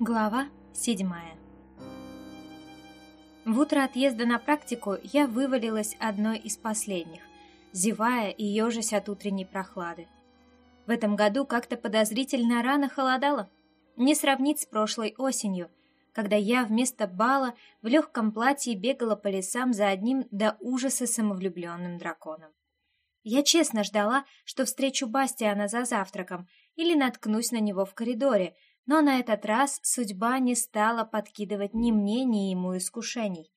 Глава седьмая В утро отъезда на практику я вывалилась одной из последних, зевая и ежась от утренней прохлады. В этом году как-то подозрительно рано холодало. Не сравнить с прошлой осенью, когда я вместо бала в легком платье бегала по лесам за одним до ужаса самовлюбленным драконом. Я честно ждала, что встречу Бастиана за завтраком или наткнусь на него в коридоре, но на этот раз судьба не стала подкидывать ни мне, ни ему искушений.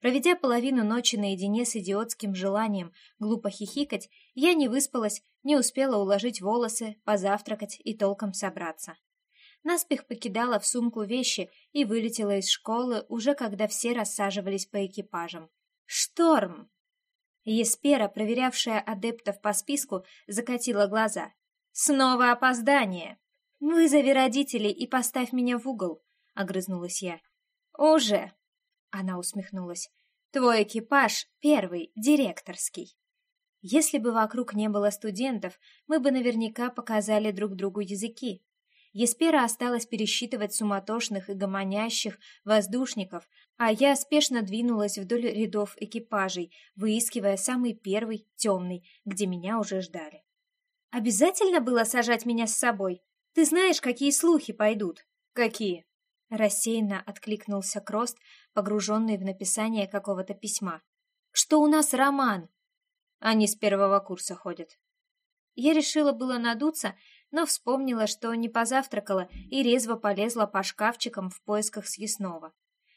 Проведя половину ночи наедине с идиотским желанием глупо хихикать, я не выспалась, не успела уложить волосы, позавтракать и толком собраться. Наспех покидала в сумку вещи и вылетела из школы, уже когда все рассаживались по экипажам. Шторм! Еспера, проверявшая адептов по списку, закатила глаза. «Снова опоздание!» «Вызови родителей и поставь меня в угол», — огрызнулась я. «Уже!» — она усмехнулась. «Твой экипаж первый, директорский». Если бы вокруг не было студентов, мы бы наверняка показали друг другу языки. Еспера осталась пересчитывать суматошных и гомонящих воздушников, а я спешно двинулась вдоль рядов экипажей, выискивая самый первый, темный, где меня уже ждали. «Обязательно было сажать меня с собой?» Ты знаешь, какие слухи пойдут? Какие? Рассеянно откликнулся Крост, погруженный в написание какого-то письма. Что у нас роман? Они с первого курса ходят. Я решила было надуться, но вспомнила, что не позавтракала и резво полезла по шкафчикам в поисках съестного.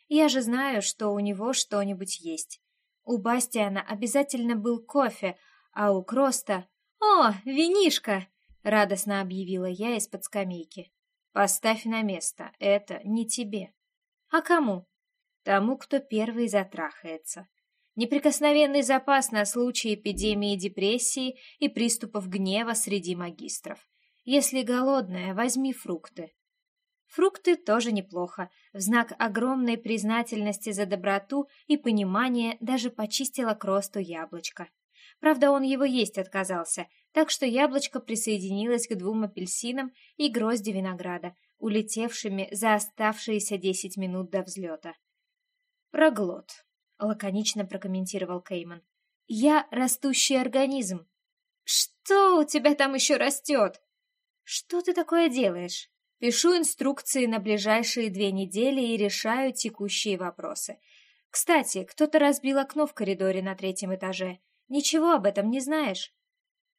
Я же знаю, что у него что-нибудь есть. У Бастиана обязательно был кофе, а у Кроста... «О, винишка!» Радостно объявила я из-под скамейки. Поставь на место, это не тебе. А кому? Тому, кто первый затрахается. Неприкосновенный запас на случай эпидемии депрессии и приступов гнева среди магистров. Если голодная, возьми фрукты. Фрукты тоже неплохо. В знак огромной признательности за доброту и понимание даже почистила кросту яблочко. Правда, он его есть отказался, так что яблочко присоединилось к двум апельсинам и грозди винограда, улетевшими за оставшиеся десять минут до взлета. «Проглот», — лаконично прокомментировал Кейман. «Я растущий организм». «Что у тебя там еще растет?» «Что ты такое делаешь?» Пишу инструкции на ближайшие две недели и решаю текущие вопросы. Кстати, кто-то разбил окно в коридоре на третьем этаже. Ничего об этом не знаешь?»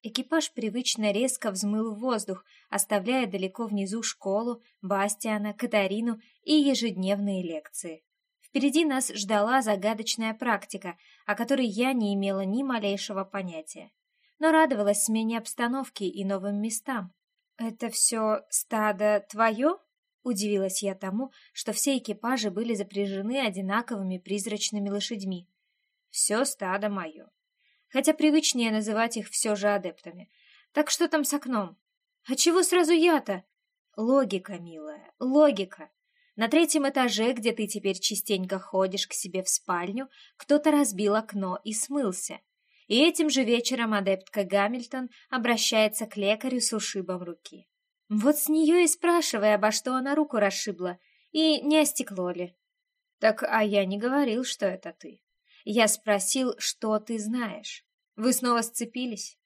Экипаж привычно резко взмыл в воздух, оставляя далеко внизу школу, Бастиана, Катарину и ежедневные лекции. Впереди нас ждала загадочная практика, о которой я не имела ни малейшего понятия. Но радовалась смене обстановки и новым местам. «Это все стадо твое?» Удивилась я тому, что все экипажи были запряжены одинаковыми призрачными лошадьми. «Все стадо мое», хотя привычнее называть их все же адептами. Так что там с окном? А чего сразу я-то? Логика, милая, логика. На третьем этаже, где ты теперь частенько ходишь к себе в спальню, кто-то разбил окно и смылся. И этим же вечером адептка Гамильтон обращается к лекарю с ушибом руки. Вот с нее и спрашивай, обо что она руку расшибла, и не остекло ли. Так, а я не говорил, что это ты. Я спросил, что ты знаешь. Вы снова сцепились?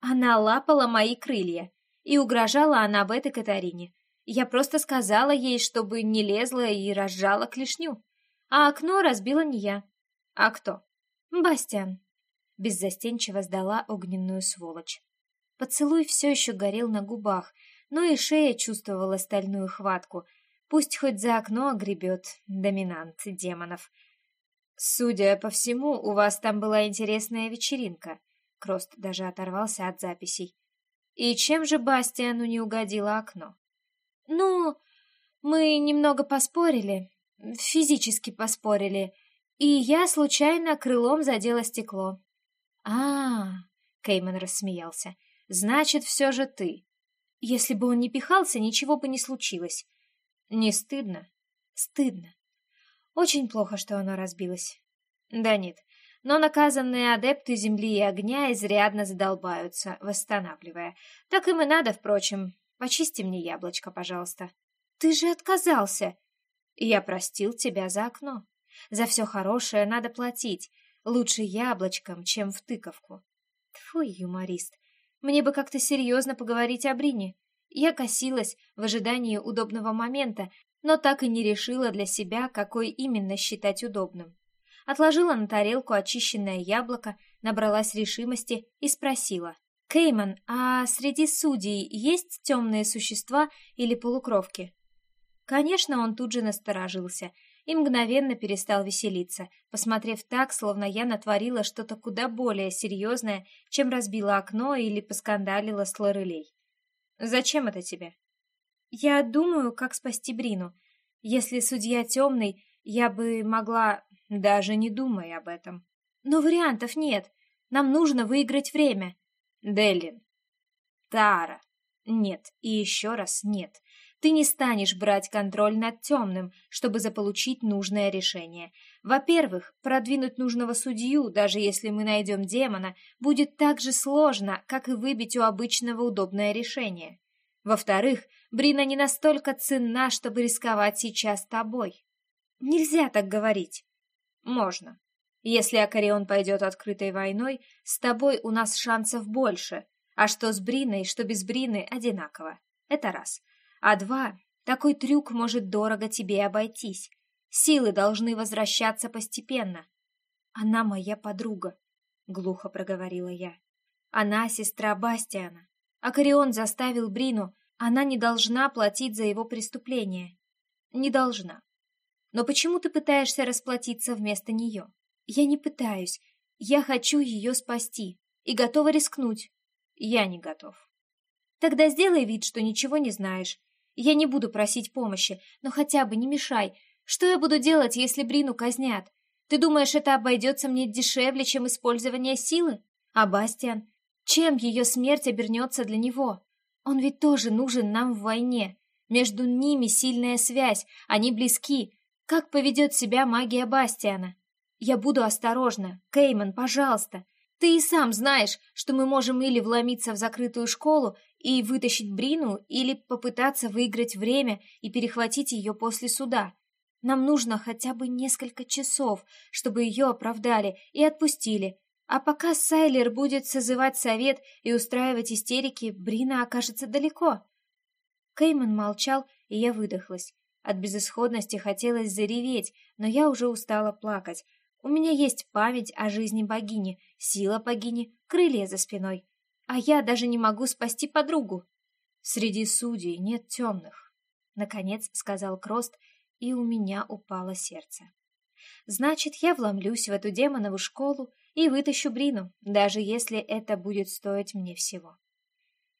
Она лапала мои крылья, и угрожала она об этой Катарине. Я просто сказала ей, чтобы не лезла и разжала клешню. А окно разбила не я. А кто? Бастиан. Беззастенчиво сдала огненную сволочь. Поцелуй все еще горел на губах, но и шея чувствовала стальную хватку. Пусть хоть за окно огребет доминант демонов — «Судя по всему, у вас там была интересная вечеринка». Крост даже оторвался от записей. «И чем же Бастиану не угодило окно?» «Ну, мы немного поспорили, физически поспорили, и я случайно крылом задела стекло». «А-а-а!» — Кейман рассмеялся. «Значит, все же ты. Если бы он не пихался, ничего бы не случилось. Не стыдно?» «Стыдно. Очень плохо, что оно разбилось. Да нет, но наказанные адепты земли и огня изрядно задолбаются, восстанавливая. Так им и надо, впрочем. Почисти мне яблочко, пожалуйста. ты же отказался!» «Я простил тебя за окно. За все хорошее надо платить. Лучше яблочком, чем в тыковку». Твой юморист. Мне бы как-то серьезно поговорить о Брине. Я косилась в ожидании удобного момента, но так и не решила для себя, какой именно считать удобным. Отложила на тарелку очищенное яблоко, набралась решимости и спросила. «Кейман, а среди судей есть темные существа или полукровки?» Конечно, он тут же насторожился и мгновенно перестал веселиться, посмотрев так, словно я натворила что-то куда более серьезное, чем разбила окно или поскандалила с Лорелей. «Зачем это тебе?» «Я думаю, как спасти Брину. Если судья темный, я бы могла... Даже не думай об этом. Но вариантов нет. Нам нужно выиграть время». «Делин». «Тара». «Нет, и еще раз нет. Ты не станешь брать контроль над темным, чтобы заполучить нужное решение. Во-первых, продвинуть нужного судью, даже если мы найдем демона, будет так же сложно, как и выбить у обычного удобное решение. Во-вторых, Брина не настолько ценна, чтобы рисковать сейчас тобой. Нельзя так говорить. Можно. Если Акарион пойдет открытой войной, с тобой у нас шансов больше, а что с Бриной, что без Брины одинаково. Это раз. А два, такой трюк может дорого тебе обойтись. Силы должны возвращаться постепенно. Она моя подруга, глухо проговорила я. Она сестра Бастиана. Акарион заставил Брину, она не должна платить за его преступление. Не должна. Но почему ты пытаешься расплатиться вместо нее? Я не пытаюсь. Я хочу ее спасти и готова рискнуть. Я не готов. Тогда сделай вид, что ничего не знаешь, я не буду просить помощи, но хотя бы не мешай. Что я буду делать, если Брину казнят? Ты думаешь, это обойдется мне дешевле, чем использование силы? А Бастиан? Чем ее смерть обернется для него? Он ведь тоже нужен нам в войне. Между ними сильная связь, они близки. Как поведет себя магия Бастиана? Я буду осторожна. Кейман, пожалуйста. Ты и сам знаешь, что мы можем или вломиться в закрытую школу, и вытащить Брину или попытаться выиграть время и перехватить ее после суда. Нам нужно хотя бы несколько часов, чтобы ее оправдали и отпустили. А пока Сайлер будет созывать совет и устраивать истерики, Брина окажется далеко. Кейман молчал, и я выдохлась. От безысходности хотелось зареветь, но я уже устала плакать. У меня есть память о жизни богини, сила богини, крылья за спиной а я даже не могу спасти подругу. Среди судей нет темных, — наконец сказал Крост, и у меня упало сердце. Значит, я вломлюсь в эту демонову школу и вытащу Брину, даже если это будет стоить мне всего.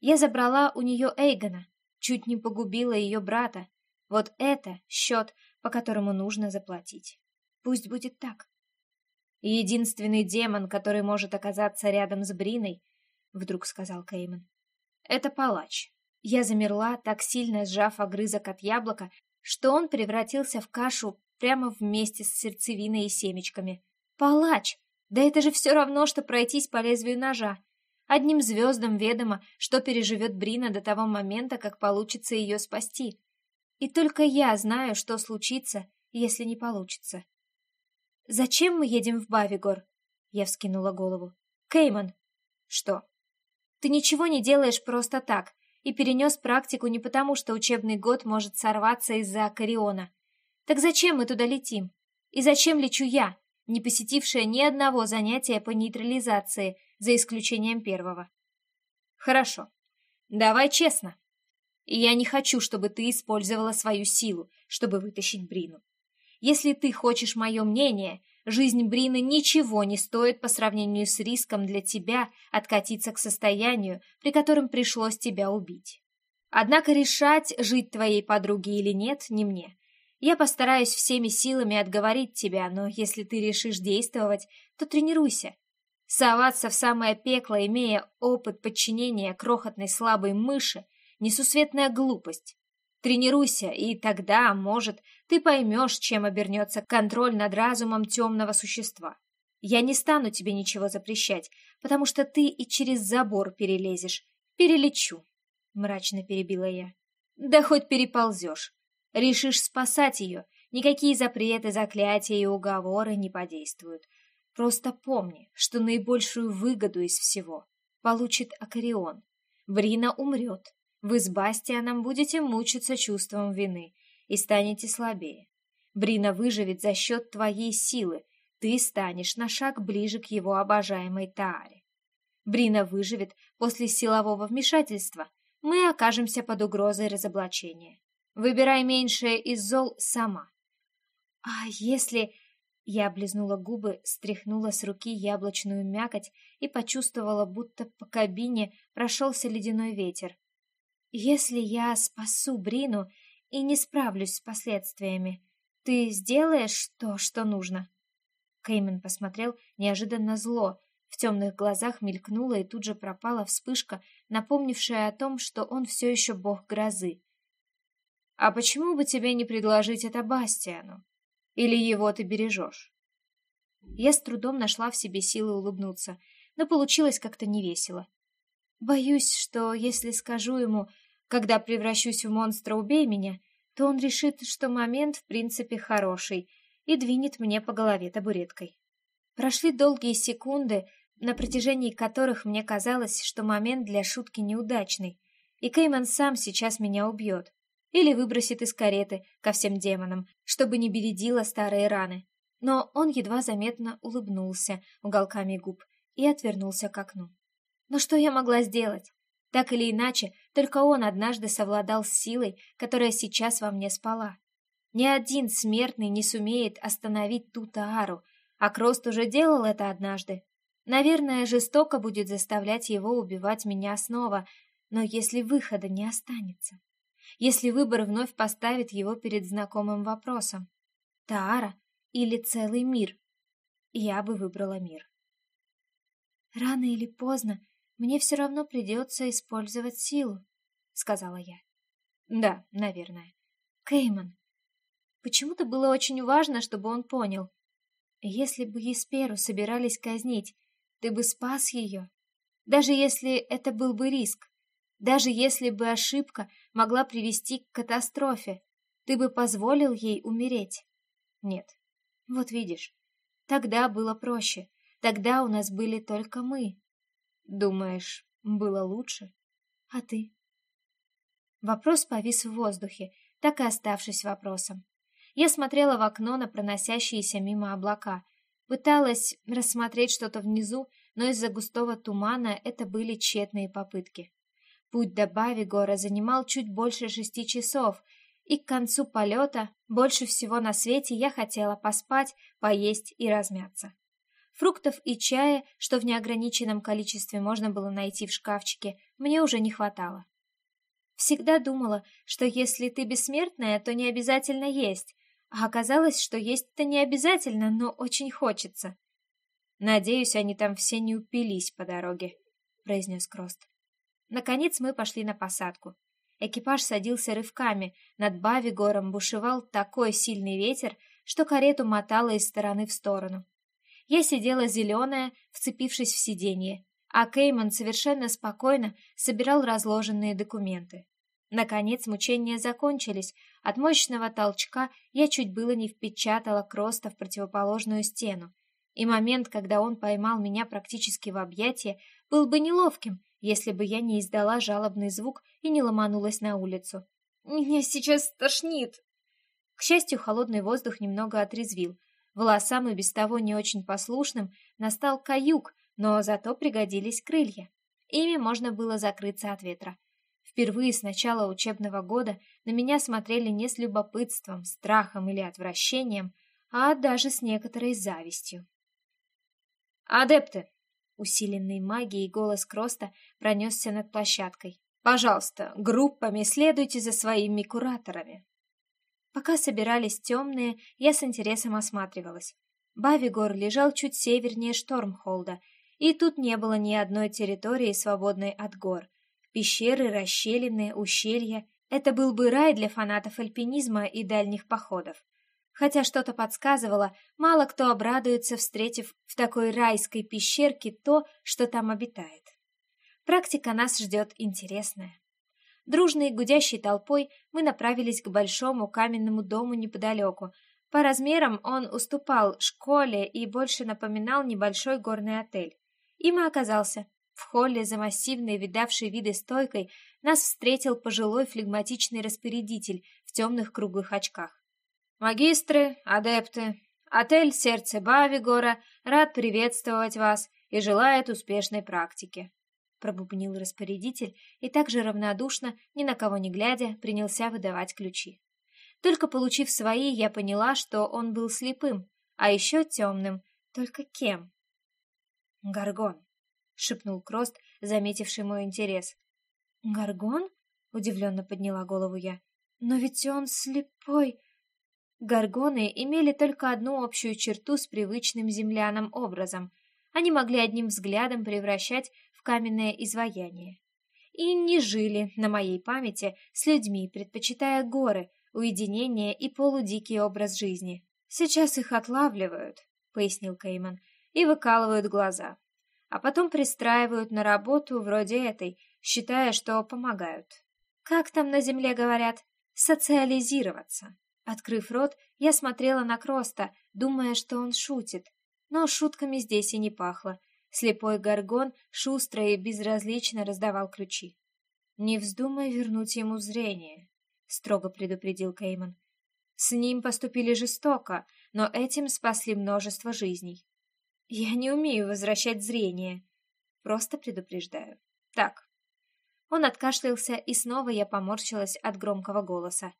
Я забрала у нее Эйгона, чуть не погубила ее брата. Вот это счет, по которому нужно заплатить. Пусть будет так. Единственный демон, который может оказаться рядом с Бриной, — вдруг сказал Кейман. «Это палач». Я замерла, так сильно сжав огрызок от яблока, что он превратился в кашу прямо вместе с сердцевиной и семечками. «Палач! Да это же все равно, что пройтись по лезвию ножа. Одним звездам ведомо, что переживет Брина до того момента, как получится ее спасти. И только я знаю, что случится, если не получится. «Зачем мы едем в Бавигор?» Я вскинула голову. «Кейман!» «Что?» Ты ничего не делаешь просто так и перенес практику не потому, что учебный год может сорваться из-за Акариона. Так зачем мы туда летим? И зачем лечу я, не посетившая ни одного занятия по нейтрализации, за исключением первого? Хорошо. Давай честно. Я не хочу, чтобы ты использовала свою силу, чтобы вытащить Брину. Если ты хочешь мое мнение, Жизнь Брины ничего не стоит по сравнению с риском для тебя откатиться к состоянию, при котором пришлось тебя убить. Однако решать, жить твоей подруге или нет, не мне. Я постараюсь всеми силами отговорить тебя, но если ты решишь действовать, то тренируйся. Соваться в самое пекло, имея опыт подчинения крохотной слабой мыши, несусветная глупость. Тренируйся, и тогда, может, ты поймешь, чем обернется контроль над разумом темного существа. Я не стану тебе ничего запрещать, потому что ты и через забор перелезешь. Перелечу, — мрачно перебила я. Да хоть переползешь. Решишь спасать ее, никакие запреты, заклятия и уговоры не подействуют. Просто помни, что наибольшую выгоду из всего получит Акарион. Брина умрет. Вы с Бастианом будете мучиться чувством вины и станете слабее. Брина выживет за счет твоей силы, ты станешь на шаг ближе к его обожаемой Тааре. Брина выживет после силового вмешательства, мы окажемся под угрозой разоблачения. Выбирай меньшее из зол сама. А если я облизнула губы, стряхнула с руки яблочную мякоть и почувствовала, будто по кабине прошелся ледяной ветер. «Если я спасу Брину и не справлюсь с последствиями, ты сделаешь то, что нужно?» Кеймен посмотрел неожиданно зло. В темных глазах мелькнула и тут же пропала вспышка, напомнившая о том, что он все еще бог грозы. «А почему бы тебе не предложить это Бастиану?» Или его ты бережешь?» Я с трудом нашла в себе силы улыбнуться, но получилось как-то невесело. Боюсь, что если скажу ему, когда превращусь в монстра, убей меня, то он решит, что момент в принципе хороший и двинет мне по голове табуреткой. Прошли долгие секунды, на протяжении которых мне казалось, что момент для шутки неудачный, и Кейман сам сейчас меня убьет или выбросит из кареты ко всем демонам, чтобы не бередила старые раны. Но он едва заметно улыбнулся уголками губ и отвернулся к окну. Но что я могла сделать? Так или иначе, только он однажды совладал с силой, которая сейчас во мне спала. Ни один смертный не сумеет остановить ту Таару, а Крост уже делал это однажды. Наверное, жестоко будет заставлять его убивать меня снова, но если выхода не останется если выбор вновь поставит его перед знакомым вопросом. Таара или целый мир? Я бы выбрала мир. Рано или поздно мне все равно придется использовать силу, сказала я. Да, наверное. Кейман. Почему-то было очень важно, чтобы он понял. Если бы Есперу собирались казнить, ты бы спас ее. Даже если это был бы риск. Даже если бы ошибка могла привести к катастрофе, ты бы позволил ей умереть? Нет. Вот видишь, тогда было проще. Тогда у нас были только мы. Думаешь, было лучше? А ты? Вопрос повис в воздухе, так и оставшись вопросом. Я смотрела в окно на проносящиеся мимо облака, пыталась рассмотреть что-то внизу, но из-за густого тумана это были тщетные попытки. Путь до Бавигора занимал чуть больше шести часов, и к концу полета больше всего на свете я хотела поспать, поесть и размяться. Фруктов и чая, что в неограниченном количестве можно было найти в шкафчике, мне уже не хватало. Всегда думала, что если ты бессмертная, то не обязательно есть, а оказалось, что есть-то не обязательно, но очень хочется. «Надеюсь, они там все не упились по дороге», — произнес Крост. Наконец мы пошли на посадку. Экипаж садился рывками, над Бавигором бушевал такой сильный ветер, что карету мотало из стороны в сторону. Я сидела зеленая, вцепившись в сиденье, а Кейман совершенно спокойно собирал разложенные документы. Наконец мучения закончились. От мощного толчка я чуть было не впечатала Кроста в противоположную стену. И момент, когда он поймал меня практически в объятия, был бы неловким, если бы я не издала жалобный звук и не ломанулась на улицу. «Меня сейчас тошнит!» К счастью, холодный воздух немного отрезвил. Волосам и без того не очень послушным настал каюк, но зато пригодились крылья. Ими можно было закрыться от ветра. Впервые с начала учебного года на меня смотрели не с любопытством, страхом или отвращением, а даже с некоторой завистью. «Адепты!» Усиленный магией голос Кроста пронесся над площадкой. «Пожалуйста, группами следуйте за своими кураторами». Пока собирались темные, я с интересом осматривалась. Бавигор лежал чуть севернее Штормхолда, и тут не было ни одной территории, свободной от гор. Пещеры, расщелины, ущелья — это был бы рай для фанатов альпинизма и дальних походов хотя что-то подсказывало, мало кто обрадуется, встретив в такой райской пещерке то, что там обитает. Практика нас ждет интересная. Дружной гудящей толпой мы направились к большому каменному дому неподалеку. По размерам он уступал школе и больше напоминал небольшой горный отель. Им и оказался. В холле за массивной, видавшей виды стойкой, нас встретил пожилой флегматичный распорядитель в темных круглых очках. «Магистры, адепты, отель «Сердце Бавигора» рад приветствовать вас и желает успешной практики», — пробубнил распорядитель и также равнодушно, ни на кого не глядя, принялся выдавать ключи. Только получив свои, я поняла, что он был слепым, а еще темным. Только кем? «Гаргон», — шепнул Крост, заметивший мой интерес. «Гаргон?» — удивленно подняла голову я. «Но ведь он слепой...» Гаргоны имели только одну общую черту с привычным землянам образом. Они могли одним взглядом превращать в каменное изваяние. И не жили, на моей памяти, с людьми, предпочитая горы, уединение и полудикий образ жизни. «Сейчас их отлавливают», — пояснил Кейман, — «и выкалывают глаза. А потом пристраивают на работу вроде этой, считая, что помогают. Как там на земле говорят? Социализироваться». Открыв рот, я смотрела на Кроста, думая, что он шутит. Но шутками здесь и не пахло. Слепой горгон шустро и безразлично раздавал ключи. «Не вздумай вернуть ему зрение», — строго предупредил Кейман. «С ним поступили жестоко, но этим спасли множество жизней. Я не умею возвращать зрение. Просто предупреждаю. Так». Он откашлялся, и снова я поморщилась от громкого голоса.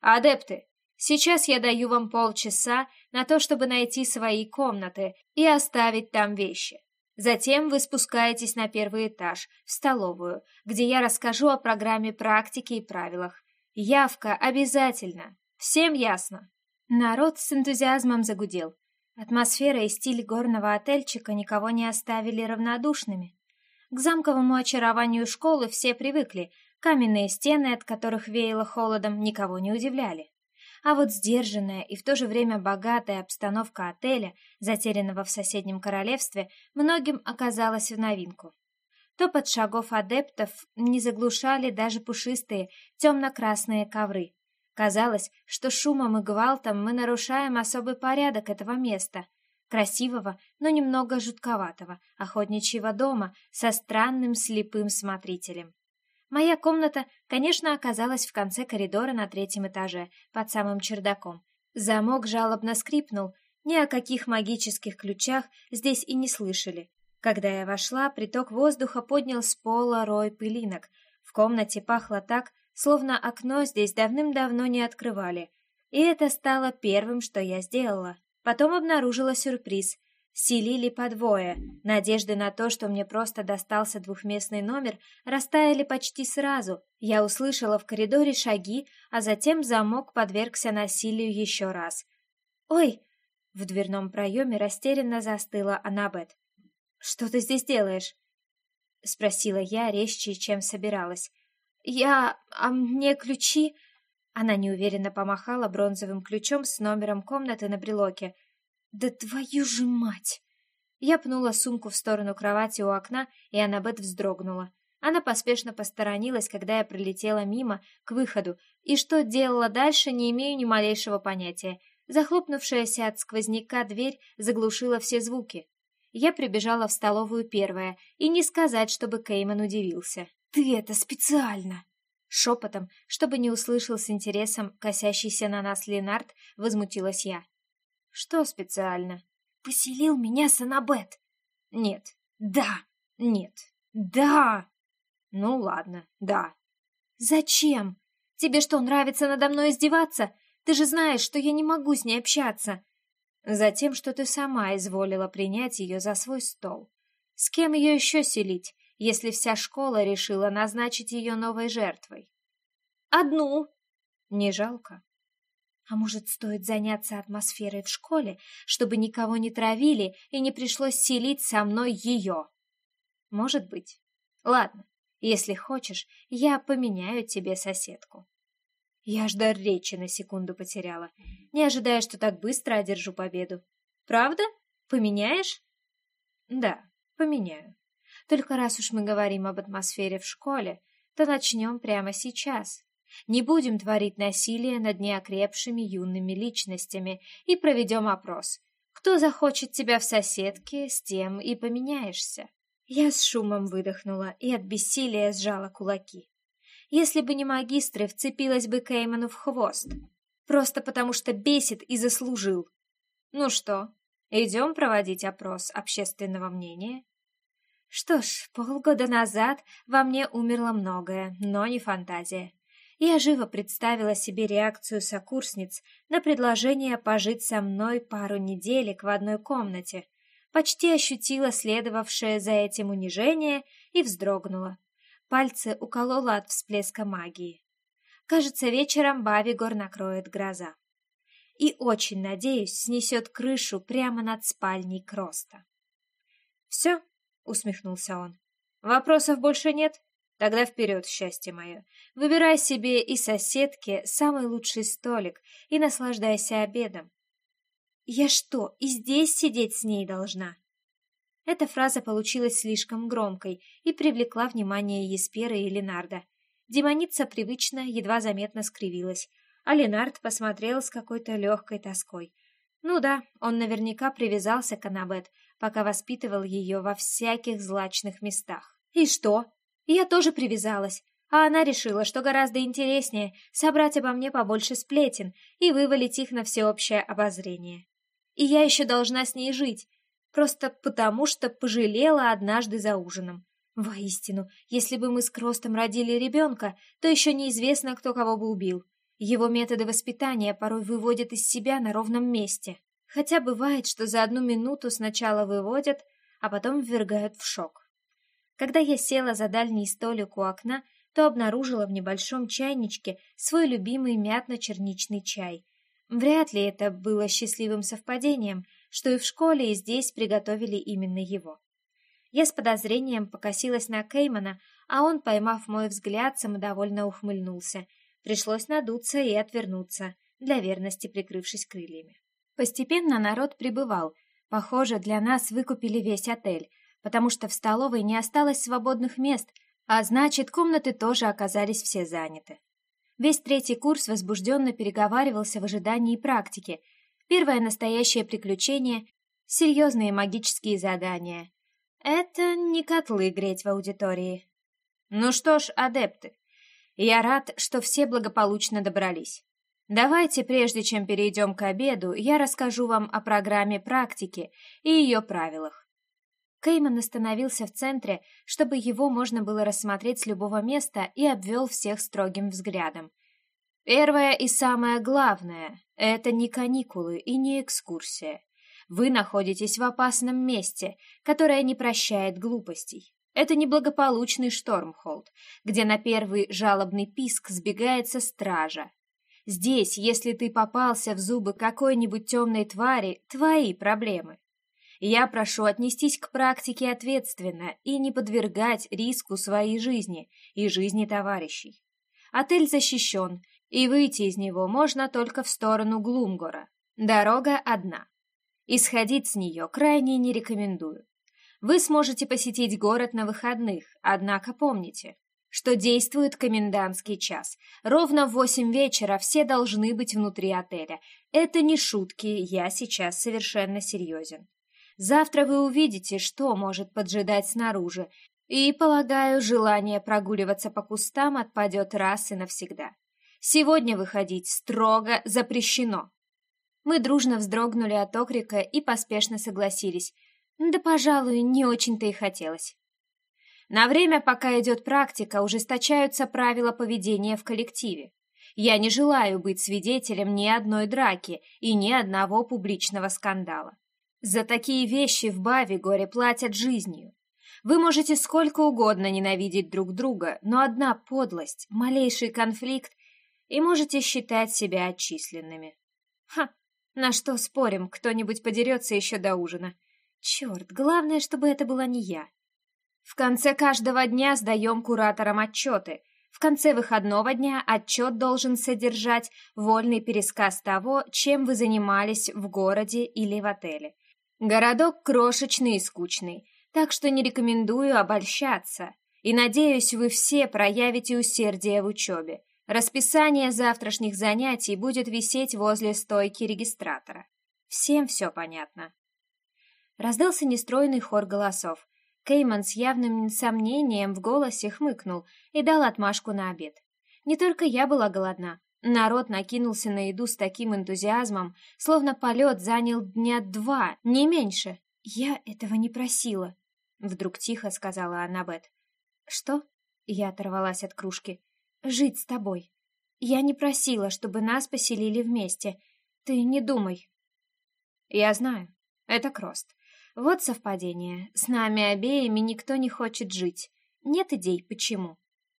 «Адепты, Сейчас я даю вам полчаса на то, чтобы найти свои комнаты и оставить там вещи. Затем вы спускаетесь на первый этаж, в столовую, где я расскажу о программе практики и правилах. Явка обязательно. Всем ясно?» Народ с энтузиазмом загудел. Атмосфера и стиль горного отельчика никого не оставили равнодушными. К замковому очарованию школы все привыкли, каменные стены, от которых веяло холодом, никого не удивляли. А вот сдержанная и в то же время богатая обстановка отеля, затерянного в соседнем королевстве, многим оказалась в новинку. Топот шагов адептов не заглушали даже пушистые темно-красные ковры. Казалось, что шумом и гвалтом мы нарушаем особый порядок этого места, красивого, но немного жутковатого, охотничьего дома со странным слепым смотрителем. Моя комната, конечно, оказалась в конце коридора на третьем этаже, под самым чердаком. Замок жалобно скрипнул, ни о каких магических ключах здесь и не слышали. Когда я вошла, приток воздуха поднял с пола рой пылинок. В комнате пахло так, словно окно здесь давным-давно не открывали. И это стало первым, что я сделала. Потом обнаружила сюрприз селили по двое. Надежды на то, что мне просто достался двухместный номер, растаяли почти сразу. Я услышала в коридоре шаги, а затем замок подвергся насилию еще раз. «Ой!» — в дверном проеме растерянно застыла Аннабет. «Что ты здесь делаешь?» — спросила я резче, чем собиралась. «Я... а мне ключи...» Она неуверенно помахала бронзовым ключом с номером комнаты на брелоке — «Да твою же мать!» Я пнула сумку в сторону кровати у окна, и Аннабет вздрогнула. Она поспешно посторонилась, когда я пролетела мимо, к выходу, и что делала дальше, не имею ни малейшего понятия. Захлопнувшаяся от сквозняка дверь заглушила все звуки. Я прибежала в столовую первая, и не сказать, чтобы Кейман удивился. «Ты это специально!» Шепотом, чтобы не услышал с интересом косящийся на нас Ленард, возмутилась я. Что специально? Поселил меня с Анабет. Нет. Да. Нет. Да. Ну ладно, да. Зачем? Тебе что, нравится надо мной издеваться? Ты же знаешь, что я не могу с ней общаться. Затем, что ты сама изволила принять ее за свой стол. С кем ее еще селить, если вся школа решила назначить ее новой жертвой? Одну. Не жалко. А может, стоит заняться атмосферой в школе, чтобы никого не травили и не пришлось селить со мной ее? Может быть. Ладно, если хочешь, я поменяю тебе соседку. Я аж дар речи на секунду потеряла, не ожидая, что так быстро одержу победу. Правда? Поменяешь? Да, поменяю. Только раз уж мы говорим об атмосфере в школе, то начнем прямо сейчас. Не будем творить насилие над неокрепшими юными личностями и проведем опрос. Кто захочет тебя в соседке, с тем и поменяешься. Я с шумом выдохнула и от бессилия сжала кулаки. Если бы не магистры, вцепилась бы Кейману в хвост. Просто потому что бесит и заслужил. Ну что, идем проводить опрос общественного мнения? Что ж, полгода назад во мне умерло многое, но не фантазия. Я живо представила себе реакцию сокурсниц на предложение пожить со мной пару неделек в одной комнате, почти ощутила следовавшее за этим унижение и вздрогнула. Пальцы уколола от всплеска магии. Кажется, вечером Бавигор накроет гроза. И очень, надеюсь, снесет крышу прямо над спальней Кроста. «Все?» — усмехнулся он. «Вопросов больше нет? Тогда вперед, счастье мое. Выбирай себе и соседке самый лучший столик и наслаждайся обедом. Я что, и здесь сидеть с ней должна? Эта фраза получилась слишком громкой и привлекла внимание Еспера и Ленарда. Демоница привычно, едва заметно скривилась, а Ленард посмотрел с какой-то легкой тоской. Ну да, он наверняка привязался к Анабет, пока воспитывал ее во всяких злачных местах. И что? Я тоже привязалась, а она решила, что гораздо интереснее собрать обо мне побольше сплетен и вывалить их на всеобщее обозрение. И я еще должна с ней жить, просто потому что пожалела однажды за ужином. Воистину, если бы мы с Кростом родили ребенка, то еще неизвестно, кто кого бы убил. Его методы воспитания порой выводят из себя на ровном месте. Хотя бывает, что за одну минуту сначала выводят, а потом ввергают в шок. Когда я села за дальний столик у окна, то обнаружила в небольшом чайничке свой любимый мятно-черничный чай. Вряд ли это было счастливым совпадением, что и в школе, и здесь приготовили именно его. Я с подозрением покосилась на Кеймана, а он, поймав мой взгляд, самодовольно ухмыльнулся. Пришлось надуться и отвернуться, для верности прикрывшись крыльями. Постепенно народ прибывал. Похоже, для нас выкупили весь отель, потому что в столовой не осталось свободных мест, а значит, комнаты тоже оказались все заняты. Весь третий курс возбужденно переговаривался в ожидании практики. Первое настоящее приключение — серьезные магические задания. Это не котлы греть в аудитории. Ну что ж, адепты, я рад, что все благополучно добрались. Давайте, прежде чем перейдем к обеду, я расскажу вам о программе практики и ее правилах. Кейман остановился в центре, чтобы его можно было рассмотреть с любого места и обвел всех строгим взглядом. Первое и самое главное — это не каникулы и не экскурсия. Вы находитесь в опасном месте, которое не прощает глупостей. Это неблагополучный Штормхолд, где на первый жалобный писк сбегается стража. Здесь, если ты попался в зубы какой-нибудь темной твари, твои проблемы. Я прошу отнестись к практике ответственно и не подвергать риску своей жизни и жизни товарищей. Отель защищен, и выйти из него можно только в сторону Глумгора. Дорога одна. Исходить с нее крайне не рекомендую. Вы сможете посетить город на выходных, однако помните, что действует комендантский час. Ровно в восемь вечера все должны быть внутри отеля. Это не шутки, я сейчас совершенно серьезен. Завтра вы увидите, что может поджидать снаружи, и, полагаю, желание прогуливаться по кустам отпадет раз и навсегда. Сегодня выходить строго запрещено. Мы дружно вздрогнули от окрика и поспешно согласились. Да, пожалуй, не очень-то и хотелось. На время, пока идет практика, ужесточаются правила поведения в коллективе. Я не желаю быть свидетелем ни одной драки и ни одного публичного скандала. За такие вещи в Баве горе платят жизнью. Вы можете сколько угодно ненавидеть друг друга, но одна подлость, малейший конфликт, и можете считать себя отчисленными. Ха, на что спорим, кто-нибудь подерется еще до ужина. Черт, главное, чтобы это была не я. В конце каждого дня сдаем кураторам отчеты. В конце выходного дня отчет должен содержать вольный пересказ того, чем вы занимались в городе или в отеле. Городок крошечный и скучный, так что не рекомендую обольщаться. и надеюсь, вы все проявите усердие в учебе. Расписание завтрашних занятий будет висеть возле стойки регистратора. Всем все понятно. Раздался нестройный хор голосов. Кейман с явным сомнением в голосе хмыкнул и дал отмашку на обед. Не только я была голодна. Народ накинулся на еду с таким энтузиазмом, словно полет занял дня два, не меньше. Я этого не просила, — вдруг тихо сказала Аннабет. «Что?» — я оторвалась от кружки. «Жить с тобой. Я не просила, чтобы нас поселили вместе. Ты не думай». «Я знаю. Это Крост. Вот совпадение. С нами обеими никто не хочет жить. Нет идей, почему?»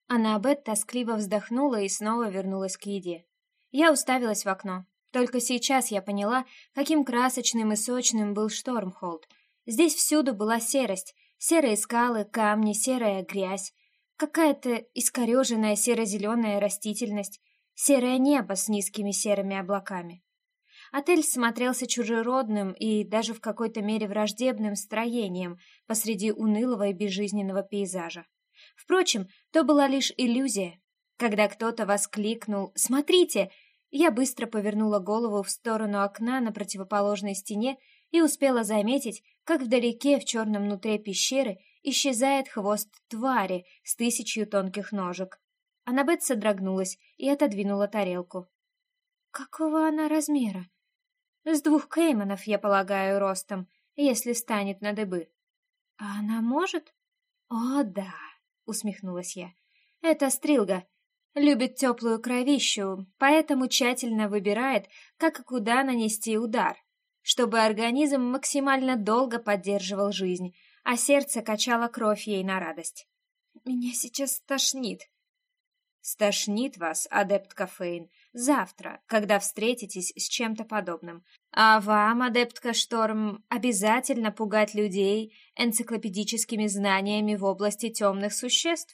Аннабет тоскливо вздохнула и снова вернулась к еде. Я уставилась в окно. Только сейчас я поняла, каким красочным и сочным был Штормхолд. Здесь всюду была серость, Серые скалы, камни, серая грязь, какая-то искореженная серо-зеленая растительность, серое небо с низкими серыми облаками. Отель смотрелся чужеродным и даже в какой-то мере враждебным строением посреди унылого и безжизненного пейзажа. Впрочем, то была лишь иллюзия. Когда кто-то воскликнул «Смотрите!», я быстро повернула голову в сторону окна на противоположной стене и успела заметить, как вдалеке в черном нутре пещеры исчезает хвост твари с тысячью тонких ножек. Аннабет содрогнулась и отодвинула тарелку. «Какого она размера?» «С двух кейманов, я полагаю, ростом, если станет на дыбы». «А она может?» «О, да», — усмехнулась я. «Это стрилга. Любит теплую кровищу, поэтому тщательно выбирает, как и куда нанести удар чтобы организм максимально долго поддерживал жизнь, а сердце качало кровь ей на радость. «Меня сейчас стошнит». «Стошнит вас, адепт Кофейн, завтра, когда встретитесь с чем-то подобным. А вам, адептка Шторм, обязательно пугать людей энциклопедическими знаниями в области темных существ?»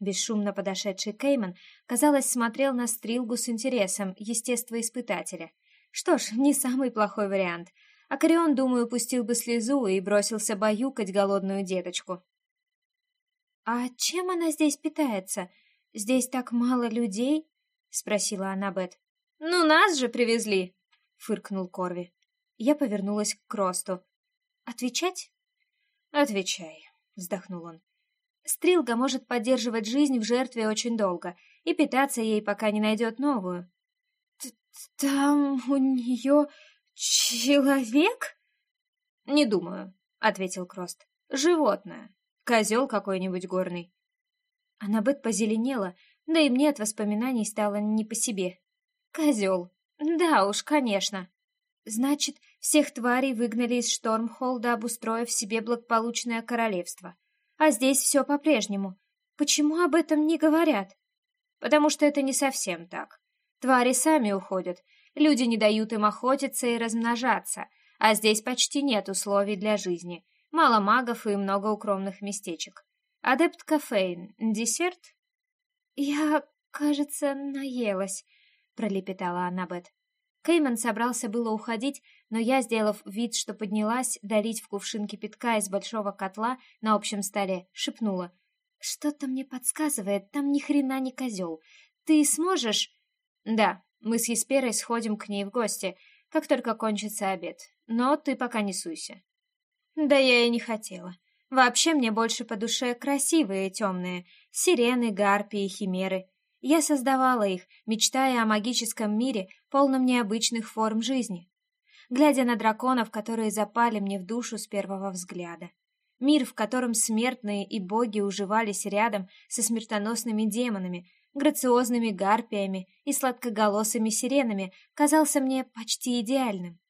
Бесшумно подошедший Кейман, казалось, смотрел на стрилгу с интересом естествоиспытателя — что ж, не самый плохой вариант. Акарион, думаю, пустил бы слезу и бросился баюкать голодную деточку. «А чем она здесь питается? Здесь так мало людей?» — спросила Аннабет. «Ну, нас же привезли!» — фыркнул Корви. Я повернулась к Кросту. «Отвечать?» «Отвечай», — вздохнул он. «Стрилга может поддерживать жизнь в жертве очень долго и питаться ей, пока не найдет новую. «Там у нее человек?» «Не думаю», — ответил Крост. «Животное. Козел какой-нибудь горный». Аннабет позеленела, да и мне от воспоминаний стало не по себе. «Козел. Да уж, конечно». Значит, всех тварей выгнали из Штормхолда, обустроив себе благополучное королевство. А здесь все по-прежнему. Почему об этом не говорят? Потому что это не совсем так. Твари сами уходят, люди не дают им охотиться и размножаться, а здесь почти нет условий для жизни. Мало магов и много укромных местечек. Адепт кофеин. Десерт? Я, кажется, наелась, пролепетала Аннабет. Кейман собрался было уходить, но я, сделав вид, что поднялась, долить в кувшин кипятка из большого котла на общем столе, шепнула. «Что-то мне подсказывает, там ни хрена не козел. Ты сможешь...» «Да, мы с Есперой сходим к ней в гости, как только кончится обед. Но ты пока не суйся». «Да я и не хотела. Вообще мне больше по душе красивые темные, сирены, гарпии, химеры. Я создавала их, мечтая о магическом мире, полном необычных форм жизни. Глядя на драконов, которые запали мне в душу с первого взгляда. Мир, в котором смертные и боги уживались рядом со смертоносными демонами, грациозными гарпиями и сладкоголосыми сиренами, казался мне почти идеальным.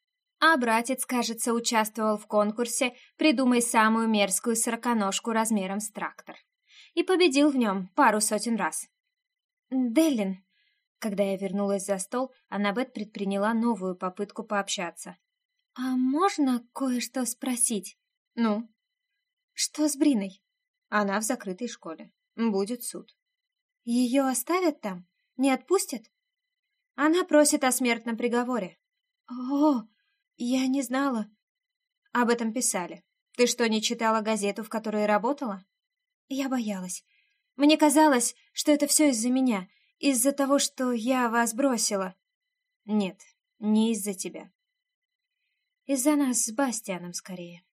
А братец, кажется, участвовал в конкурсе «Придумай самую мерзкую сороконожку размером с трактор» и победил в нем пару сотен раз. «Деллин», когда я вернулась за стол, Аннабет предприняла новую попытку пообщаться. «А можно кое-что спросить?» «Ну?» «Что с Бриной?» «Она в закрытой школе. Будет суд». Ее оставят там? Не отпустят? Она просит о смертном приговоре. О, я не знала. Об этом писали. Ты что, не читала газету, в которой работала? Я боялась. Мне казалось, что это все из-за меня, из-за того, что я вас бросила. Нет, не из-за тебя. Из-за нас с Бастианом скорее.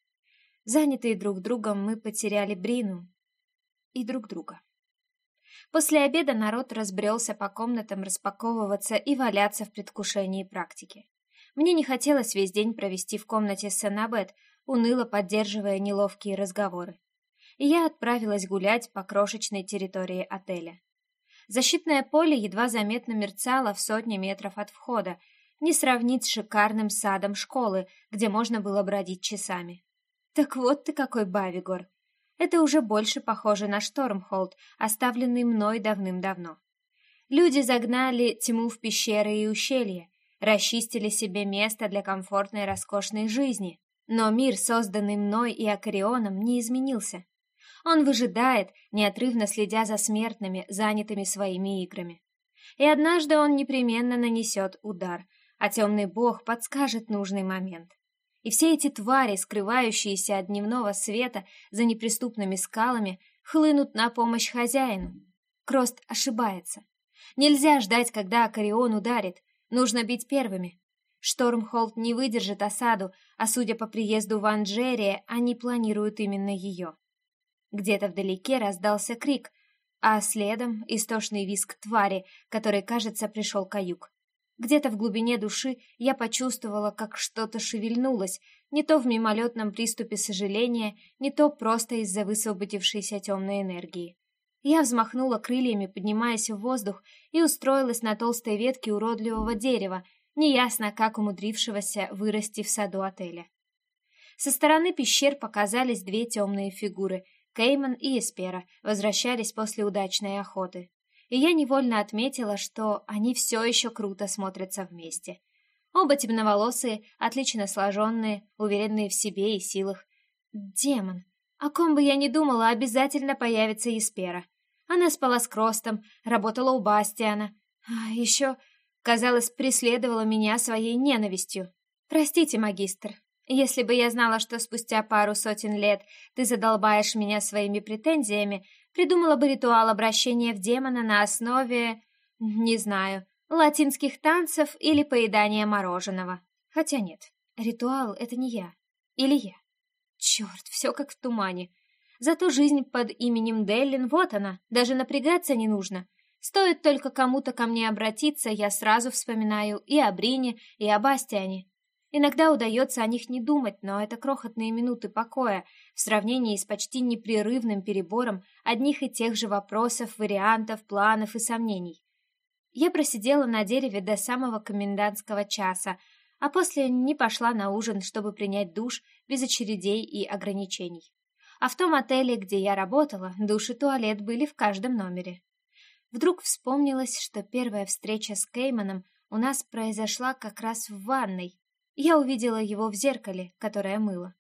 Занятые друг другом, мы потеряли Брину и друг друга. После обеда народ разбрелся по комнатам распаковываться и валяться в предвкушении практики. Мне не хотелось весь день провести в комнате с Сенабет, уныло поддерживая неловкие разговоры. И я отправилась гулять по крошечной территории отеля. Защитное поле едва заметно мерцало в сотне метров от входа, не сравнить с шикарным садом школы, где можно было бродить часами. Так вот ты какой Бавигор. Это уже больше похоже на Штормхолд, оставленный мной давным-давно. Люди загнали тьму в пещеры и ущелья, расчистили себе место для комфортной роскошной жизни. Но мир, созданный мной и Акарионом, не изменился. Он выжидает, неотрывно следя за смертными, занятыми своими играми. И однажды он непременно нанесет удар, а темный бог подскажет нужный момент. И все эти твари, скрывающиеся от дневного света за неприступными скалами, хлынут на помощь хозяину. Крост ошибается. Нельзя ждать, когда Акарион ударит. Нужно бить первыми. Штормхолд не выдержит осаду, а судя по приезду в Анджерия, они планируют именно ее. Где-то вдалеке раздался крик, а следом истошный визг твари, который, кажется, пришел каюк. Где-то в глубине души я почувствовала, как что-то шевельнулось, не то в мимолетном приступе сожаления, не то просто из-за высвободившейся темной энергии. Я взмахнула крыльями, поднимаясь в воздух, и устроилась на толстой ветке уродливого дерева, неясно как умудрившегося вырасти в саду отеля. Со стороны пещер показались две темные фигуры. Кейман и Эспера возвращались после удачной охоты и я невольно отметила, что они все еще круто смотрятся вместе. Оба темноволосые, отлично сложенные, уверенные в себе и силах. Демон! О ком бы я ни думала, обязательно появится Еспера. Она спала с Кростом, работала у Бастиана. А еще, казалось, преследовала меня своей ненавистью. Простите, магистр, если бы я знала, что спустя пару сотен лет ты задолбаешь меня своими претензиями, Придумала бы ритуал обращения в демона на основе, не знаю, латинских танцев или поедания мороженого. Хотя нет, ритуал — это не я. Или я. Черт, все как в тумане. Зато жизнь под именем Деллин, вот она, даже напрягаться не нужно. Стоит только кому-то ко мне обратиться, я сразу вспоминаю и о Брине, и о Бастиане. Иногда удается о них не думать, но это крохотные минуты покоя в сравнении с почти непрерывным перебором одних и тех же вопросов, вариантов, планов и сомнений. Я просидела на дереве до самого комендантского часа, а после не пошла на ужин, чтобы принять душ без очередей и ограничений. А в том отеле, где я работала, душ и туалет были в каждом номере. Вдруг вспомнилось, что первая встреча с Кейманом у нас произошла как раз в ванной, я увидела его в зеркале, которое мыло.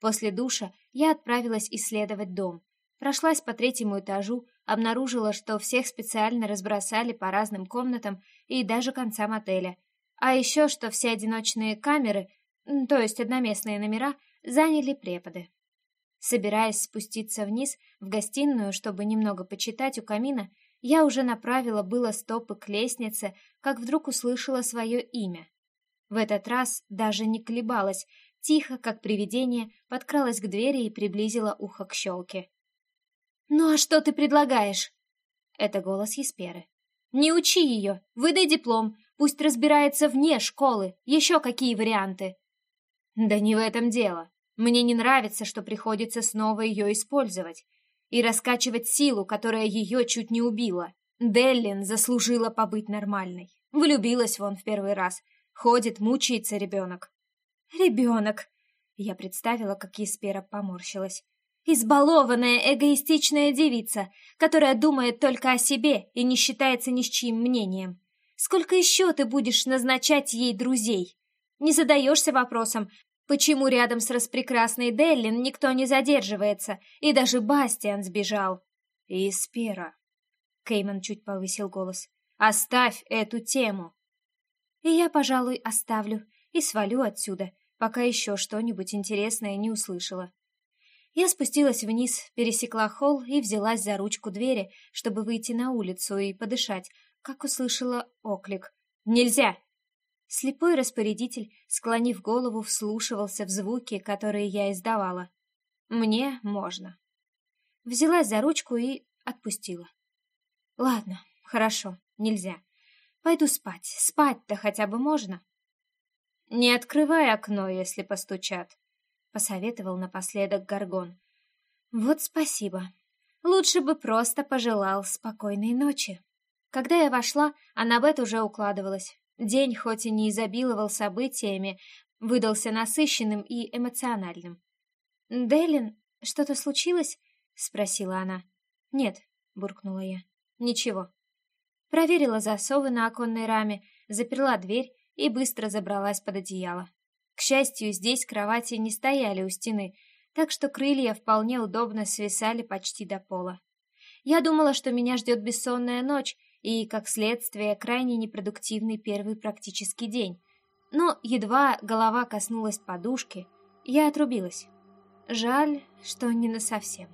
После душа я отправилась исследовать дом. Прошлась по третьему этажу, обнаружила, что всех специально разбросали по разным комнатам и даже концам отеля. А еще, что все одиночные камеры, то есть одноместные номера, заняли преподы. Собираясь спуститься вниз в гостиную, чтобы немного почитать у камина, я уже направила было стопы к лестнице, как вдруг услышала свое имя. В этот раз даже не колебалась, тихо, как привидение, подкралась к двери и приблизила ухо к щелке. «Ну а что ты предлагаешь?» Это голос Есперы. «Не учи ее, выдай диплом, пусть разбирается вне школы, еще какие варианты?» «Да не в этом дело. Мне не нравится, что приходится снова ее использовать и раскачивать силу, которая ее чуть не убила. Деллин заслужила побыть нормальной. Влюбилась вон в первый раз, Ходит, мучается ребенок. Ребенок! Я представила, как Еспера поморщилась. Избалованная, эгоистичная девица, которая думает только о себе и не считается ни с чьим мнением. Сколько еще ты будешь назначать ей друзей? Не задаешься вопросом, почему рядом с распрекрасной Деллин никто не задерживается, и даже Бастиан сбежал. Испера. Кейман чуть повысил голос. Оставь эту тему. И я, пожалуй, оставлю и свалю отсюда, пока еще что-нибудь интересное не услышала. Я спустилась вниз, пересекла холл и взялась за ручку двери, чтобы выйти на улицу и подышать, как услышала оклик. «Нельзя!» Слепой распорядитель, склонив голову, вслушивался в звуки, которые я издавала. «Мне можно». Взялась за ручку и отпустила. «Ладно, хорошо, нельзя. Пойду спать. Спать-то хотя бы можно». «Не открывай окно, если постучат», — посоветовал напоследок Гаргон. «Вот спасибо. Лучше бы просто пожелал спокойной ночи». Когда я вошла, Аннабет уже укладывалась. День, хоть и не изобиловал событиями, выдался насыщенным и эмоциональным. «Делин, что-то случилось?» — спросила она. «Нет», — буркнула я. «Ничего». Проверила засовы на оконной раме, заперла дверь и быстро забралась под одеяло. К счастью, здесь кровати не стояли у стены, так что крылья вполне удобно свисали почти до пола. Я думала, что меня ждет бессонная ночь и, как следствие, крайне непродуктивный первый практический день. Но едва голова коснулась подушки, я отрубилась. Жаль, что не насовсем.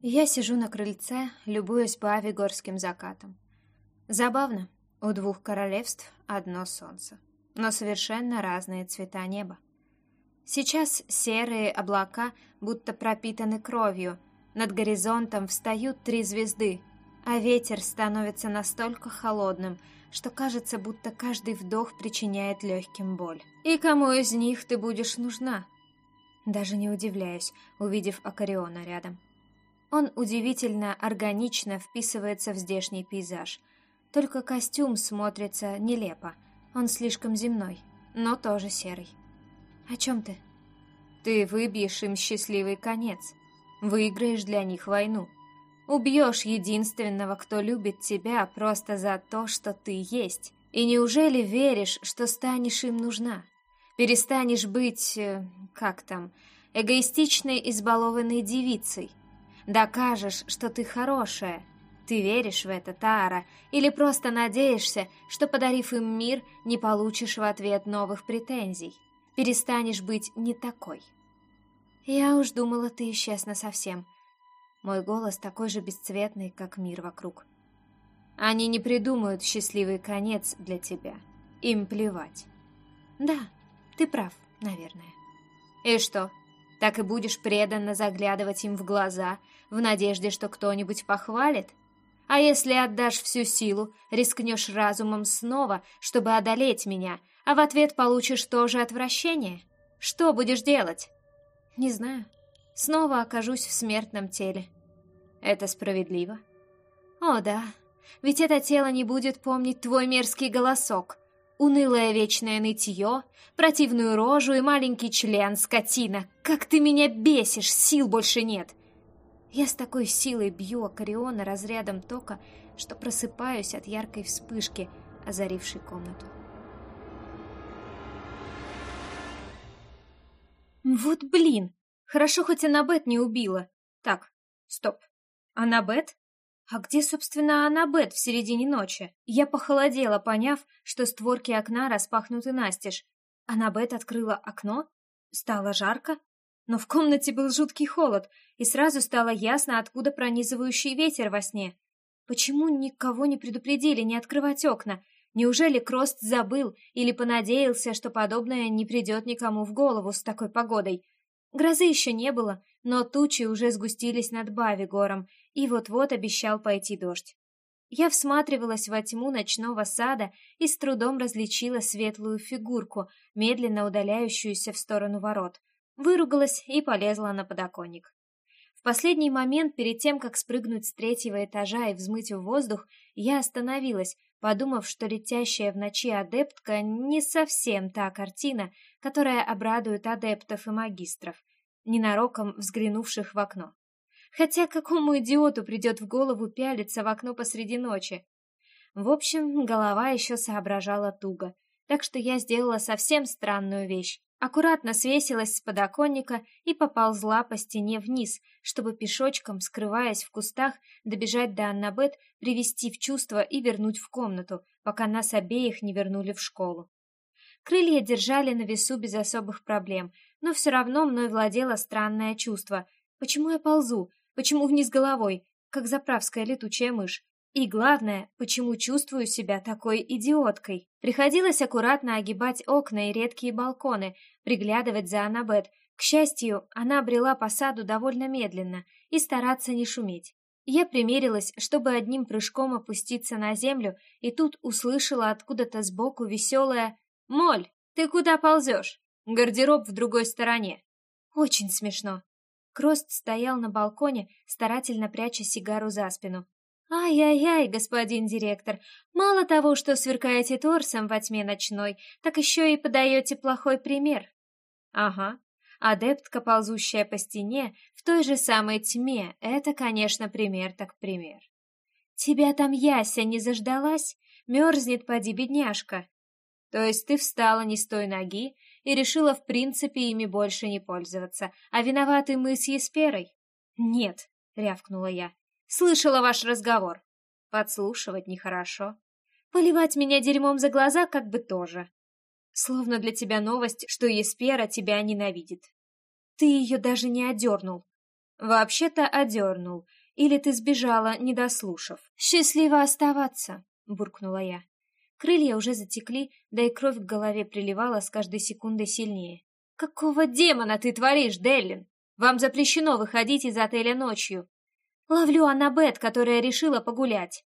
Я сижу на крыльце, любуясь по закатам. Забавно, у двух королевств одно солнце но совершенно разные цвета неба. Сейчас серые облака будто пропитаны кровью, над горизонтом встают три звезды, а ветер становится настолько холодным, что кажется, будто каждый вдох причиняет легким боль. И кому из них ты будешь нужна? Даже не удивляюсь, увидев Акариона рядом. Он удивительно органично вписывается в здешний пейзаж. Только костюм смотрится нелепо — он слишком земной, но тоже серый. О чем ты? Ты выбьешь им счастливый конец. Выиграешь для них войну. Убьешь единственного, кто любит тебя просто за то, что ты есть. И неужели веришь, что станешь им нужна? Перестанешь быть, э, как там, эгоистичной избалованной девицей. Докажешь, что ты хорошая, ты веришь в это, Тара, или просто надеешься, что, подарив им мир, не получишь в ответ новых претензий? Перестанешь быть не такой? Я уж думала, ты исчез совсем. Мой голос такой же бесцветный, как мир вокруг. Они не придумают счастливый конец для тебя. Им плевать. Да, ты прав, наверное. И что, так и будешь преданно заглядывать им в глаза, в надежде, что кто-нибудь похвалит? А если отдашь всю силу, рискнешь разумом снова, чтобы одолеть меня, а в ответ получишь тоже отвращение? Что будешь делать? Не знаю. Снова окажусь в смертном теле. Это справедливо? О, да. Ведь это тело не будет помнить твой мерзкий голосок. Унылое вечное нытье, противную рожу и маленький член, скотина. Как ты меня бесишь, сил больше нет. — я с такой силой бью Акариона разрядом тока, что просыпаюсь от яркой вспышки, озарившей комнату. Вот блин! Хорошо, хоть Анабет не убила. Так, стоп. Анабет? А где, собственно, Анабет в середине ночи? Я похолодела, поняв, что створки окна распахнуты настежь. Анабет открыла окно? Стало жарко? Но в комнате был жуткий холод, и сразу стало ясно, откуда пронизывающий ветер во сне. Почему никого не предупредили не открывать окна? Неужели Крост забыл или понадеялся, что подобное не придет никому в голову с такой погодой? Грозы еще не было, но тучи уже сгустились над Бавигором, и вот-вот обещал пойти дождь. Я всматривалась во тьму ночного сада и с трудом различила светлую фигурку, медленно удаляющуюся в сторону ворот — выругалась и полезла на подоконник. В последний момент, перед тем, как спрыгнуть с третьего этажа и взмыть в воздух, я остановилась, подумав, что летящая в ночи адептка не совсем та картина, которая обрадует адептов и магистров, ненароком взглянувших в окно. Хотя какому идиоту придет в голову пялиться в окно посреди ночи? В общем, голова еще соображала туго, так что я сделала совсем странную вещь аккуратно свесилась с подоконника и поползла по стене вниз, чтобы пешочком, скрываясь в кустах, добежать до Аннабет, привести в чувство и вернуть в комнату, пока нас обеих не вернули в школу. Крылья держали на весу без особых проблем, Но все равно мной владело странное чувство. Почему я ползу? Почему вниз головой, как заправская летучая мышь? И главное, почему чувствую себя такой идиоткой? Приходилось аккуратно огибать окна и редкие балконы, приглядывать за Аннабет. К счастью, она брела по саду довольно медленно и стараться не шуметь. Я примерилась, чтобы одним прыжком опуститься на землю, и тут услышала откуда-то сбоку веселое «Моль, ты куда ползешь? Гардероб в другой стороне». Очень смешно. Крост стоял на балконе, старательно пряча сигару за спину. «Ай-яй-яй, господин директор, мало того, что сверкаете торсом во тьме ночной, так еще и подаете плохой пример». «Ага, адептка, ползущая по стене, в той же самой тьме, это, конечно, пример так пример». «Тебя там Яся не заждалась? Мерзнет, поди, бедняжка». «То есть ты встала не с той ноги и решила в принципе ими больше не пользоваться, а виноваты мы с Есперой?» «Нет», — рявкнула я, Слышала ваш разговор. Подслушивать нехорошо. Поливать меня дерьмом за глаза как бы тоже. Словно для тебя новость, что Еспера тебя ненавидит. Ты ее даже не одернул. Вообще-то одернул. Или ты сбежала, не дослушав. Счастливо оставаться, буркнула я. Крылья уже затекли, да и кровь к голове приливала с каждой секундой сильнее. «Какого демона ты творишь, Деллин? Вам запрещено выходить из отеля ночью. Ловлю Аннабет, которая решила погулять.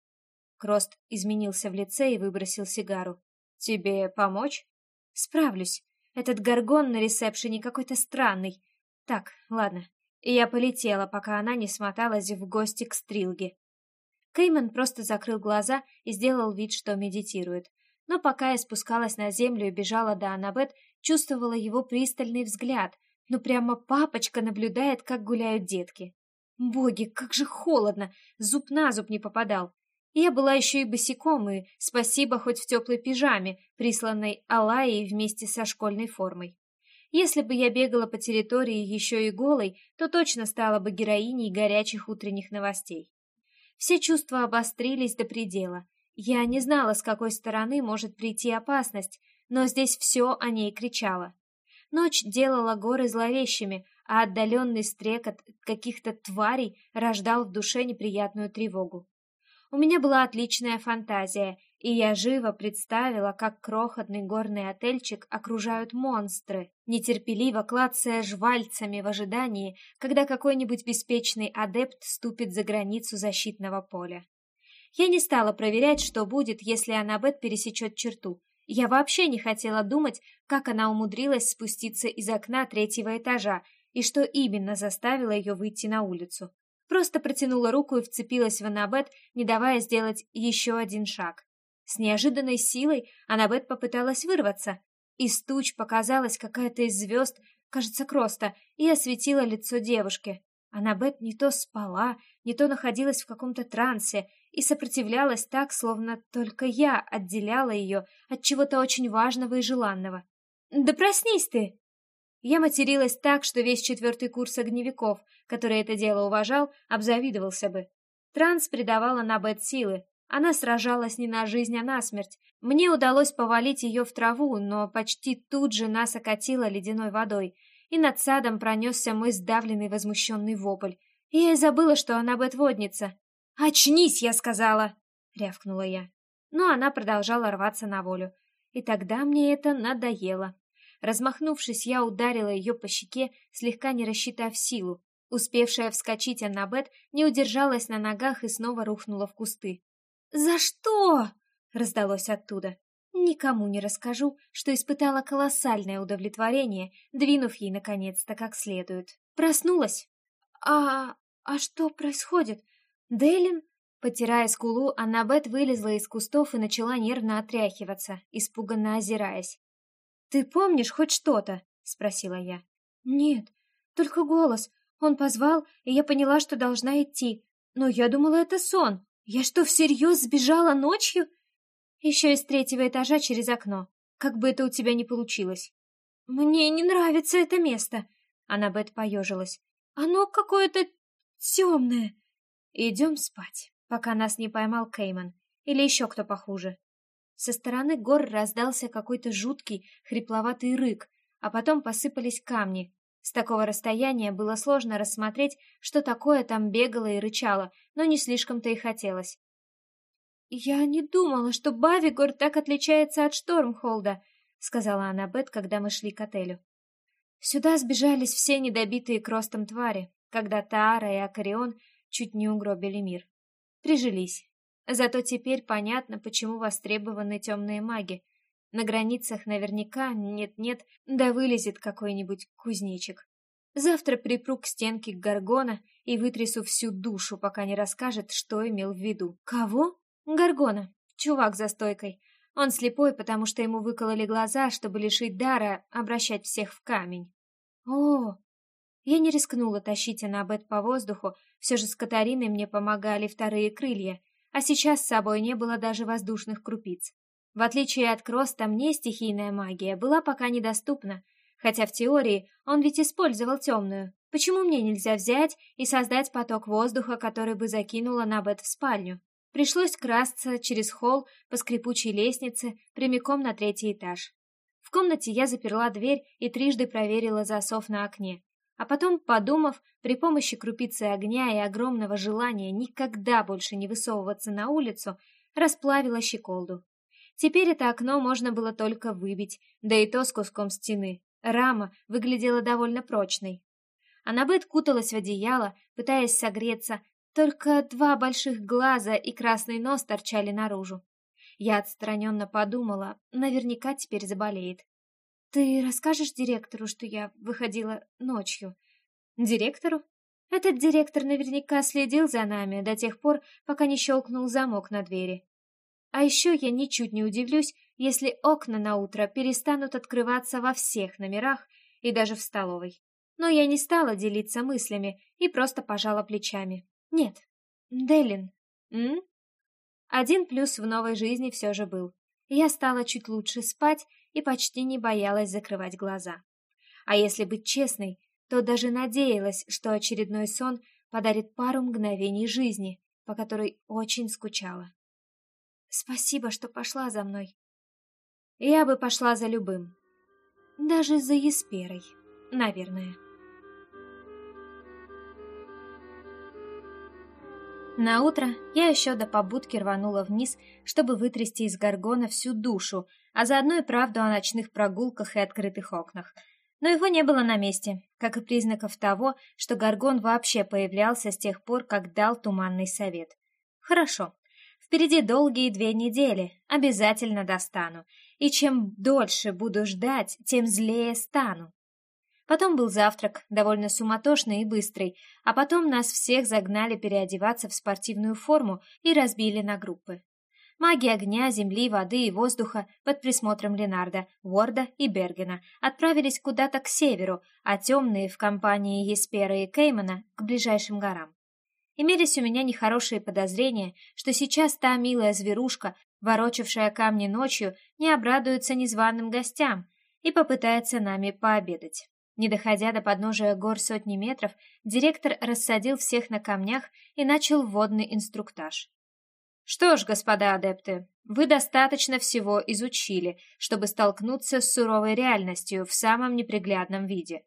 Крост изменился в лице и выбросил сигару. Тебе помочь? Справлюсь. Этот горгон на ресепшене какой-то странный. Так, ладно. И я полетела, пока она не смоталась в гости к Стрилге. Кейман просто закрыл глаза и сделал вид, что медитирует. Но пока я спускалась на землю и бежала до Аннабет, чувствовала его пристальный взгляд. Ну прямо папочка наблюдает, как гуляют детки. Боги, как же холодно! Зуб на зуб не попадал. Я была еще и босиком, и спасибо хоть в теплой пижаме, присланной Алаей вместе со школьной формой. Если бы я бегала по территории еще и голой, то точно стала бы героиней горячих утренних новостей. Все чувства обострились до предела. Я не знала, с какой стороны может прийти опасность, но здесь все о ней кричало. Ночь делала горы зловещими, а отдаленный стрекот каких-то тварей рождал в душе неприятную тревогу. У меня была отличная фантазия, и я живо представила, как крохотный горный отельчик окружают монстры, нетерпеливо клацая жвальцами в ожидании, когда какой-нибудь беспечный адепт ступит за границу защитного поля. Я не стала проверять, что будет, если Аннабет пересечет черту. Я вообще не хотела думать, как она умудрилась спуститься из окна третьего этажа и что именно заставило ее выйти на улицу. Просто протянула руку и вцепилась в Аннабет, не давая сделать еще один шаг. С неожиданной силой Аннабет попыталась вырваться. Из туч показалась какая-то из звезд, кажется, Кроста, и осветила лицо девушки. Аннабет не то спала, не то находилась в каком-то трансе и сопротивлялась так, словно только я отделяла ее от чего-то очень важного и желанного. «Да проснись ты!» Я материлась так, что весь четвертый курс огневиков, который это дело уважал, обзавидовался бы. Транс придавала Набет силы. Она сражалась не на жизнь, а на смерть. Мне удалось повалить ее в траву, но почти тут же нас окатило ледяной водой, и над садом пронесся мой сдавленный возмущенный вопль. Я и забыла, что она бэтводница. «Очнись!» — я сказала! — рявкнула я. Но она продолжала рваться на волю. И тогда мне это надоело. Размахнувшись, я ударила ее по щеке, слегка не рассчитав силу. Успевшая вскочить Аннабет не удержалась на ногах и снова рухнула в кусты. «За что?» — раздалось оттуда. Никому не расскажу, что испытала колоссальное удовлетворение, двинув ей наконец-то как следует. Проснулась. «А... а что происходит? Делин?» Потирая скулу, Аннабет вылезла из кустов и начала нервно отряхиваться, испуганно озираясь. «Ты помнишь хоть что-то?» — спросила я. «Нет, только голос. Он позвал, и я поняла, что должна идти. Но я думала, это сон. Я что, всерьез сбежала ночью?» «Еще из третьего этажа через окно. Как бы это у тебя не получилось». «Мне не нравится это место», — Аннабет поежилась. «Оно какое-то темное». «Идем спать, пока нас не поймал Кейман. Или еще кто похуже». Со стороны гор раздался какой-то жуткий, хрипловатый рык, а потом посыпались камни. С такого расстояния было сложно рассмотреть, что такое там бегало и рычало, но не слишком-то и хотелось. «Я не думала, что Бавигор так отличается от Штормхолда», — сказала она Бет, когда мы шли к отелю. Сюда сбежались все недобитые кростом твари, когда Таара и Акарион чуть не угробили мир. Прижились. Зато теперь понятно, почему востребованы темные маги. На границах наверняка нет-нет, да вылезет какой-нибудь кузнечик. Завтра припру к стенке Гаргона и вытрясу всю душу, пока не расскажет, что имел в виду. Кого? Гаргона. Чувак за стойкой. Он слепой, потому что ему выкололи глаза, чтобы лишить дара обращать всех в камень. О, я не рискнула тащить Аннабет по воздуху, все же с Катариной мне помогали вторые крылья, а сейчас с собой не было даже воздушных крупиц. В отличие от Кроста, мне стихийная магия была пока недоступна, хотя в теории он ведь использовал темную. Почему мне нельзя взять и создать поток воздуха, который бы закинула Набет в спальню? Пришлось красться через холл по скрипучей лестнице прямиком на третий этаж. В комнате я заперла дверь и трижды проверила засов на окне. А потом, подумав, при помощи крупицы огня и огромного желания никогда больше не высовываться на улицу, расплавила щеколду. Теперь это окно можно было только выбить, да и то с куском стены. Рама выглядела довольно прочной. Аннабет куталась в одеяло, пытаясь согреться, только два больших глаза и красный нос торчали наружу. Я отстраненно подумала, наверняка теперь заболеет. «Ты расскажешь директору, что я выходила ночью?» «Директору?» Этот директор наверняка следил за нами до тех пор, пока не щелкнул замок на двери. А еще я ничуть не удивлюсь, если окна на утро перестанут открываться во всех номерах и даже в столовой. Но я не стала делиться мыслями и просто пожала плечами. Нет, Делин. М? Один плюс в новой жизни все же был. Я стала чуть лучше спать и почти не боялась закрывать глаза. А если быть честной, то даже надеялась, что очередной сон подарит пару мгновений жизни, по которой очень скучала. Спасибо, что пошла за мной. Я бы пошла за любым. Даже за Есперой, наверное. На утро я еще до побудки рванула вниз, чтобы вытрясти из горгона всю душу, а заодно и правду о ночных прогулках и открытых окнах. Но его не было на месте, как и признаков того, что горгон вообще появлялся с тех пор, как дал туманный совет. Хорошо. Впереди долгие две недели, обязательно достану. И чем дольше буду ждать, тем злее стану. Потом был завтрак, довольно суматошный и быстрый, а потом нас всех загнали переодеваться в спортивную форму и разбили на группы. Маги огня, земли, воды и воздуха под присмотром Ленарда, Уорда и Бергена отправились куда-то к северу, а темные в компании Еспера и Кеймана к ближайшим горам. Имелись у меня нехорошие подозрения, что сейчас та милая зверушка, ворочавшая камни ночью, не обрадуется незваным гостям и попытается нами пообедать. Не доходя до подножия гор сотни метров, директор рассадил всех на камнях и начал вводный инструктаж. Что ж, господа адепты, вы достаточно всего изучили, чтобы столкнуться с суровой реальностью в самом неприглядном виде.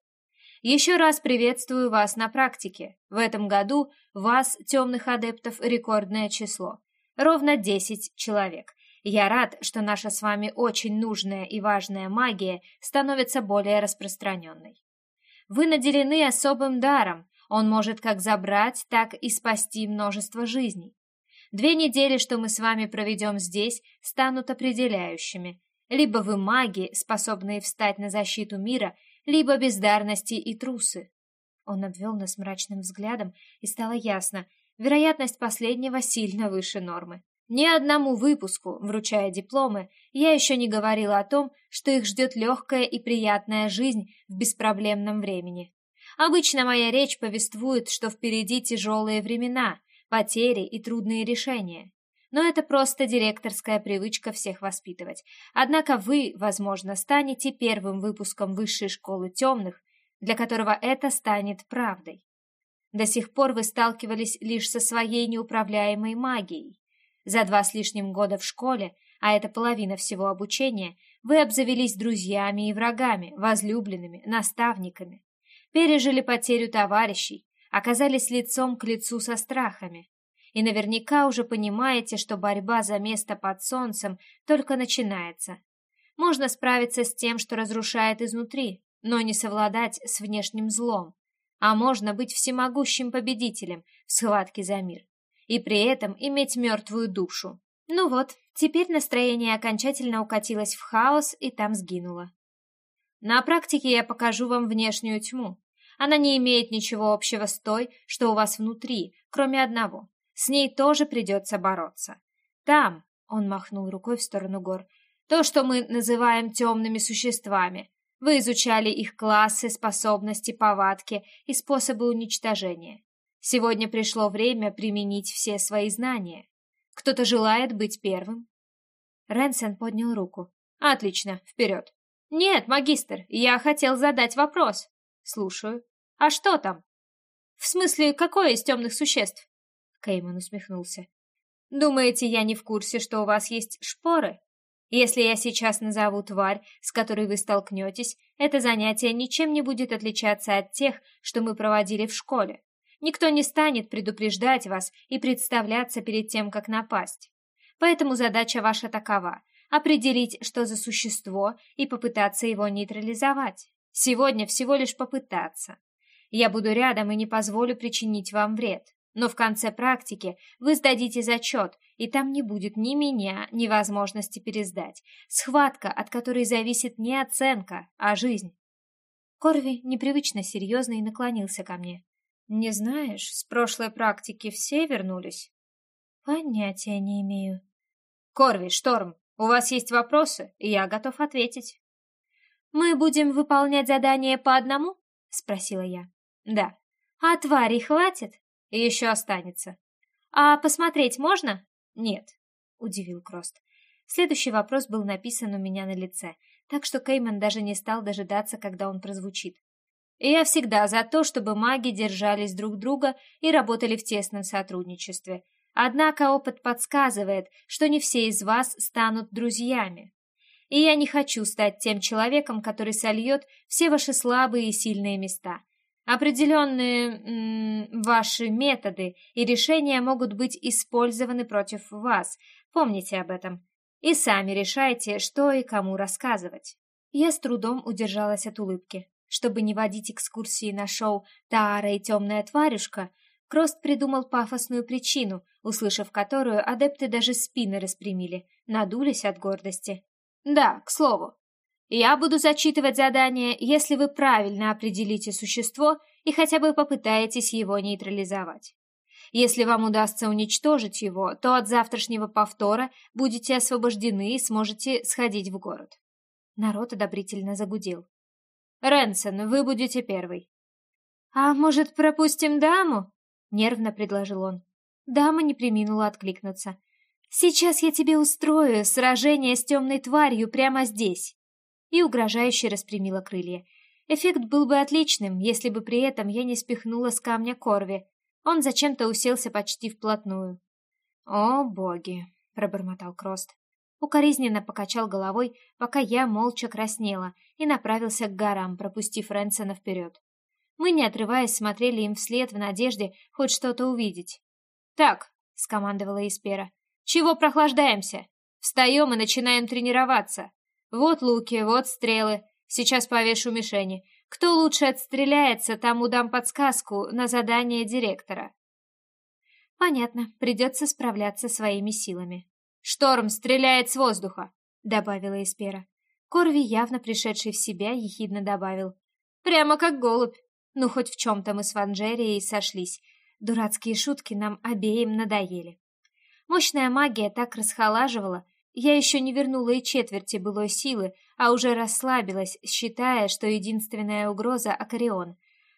Еще раз приветствую вас на практике. В этом году вас, темных адептов, рекордное число. Ровно 10 человек. Я рад, что наша с вами очень нужная и важная магия становится более распространенной. Вы наделены особым даром, он может как забрать, так и спасти множество жизней. Две недели, что мы с вами проведем здесь, станут определяющими. Либо вы маги, способные встать на защиту мира, либо бездарности и трусы. Он обвел нас мрачным взглядом, и стало ясно, вероятность последнего сильно выше нормы. Ни одному выпуску, вручая дипломы, я еще не говорила о том, что их ждет легкая и приятная жизнь в беспроблемном времени. Обычно моя речь повествует, что впереди тяжелые времена, потери и трудные решения. Но это просто директорская привычка всех воспитывать. Однако вы, возможно, станете первым выпуском высшей школы темных, для которого это станет правдой. До сих пор вы сталкивались лишь со своей неуправляемой магией, за два с лишним года в школе а это половина всего обучения, вы обзавелись друзьями и врагами, возлюбленными, наставниками, пережили потерю товарищей, оказались лицом к лицу со страхами. И наверняка уже понимаете, что борьба за место под солнцем только начинается. Можно справиться с тем, что разрушает изнутри, но не совладать с внешним злом. А можно быть всемогущим победителем в схватке за мир и при этом иметь мертвую душу. Ну вот, теперь настроение окончательно укатилось в хаос и там сгинуло. На практике я покажу вам внешнюю тьму. Она не имеет ничего общего с той, что у вас внутри, кроме одного. С ней тоже придется бороться. Там, он махнул рукой в сторону гор, то, что мы называем темными существами. Вы изучали их классы, способности, повадки и способы уничтожения. Сегодня пришло время применить все свои знания. Кто-то желает быть первым? Ренсен поднял руку. Отлично, вперед. Нет, магистр, я хотел задать вопрос. Слушаю. А что там? В смысле, какое из темных существ? Кейман усмехнулся. Думаете, я не в курсе, что у вас есть шпоры? Если я сейчас назову тварь, с которой вы столкнетесь, это занятие ничем не будет отличаться от тех, что мы проводили в школе. Никто не станет предупреждать вас и представляться перед тем, как напасть. Поэтому задача ваша такова – определить, что за существо, и попытаться его нейтрализовать. Сегодня всего лишь попытаться. Я буду рядом и не позволю причинить вам вред. Но в конце практики вы сдадите зачет, и там не будет ни меня, ни возможности пересдать. Схватка, от которой зависит не оценка, а жизнь. Корви непривычно серьезно и наклонился ко мне. Не знаешь, с прошлой практики все вернулись? Понятия не имею. Корви, Шторм, у вас есть вопросы, и я готов ответить. Мы будем выполнять задание по одному? Спросила я. Да. А тварей хватит? Еще останется. А посмотреть можно? Нет, удивил Крост. Следующий вопрос был написан у меня на лице, так что Кейман даже не стал дожидаться, когда он прозвучит. Я всегда за то, чтобы маги держались друг друга и работали в тесном сотрудничестве. Однако опыт подсказывает, что не все из вас станут друзьями. И я не хочу стать тем человеком, который сольет все ваши слабые и сильные места. Определенные ваши методы и решения могут быть использованы против вас. Помните об этом. И сами решайте, что и кому рассказывать. Я с трудом удержалась от улыбки. Чтобы не водить экскурсии на шоу «Таара и темная тварюшка», Крост придумал пафосную причину, услышав которую адепты даже спины распрямили, надулись от гордости. «Да, к слову, я буду зачитывать задание, если вы правильно определите существо и хотя бы попытаетесь его нейтрализовать. Если вам удастся уничтожить его, то от завтрашнего повтора будете освобождены и сможете сходить в город». Народ одобрительно загудел. Ренсен, вы будете первый. А может, пропустим даму? Нервно предложил он. Дама не приминула откликнуться. Сейчас я тебе устрою сражение с темной тварью прямо здесь. И угрожающе распрямила крылья. Эффект был бы отличным, если бы при этом я не спихнула с камня Корви. Он зачем-то уселся почти вплотную. «О, боги!» — пробормотал Крост укоризненно покачал головой, пока я молча краснела, и направился к горам, пропустив Ренсона вперед. Мы, не отрываясь, смотрели им вслед в надежде хоть что-то увидеть. «Так», — скомандовала Испера, — «чего прохлаждаемся? Встаем и начинаем тренироваться. Вот луки, вот стрелы. Сейчас повешу мишени. Кто лучше отстреляется, тому дам подсказку на задание директора». «Понятно, придется справляться своими силами». «Шторм стреляет с воздуха», — добавила Эспера. Корви, явно пришедший в себя, ехидно добавил. «Прямо как голубь. Ну, хоть в чем-то мы с Ванжерией сошлись. Дурацкие шутки нам обеим надоели». Мощная магия так расхолаживала, я еще не вернула и четверти былой силы, а уже расслабилась, считая, что единственная угроза — Акарион.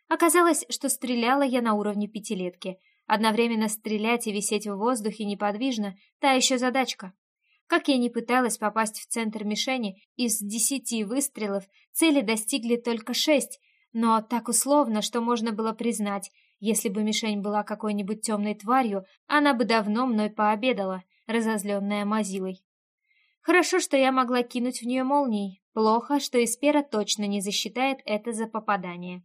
Оказалось, что стреляла я на уровне пятилетки — Одновременно стрелять и висеть в воздухе неподвижно – та еще задачка. Как я ни пыталась попасть в центр мишени, из десяти выстрелов цели достигли только шесть, но так условно, что можно было признать, если бы мишень была какой-нибудь темной тварью, она бы давно мной пообедала, разозленная мазилой. Хорошо, что я могла кинуть в нее молнией. Плохо, что Эспера точно не засчитает это за попадание.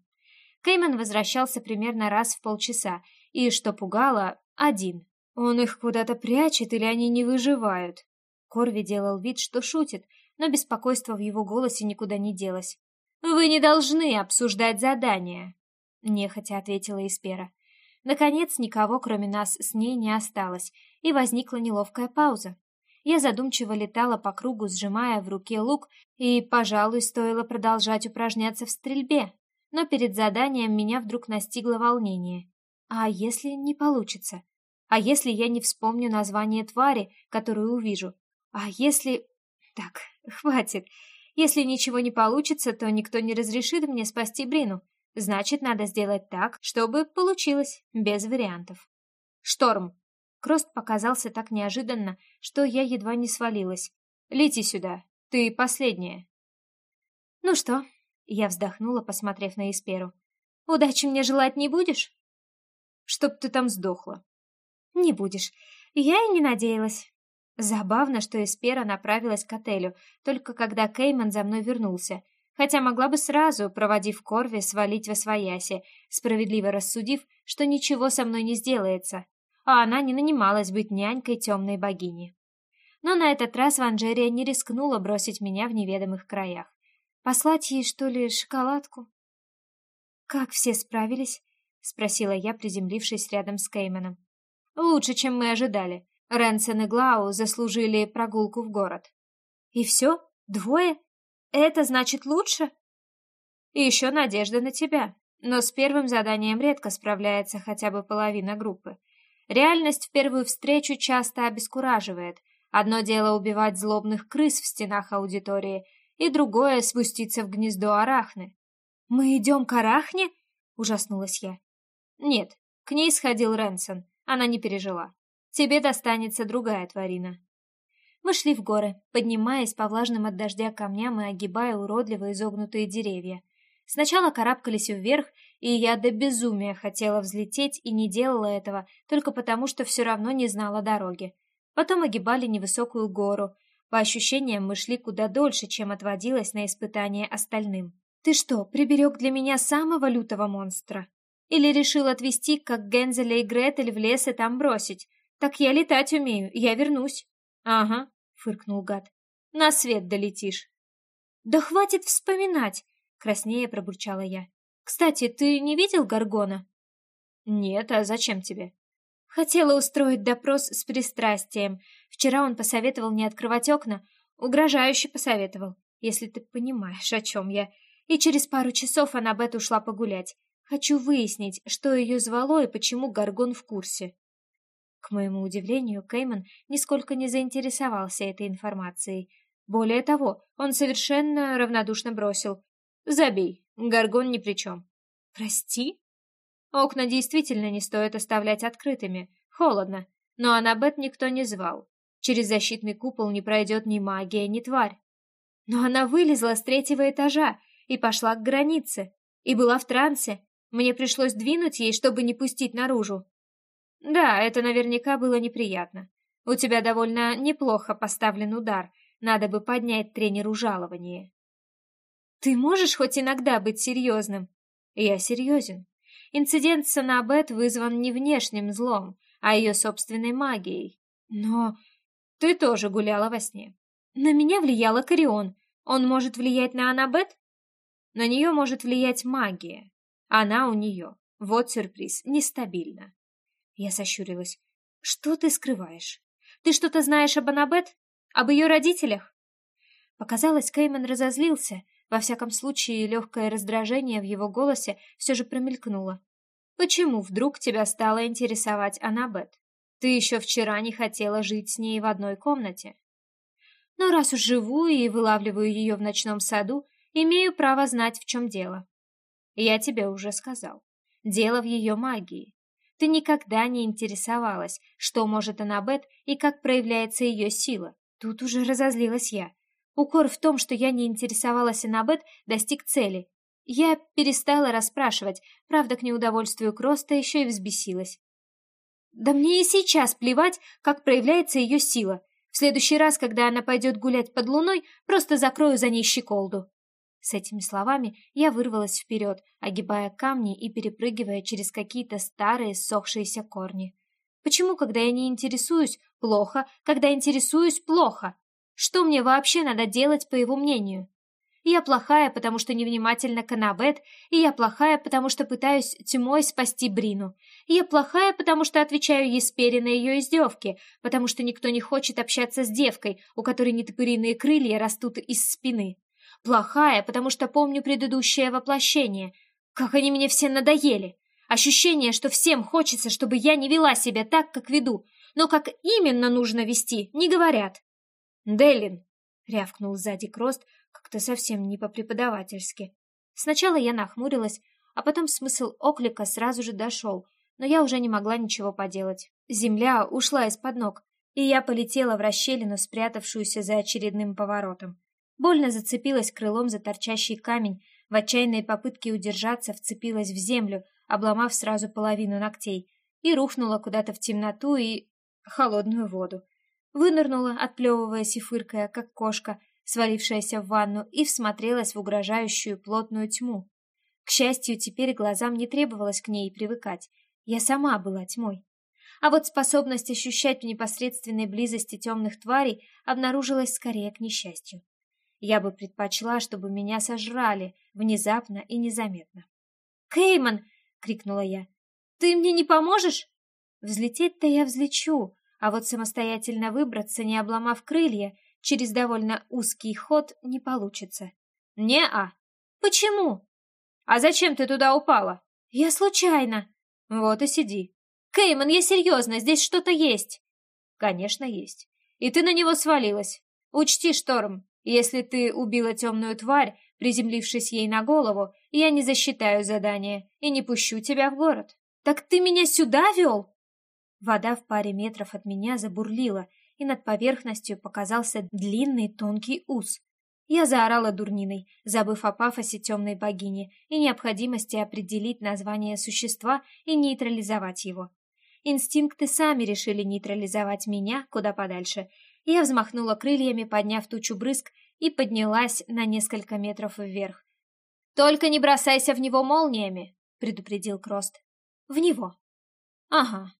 Кейман возвращался примерно раз в полчаса, и, что пугало, один. Он их куда-то прячет или они не выживают? Корви делал вид, что шутит, но беспокойство в его голосе никуда не делось. «Вы не должны обсуждать задания», — нехотя ответила Эспера. Наконец, никого, кроме нас, с ней не осталось, и возникла неловкая пауза. Я задумчиво летала по кругу, сжимая в руке лук, и, пожалуй, стоило продолжать упражняться в стрельбе. Но перед заданием меня вдруг настигло волнение. А если не получится? А если я не вспомню название твари, которую увижу? А если... Так, хватит. Если ничего не получится, то никто не разрешит мне спасти Брину. Значит, надо сделать так, чтобы получилось, без вариантов. Шторм. Крост показался так неожиданно, что я едва не свалилась. Лети сюда. Ты последняя. Ну что? Я вздохнула, посмотрев на Исперу. Удачи мне желать не будешь? Чтоб ты там сдохла. Не будешь. Я и не надеялась. Забавно, что Эспера направилась к отелю, только когда Кейман за мной вернулся, хотя могла бы сразу, проводив Корви, свалить во свояси, справедливо рассудив, что ничего со мной не сделается, а она не нанималась быть нянькой темной богини. Но на этот раз Ванжерия не рискнула бросить меня в неведомых краях. Послать ей, что ли, шоколадку? «Как все справились?» — спросила я, приземлившись рядом с Кейманом. «Лучше, чем мы ожидали. Ренсен и Глау заслужили прогулку в город. И все? Двое? Это значит лучше? И еще надежда на тебя. Но с первым заданием редко справляется хотя бы половина группы. Реальность в первую встречу часто обескураживает. Одно дело убивать злобных крыс в стенах аудитории, и другое — спуститься в гнездо арахны. «Мы идем к арахне?» — ужаснулась я. «Нет, к ней сходил Ренсон. Она не пережила. Тебе достанется другая тварина. Мы шли в горы, поднимаясь по влажным от дождя камням и огибая уродливо изогнутые деревья. Сначала карабкались вверх, и я до безумия хотела взлететь и не делала этого, только потому, что все равно не знала дороги. Потом огибали невысокую гору. По ощущениям, мы шли куда дольше, чем отводилось на испытание остальным. «Ты что, приберег для меня самого лютого монстра? Или решил отвезти, как Гензеля и Гретель, в лес и там бросить? «Так я летать умею, я вернусь». «Ага», — фыркнул гад. «На свет долетишь». «Да хватит вспоминать!» — краснее пробурчала я. «Кстати, ты не видел Гаргона?» «Нет, а зачем тебе?» «Хотела устроить допрос с пристрастием. Вчера он посоветовал не открывать окна. Угрожающе посоветовал, если ты понимаешь, о чем я. И через пару часов Аннабет ушла погулять. Хочу выяснить, что ее звало и почему Гаргон в курсе». К моему удивлению, Кейман нисколько не заинтересовался этой информацией. Более того, он совершенно равнодушно бросил. «Забей, Гаргон ни при чем». «Прости?» Окна действительно не стоит оставлять открытыми. Холодно. Но Аннабет никто не звал. Через защитный купол не пройдет ни магия, ни тварь. Но она вылезла с третьего этажа и пошла к границе. И была в трансе. Мне пришлось двинуть ей, чтобы не пустить наружу. Да, это наверняка было неприятно. У тебя довольно неплохо поставлен удар. Надо бы поднять тренеру жалование. Ты можешь хоть иногда быть серьезным? Я серьезен. Инцидент с Анабет вызван не внешним злом, а ее собственной магией. Но ты тоже гуляла во сне. На меня влияла Корион. Он может влиять на Анабет? На нее может влиять магия. Она у нее. Вот сюрприз. Нестабильна. Я сощурилась. «Что ты скрываешь? Ты что-то знаешь об Анабет? Об ее родителях?» Показалось, Кейман разозлился. Во всяком случае, легкое раздражение в его голосе все же промелькнуло. «Почему вдруг тебя стало интересовать Анабет? Ты еще вчера не хотела жить с ней в одной комнате. Но раз уж живу и вылавливаю ее в ночном саду, имею право знать, в чем дело. Я тебе уже сказал. Дело в ее магии. Ты никогда не интересовалась, что может Анабет и как проявляется ее сила. Тут уже разозлилась я. Укор в том, что я не интересовалась Анабет, достиг цели. Я перестала расспрашивать, правда, к неудовольствию Кроста еще и взбесилась. Да мне и сейчас плевать, как проявляется ее сила. В следующий раз, когда она пойдет гулять под луной, просто закрою за ней щеколду. С этими словами я вырвалась вперед, огибая камни и перепрыгивая через какие-то старые ссохшиеся корни. Почему, когда я не интересуюсь, плохо, когда интересуюсь, плохо? Что мне вообще надо делать, по его мнению? Я плохая, потому что невнимательна к Анабет, и я плохая, потому что пытаюсь тьмой спасти Брину. И я плохая, потому что отвечаю Еспере на ее издевки, потому что никто не хочет общаться с девкой, у которой нетопыриные крылья растут из спины. Плохая, потому что помню предыдущее воплощение. Как они мне все надоели. Ощущение, что всем хочется, чтобы я не вела себя так, как веду, но как именно нужно вести, не говорят. «Делин!» — рявкнул сзади Крост, как-то совсем не по-преподавательски. Сначала я нахмурилась, а потом смысл оклика сразу же дошел, но я уже не могла ничего поделать. Земля ушла из-под ног, и я полетела в расщелину, спрятавшуюся за очередным поворотом. Больно зацепилась крылом за торчащий камень, в отчаянной попытке удержаться вцепилась в землю, обломав сразу половину ногтей, и рухнула куда-то в темноту и... холодную воду. Вынырнула, отплевываясь и фыркая, как кошка, свалившаяся в ванну, и всмотрелась в угрожающую плотную тьму. К счастью, теперь глазам не требовалось к ней привыкать. Я сама была тьмой. А вот способность ощущать в непосредственной близости темных тварей обнаружилась скорее к несчастью. Я бы предпочла, чтобы меня сожрали внезапно и незаметно. «Кейман!» — крикнула я. «Ты мне не поможешь?» Взлететь-то я взлечу, а вот самостоятельно выбраться, не обломав крылья, через довольно узкий ход не получится. «Не-а!» «Почему?» «А зачем ты туда упала?» «Я случайно». «Вот и сиди». «Кейман, я серьезно, здесь что-то есть». «Конечно, есть. И ты на него свалилась. Учти, Шторм, если ты убила темную тварь, приземлившись ей на голову, я не засчитаю задание и не пущу тебя в город. Так ты меня сюда вел? Вода в паре метров от меня забурлила, и над поверхностью показался длинный тонкий ус. Я заорала дурниной, забыв о пафосе темной богини и необходимости определить название существа и нейтрализовать его. Инстинкты сами решили нейтрализовать меня куда подальше, я взмахнула крыльями, подняв тучу брызг, и поднялась на несколько метров вверх. «Только не бросайся в него молниями!» — предупредил Крост. «В него». «Ага,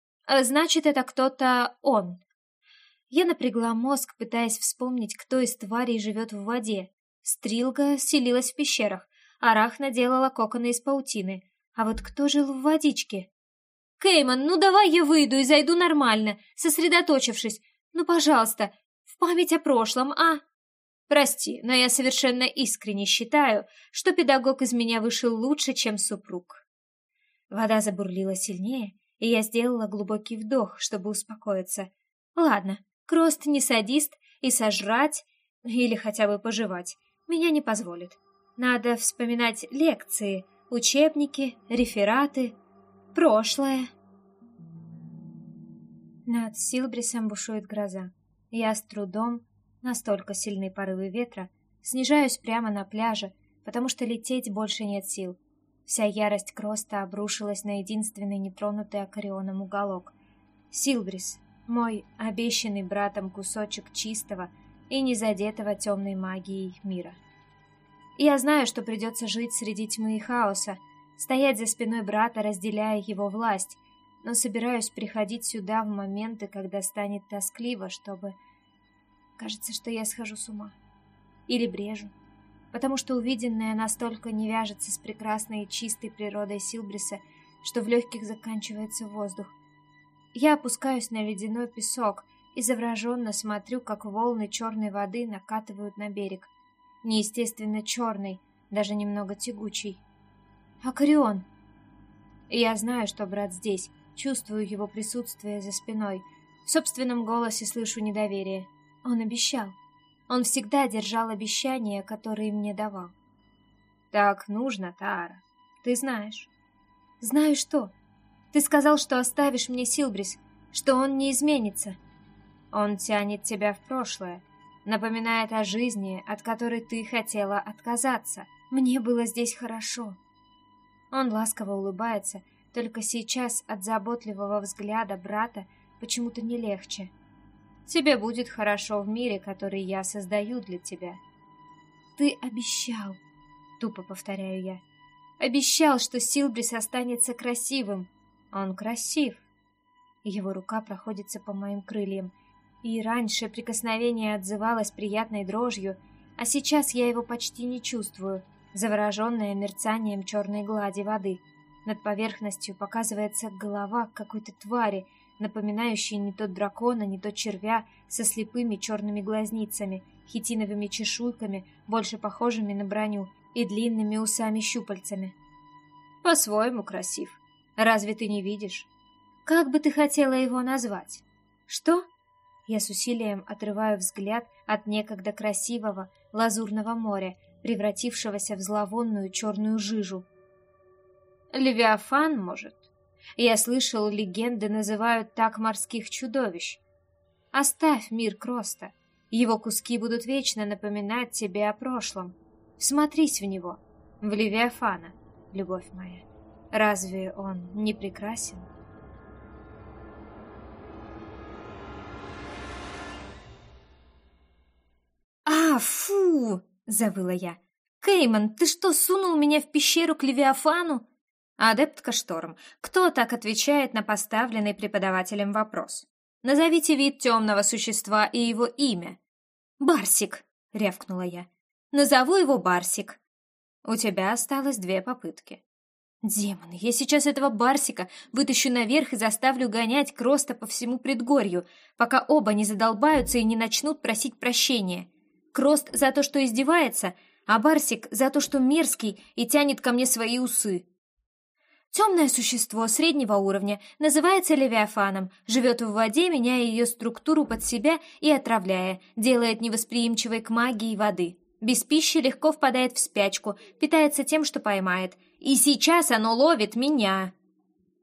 значит, это кто-то он». Я напрягла мозг, пытаясь вспомнить, кто из тварей живет в воде. Стрилга селилась в пещерах, Арахна делала коконы из паутины. А вот кто жил в водичке? «Кейман, ну давай я выйду и зайду нормально, сосредоточившись. Ну, пожалуйста, в память о прошлом, а? Прости, но я совершенно искренне считаю, что педагог из меня вышел лучше, чем супруг. Вода забурлила сильнее, и я сделала глубокий вдох, чтобы успокоиться. Ладно, Крост не садист, и сожрать, или хотя бы пожевать, меня не позволит. Надо вспоминать лекции, учебники, рефераты, прошлое. Над Силбрисом бушует гроза. Я с трудом, настолько сильные порывы ветра, снижаюсь прямо на пляже, потому что лететь больше нет сил. Вся ярость Кроста обрушилась на единственный нетронутый акарионом уголок. Силбрис, мой обещанный братом кусочек чистого и незадетого темной магией мира. Я знаю, что придется жить среди тьмы и хаоса, стоять за спиной брата, разделяя его власть, но собираюсь приходить сюда в моменты, когда станет тоскливо, чтобы... Кажется, что я схожу с ума. Или брежу. Потому что увиденное настолько не вяжется с прекрасной и чистой природой Силбриса, что в легких заканчивается воздух. Я опускаюсь на ледяной песок и завраженно смотрю, как волны черной воды накатывают на берег. Неестественно черный, даже немного тягучий. «Акарион!» Я знаю, что брат здесь, Чувствую его присутствие за спиной. В собственном голосе слышу недоверие. Он обещал. Он всегда держал обещания, которые мне давал. Так нужно, Тара. Ты знаешь. Знаю что? Ты сказал, что оставишь мне Силбрис, что он не изменится. Он тянет тебя в прошлое, напоминает о жизни, от которой ты хотела отказаться. Мне было здесь хорошо. Он ласково улыбается, только сейчас от заботливого взгляда брата почему-то не легче. Тебе будет хорошо в мире, который я создаю для тебя. Ты обещал, тупо повторяю я. Обещал, что Силбрис останется красивым. Он красив. Его рука проходится по моим крыльям, и раньше прикосновение отзывалось приятной дрожью, а сейчас я его почти не чувствую, завороженная мерцанием черной глади воды. Над поверхностью показывается голова какой-то твари, напоминающей не то дракона, не то червя, со слепыми черными глазницами, хитиновыми чешуйками, больше похожими на броню, и длинными усами-щупальцами. По-своему красив. Разве ты не видишь? Как бы ты хотела его назвать? Что? Я с усилием отрываю взгляд от некогда красивого лазурного моря, превратившегося в зловонную черную жижу. Левиафан, может? Я слышал, легенды называют так морских чудовищ. Оставь мир Кроста. Его куски будут вечно напоминать тебе о прошлом. Всмотрись в него, в Левиафана, любовь моя. Разве он не прекрасен? «А, фу!» — завыла я. «Кейман, ты что, сунул меня в пещеру к Левиафану?» «Адептка Шторм, кто так отвечает на поставленный преподавателем вопрос? Назовите вид темного существа и его имя». «Барсик!» — рявкнула я. «Назову его Барсик». У тебя осталось две попытки. Демоны, я сейчас этого Барсика вытащу наверх и заставлю гонять Кроста по всему предгорью, пока оба не задолбаются и не начнут просить прощения. Крост за то, что издевается, а Барсик за то, что мерзкий и тянет ко мне свои усы. Темное существо среднего уровня называется Левиафаном, живет в воде, меняя ее структуру под себя и отравляя, делает невосприимчивой к магии воды. Без пищи легко впадает в спячку, питается тем, что поймает. И сейчас оно ловит меня.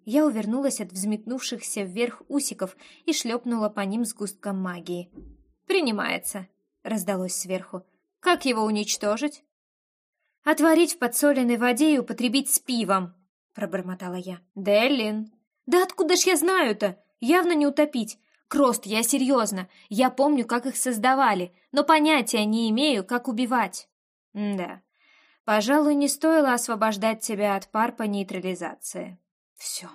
Я увернулась от взметнувшихся вверх усиков и шлепнула по ним сгустком магии. «Принимается», — раздалось сверху. «Как его уничтожить?» «Отварить в подсоленной воде и употребить с пивом», пробормотала я. «Деллин!» «Да откуда ж я знаю-то? Явно не утопить. Крост, я серьезно. Я помню, как их создавали, но понятия не имею, как убивать». «Да. Пожалуй, не стоило освобождать тебя от пар по нейтрализации». «Все.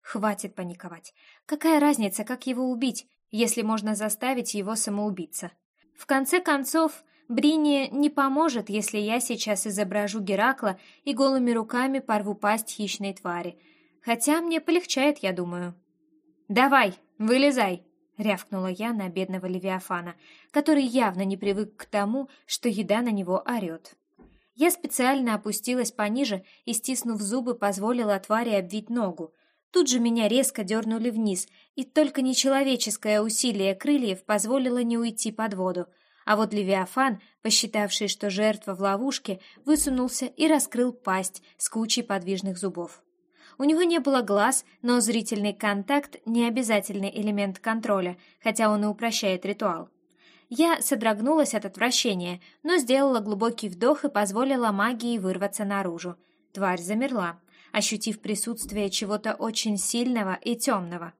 Хватит паниковать. Какая разница, как его убить, если можно заставить его самоубиться? В конце концов, Брине не поможет, если я сейчас изображу Геракла и голыми руками порву пасть хищной твари. Хотя мне полегчает, я думаю. «Давай, вылезай!» — рявкнула я на бедного Левиафана, который явно не привык к тому, что еда на него орет. Я специально опустилась пониже и, стиснув зубы, позволила твари обвить ногу. Тут же меня резко дернули вниз, и только нечеловеческое усилие крыльев позволило не уйти под воду — а вот Левиафан, посчитавший, что жертва в ловушке, высунулся и раскрыл пасть с кучей подвижных зубов. У него не было глаз, но зрительный контакт — не обязательный элемент контроля, хотя он и упрощает ритуал. Я содрогнулась от отвращения, но сделала глубокий вдох и позволила магии вырваться наружу. Тварь замерла, ощутив присутствие чего-то очень сильного и темного.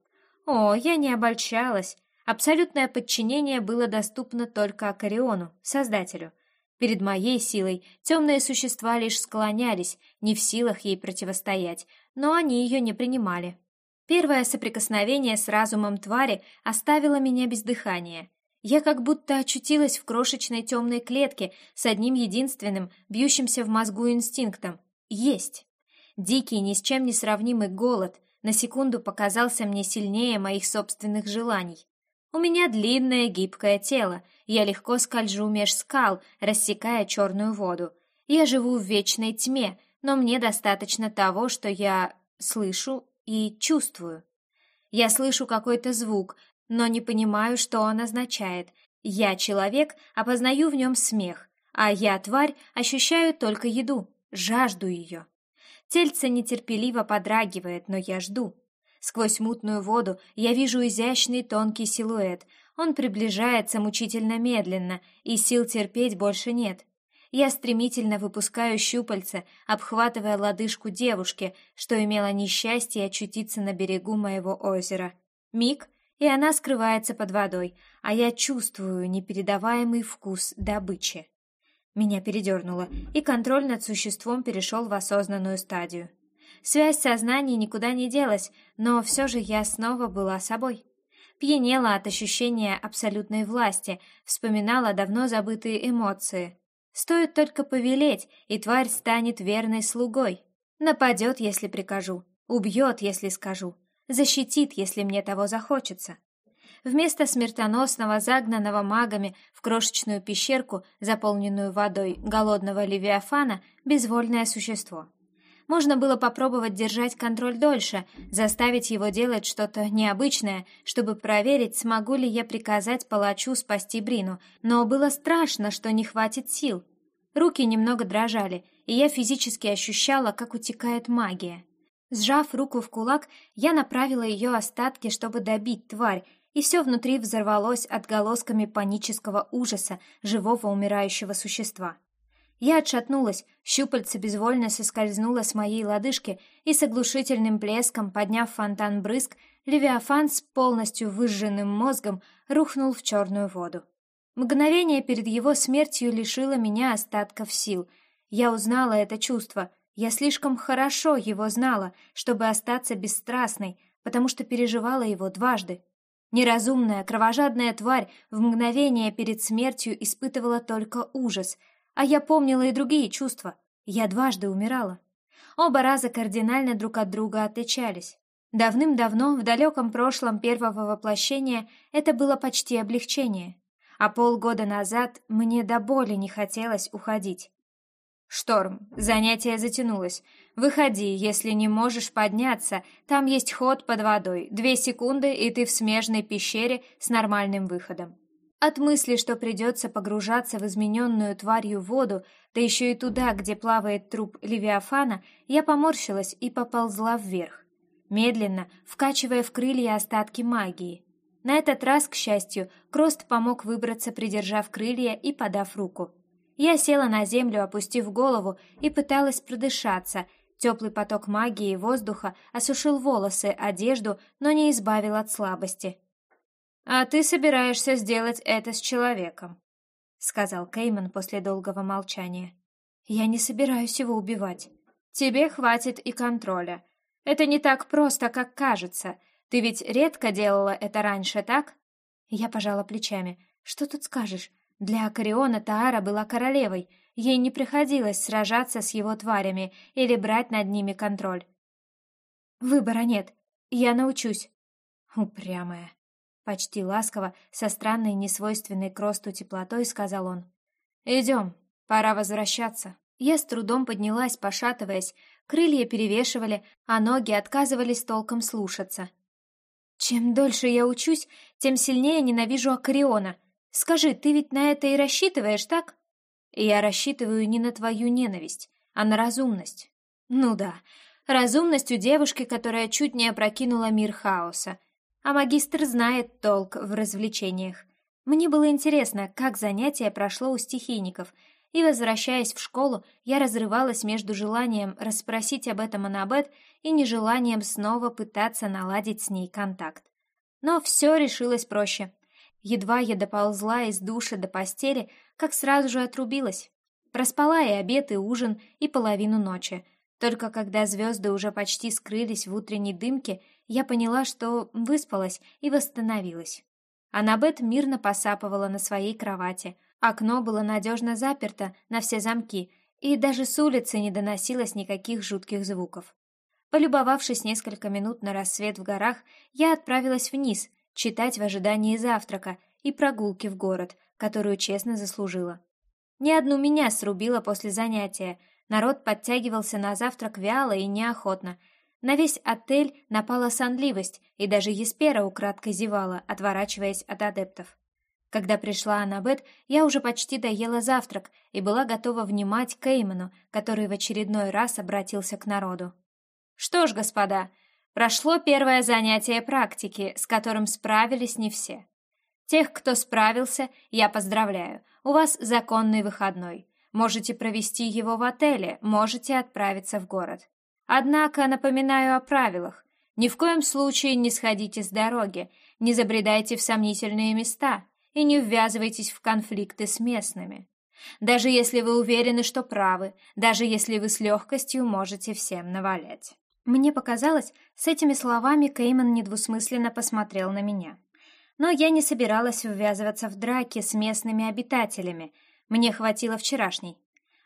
О, я не обольщалась. Абсолютное подчинение было доступно только Акариону, Создателю. Перед моей силой темные существа лишь склонялись, не в силах ей противостоять, но они ее не принимали. Первое соприкосновение с разумом твари оставило меня без дыхания. Я как будто очутилась в крошечной темной клетке с одним единственным, бьющимся в мозгу инстинктом — есть. Дикий, ни с чем не сравнимый голод на секунду показался мне сильнее моих собственных желаний. У меня длинное гибкое тело, я легко скольжу меж скал, рассекая черную воду. Я живу в вечной тьме, но мне достаточно того, что я слышу и чувствую. Я слышу какой-то звук, но не понимаю, что он означает. Я человек, опознаю в нем смех, а я, тварь, ощущаю только еду, жажду ее. Тельце нетерпеливо подрагивает, но я жду. Сквозь мутную воду я вижу изящный тонкий силуэт. Он приближается мучительно медленно, и сил терпеть больше нет. Я стремительно выпускаю щупальца, обхватывая лодыжку девушки, что имела несчастье очутиться на берегу моего озера. Миг, и она скрывается под водой, а я чувствую непередаваемый вкус добычи. Меня передернуло, и контроль над существом перешел в осознанную стадию. Связь сознания никуда не делась, но все же я снова была собой. Пьянела от ощущения абсолютной власти, вспоминала давно забытые эмоции. Стоит только повелеть, и тварь станет верной слугой. Нападет, если прикажу, убьет, если скажу, защитит, если мне того захочется. Вместо смертоносного, загнанного магами в крошечную пещерку, заполненную водой голодного левиафана, безвольное существо. Можно было попробовать держать контроль дольше, заставить его делать что-то необычное, чтобы проверить, смогу ли я приказать палачу спасти Брину, но было страшно, что не хватит сил. Руки немного дрожали, и я физически ощущала, как утекает магия. Сжав руку в кулак, я направила ее остатки, чтобы добить тварь, и все внутри взорвалось отголосками панического ужаса живого умирающего существа. Я отшатнулась, щупальце безвольно соскользнуло с моей лодыжки, и с оглушительным плеском, подняв фонтан брызг, Левиафан с полностью выжженным мозгом рухнул в черную воду. Мгновение перед его смертью лишило меня остатков сил. Я узнала это чувство. Я слишком хорошо его знала, чтобы остаться бесстрастной, потому что переживала его дважды. Неразумная, кровожадная тварь в мгновение перед смертью испытывала только ужас — а я помнила и другие чувства. Я дважды умирала. Оба раза кардинально друг от друга отличались. Давным-давно, в далеком прошлом первого воплощения, это было почти облегчение. А полгода назад мне до боли не хотелось уходить. «Шторм, занятие затянулось. Выходи, если не можешь подняться. Там есть ход под водой. Две секунды, и ты в смежной пещере с нормальным выходом. От мысли, что придется погружаться в измененную тварью воду, да еще и туда, где плавает труп Левиафана, я поморщилась и поползла вверх, медленно вкачивая в крылья остатки магии. На этот раз, к счастью, Крост помог выбраться, придержав крылья и подав руку. Я села на землю, опустив голову, и пыталась продышаться. Теплый поток магии и воздуха осушил волосы, одежду, но не избавил от слабости. «А ты собираешься сделать это с человеком», — сказал Кейман после долгого молчания. «Я не собираюсь его убивать. Тебе хватит и контроля. Это не так просто, как кажется. Ты ведь редко делала это раньше, так?» Я пожала плечами. «Что тут скажешь? Для Акариона Таара была королевой. Ей не приходилось сражаться с его тварями или брать над ними контроль. Выбора нет. Я научусь. Упрямая. Почти ласково, со странной несвойственной кросту теплотой, сказал он. «Идем, пора возвращаться». Я с трудом поднялась, пошатываясь, крылья перевешивали, а ноги отказывались толком слушаться. «Чем дольше я учусь, тем сильнее ненавижу Акариона. Скажи, ты ведь на это и рассчитываешь, так?» «Я рассчитываю не на твою ненависть, а на разумность». «Ну да, разумность у девушки, которая чуть не опрокинула мир хаоса а магистр знает толк в развлечениях. Мне было интересно, как занятие прошло у стихийников, и, возвращаясь в школу, я разрывалась между желанием расспросить об этом Анабет и нежеланием снова пытаться наладить с ней контакт. Но все решилось проще. Едва я доползла из душа до постели, как сразу же отрубилась. Проспала и обед, и ужин, и половину ночи. Только когда звезды уже почти скрылись в утренней дымке, я поняла, что выспалась и восстановилась. Аннабет мирно посапывала на своей кровати. Окно было надежно заперто на все замки, и даже с улицы не доносилось никаких жутких звуков. Полюбовавшись несколько минут на рассвет в горах, я отправилась вниз, читать в ожидании завтрака и прогулки в город, которую честно заслужила. Ни одну меня срубило после занятия. Народ подтягивался на завтрак вяло и неохотно, на весь отель напала сонливость, и даже Еспера украдкой зевала, отворачиваясь от адептов. Когда пришла Аннабет, я уже почти доела завтрак и была готова внимать Кейману, который в очередной раз обратился к народу. «Что ж, господа, прошло первое занятие практики, с которым справились не все. Тех, кто справился, я поздравляю, у вас законный выходной. Можете провести его в отеле, можете отправиться в город. Однако напоминаю о правилах. Ни в коем случае не сходите с дороги, не забредайте в сомнительные места и не ввязывайтесь в конфликты с местными. Даже если вы уверены, что правы, даже если вы с легкостью можете всем навалять. Мне показалось, с этими словами Кейман недвусмысленно посмотрел на меня. Но я не собиралась ввязываться в драки с местными обитателями. Мне хватило вчерашней.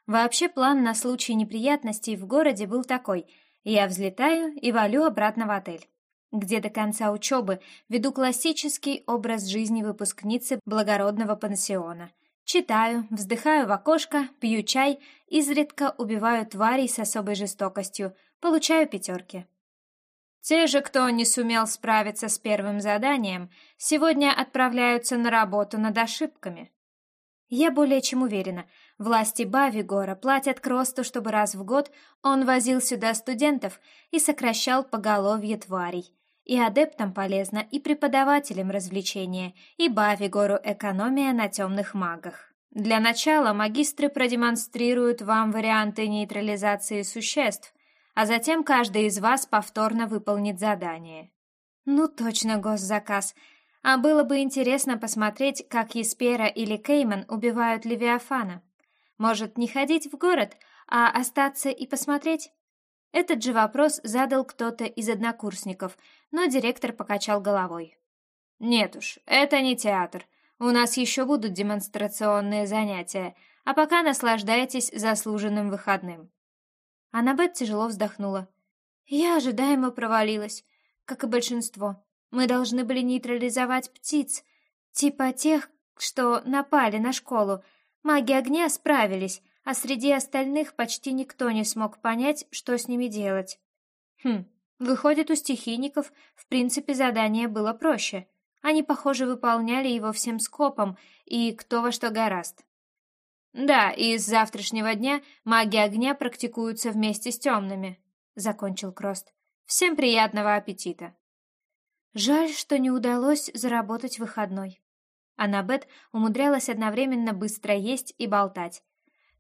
Вообще план на случай неприятностей в городе был такой: я взлетаю и валю обратно в отель, где до конца учебы веду классический образ жизни выпускницы благородного пансиона. Читаю, вздыхаю в окошко, пью чай, изредка убиваю тварей с особой жестокостью, получаю пятерки. Те же, кто не сумел справиться с первым заданием, сегодня отправляются на работу над ошибками. Я более чем уверена, власти Бавигора платят Кросту, чтобы раз в год он возил сюда студентов и сокращал поголовье тварей. И адептам полезно, и преподавателям развлечения, и Бавигору экономия на темных магах. Для начала магистры продемонстрируют вам варианты нейтрализации существ, а затем каждый из вас повторно выполнит задание. Ну точно госзаказ — а было бы интересно посмотреть, как Еспера или Кейман убивают Левиафана. Может, не ходить в город, а остаться и посмотреть? Этот же вопрос задал кто-то из однокурсников, но директор покачал головой. Нет уж, это не театр. У нас еще будут демонстрационные занятия, а пока наслаждайтесь заслуженным выходным. Аннабет тяжело вздохнула. Я ожидаемо провалилась, как и большинство. Мы должны были нейтрализовать птиц, типа тех, что напали на школу. Маги огня справились, а среди остальных почти никто не смог понять, что с ними делать. Хм, выходит, у стихийников в принципе задание было проще. Они, похоже, выполняли его всем скопом, и кто во что гораст. Да, и с завтрашнего дня маги огня практикуются вместе с темными, закончил Крост. Всем приятного аппетита. Жаль, что не удалось заработать выходной. Аннабет умудрялась одновременно быстро есть и болтать.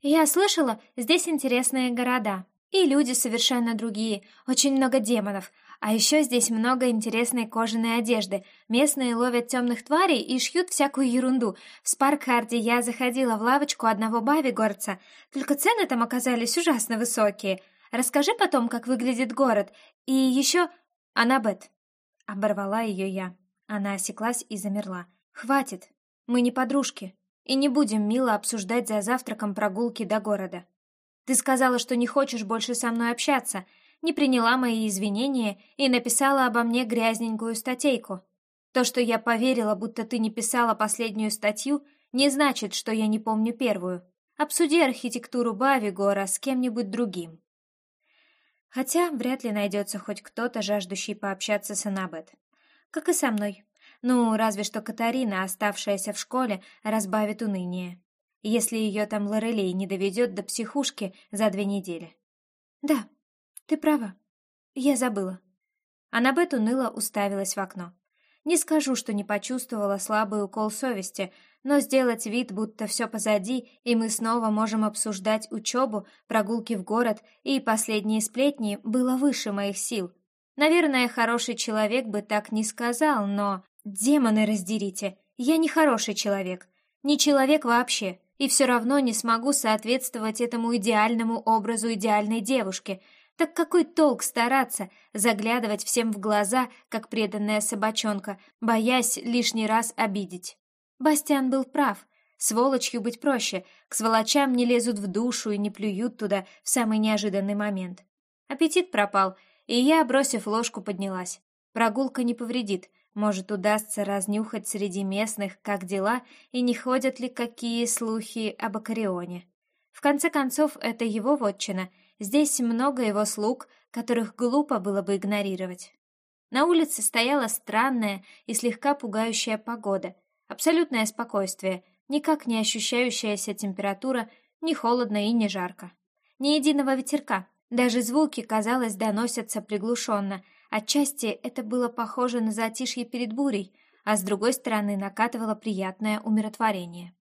Я слышала, здесь интересные города. И люди совершенно другие, очень много демонов. А еще здесь много интересной кожаной одежды. Местные ловят темных тварей и шьют всякую ерунду. В Спаркхарде я заходила в лавочку одного бавигорца, только цены там оказались ужасно высокие. Расскажи потом, как выглядит город. И еще... Аннабет, Оборвала ее я. Она осеклась и замерла. «Хватит! Мы не подружки, и не будем мило обсуждать за завтраком прогулки до города. Ты сказала, что не хочешь больше со мной общаться, не приняла мои извинения и написала обо мне грязненькую статейку. То, что я поверила, будто ты не писала последнюю статью, не значит, что я не помню первую. Обсуди архитектуру Бавигора с кем-нибудь другим. Хотя вряд ли найдется хоть кто-то, жаждущий пообщаться с Анабет. Как и со мной. Ну, разве что Катарина, оставшаяся в школе, разбавит уныние. Если ее там Лорелей не доведет до психушки за две недели. Да, ты права. Я забыла. Анабет уныло уставилась в окно. Не скажу, что не почувствовала слабый укол совести, но сделать вид, будто все позади, и мы снова можем обсуждать учебу, прогулки в город и последние сплетни, было выше моих сил. Наверное, хороший человек бы так не сказал, но... Демоны раздерите! Я не хороший человек. Не человек вообще. И все равно не смогу соответствовать этому идеальному образу идеальной девушки. Так какой толк стараться, заглядывать всем в глаза, как преданная собачонка, боясь лишний раз обидеть? Бастиан был прав. Сволочью быть проще. К сволочам не лезут в душу и не плюют туда в самый неожиданный момент. Аппетит пропал, и я, бросив ложку, поднялась. Прогулка не повредит. Может, удастся разнюхать среди местных, как дела, и не ходят ли какие слухи об Акарионе. В конце концов, это его вотчина. Здесь много его слуг, которых глупо было бы игнорировать. На улице стояла странная и слегка пугающая погода — Абсолютное спокойствие, никак не ощущающаяся температура, ни холодно и не жарко. Ни единого ветерка, даже звуки, казалось, доносятся приглушенно. Отчасти это было похоже на затишье перед бурей, а с другой стороны накатывало приятное умиротворение.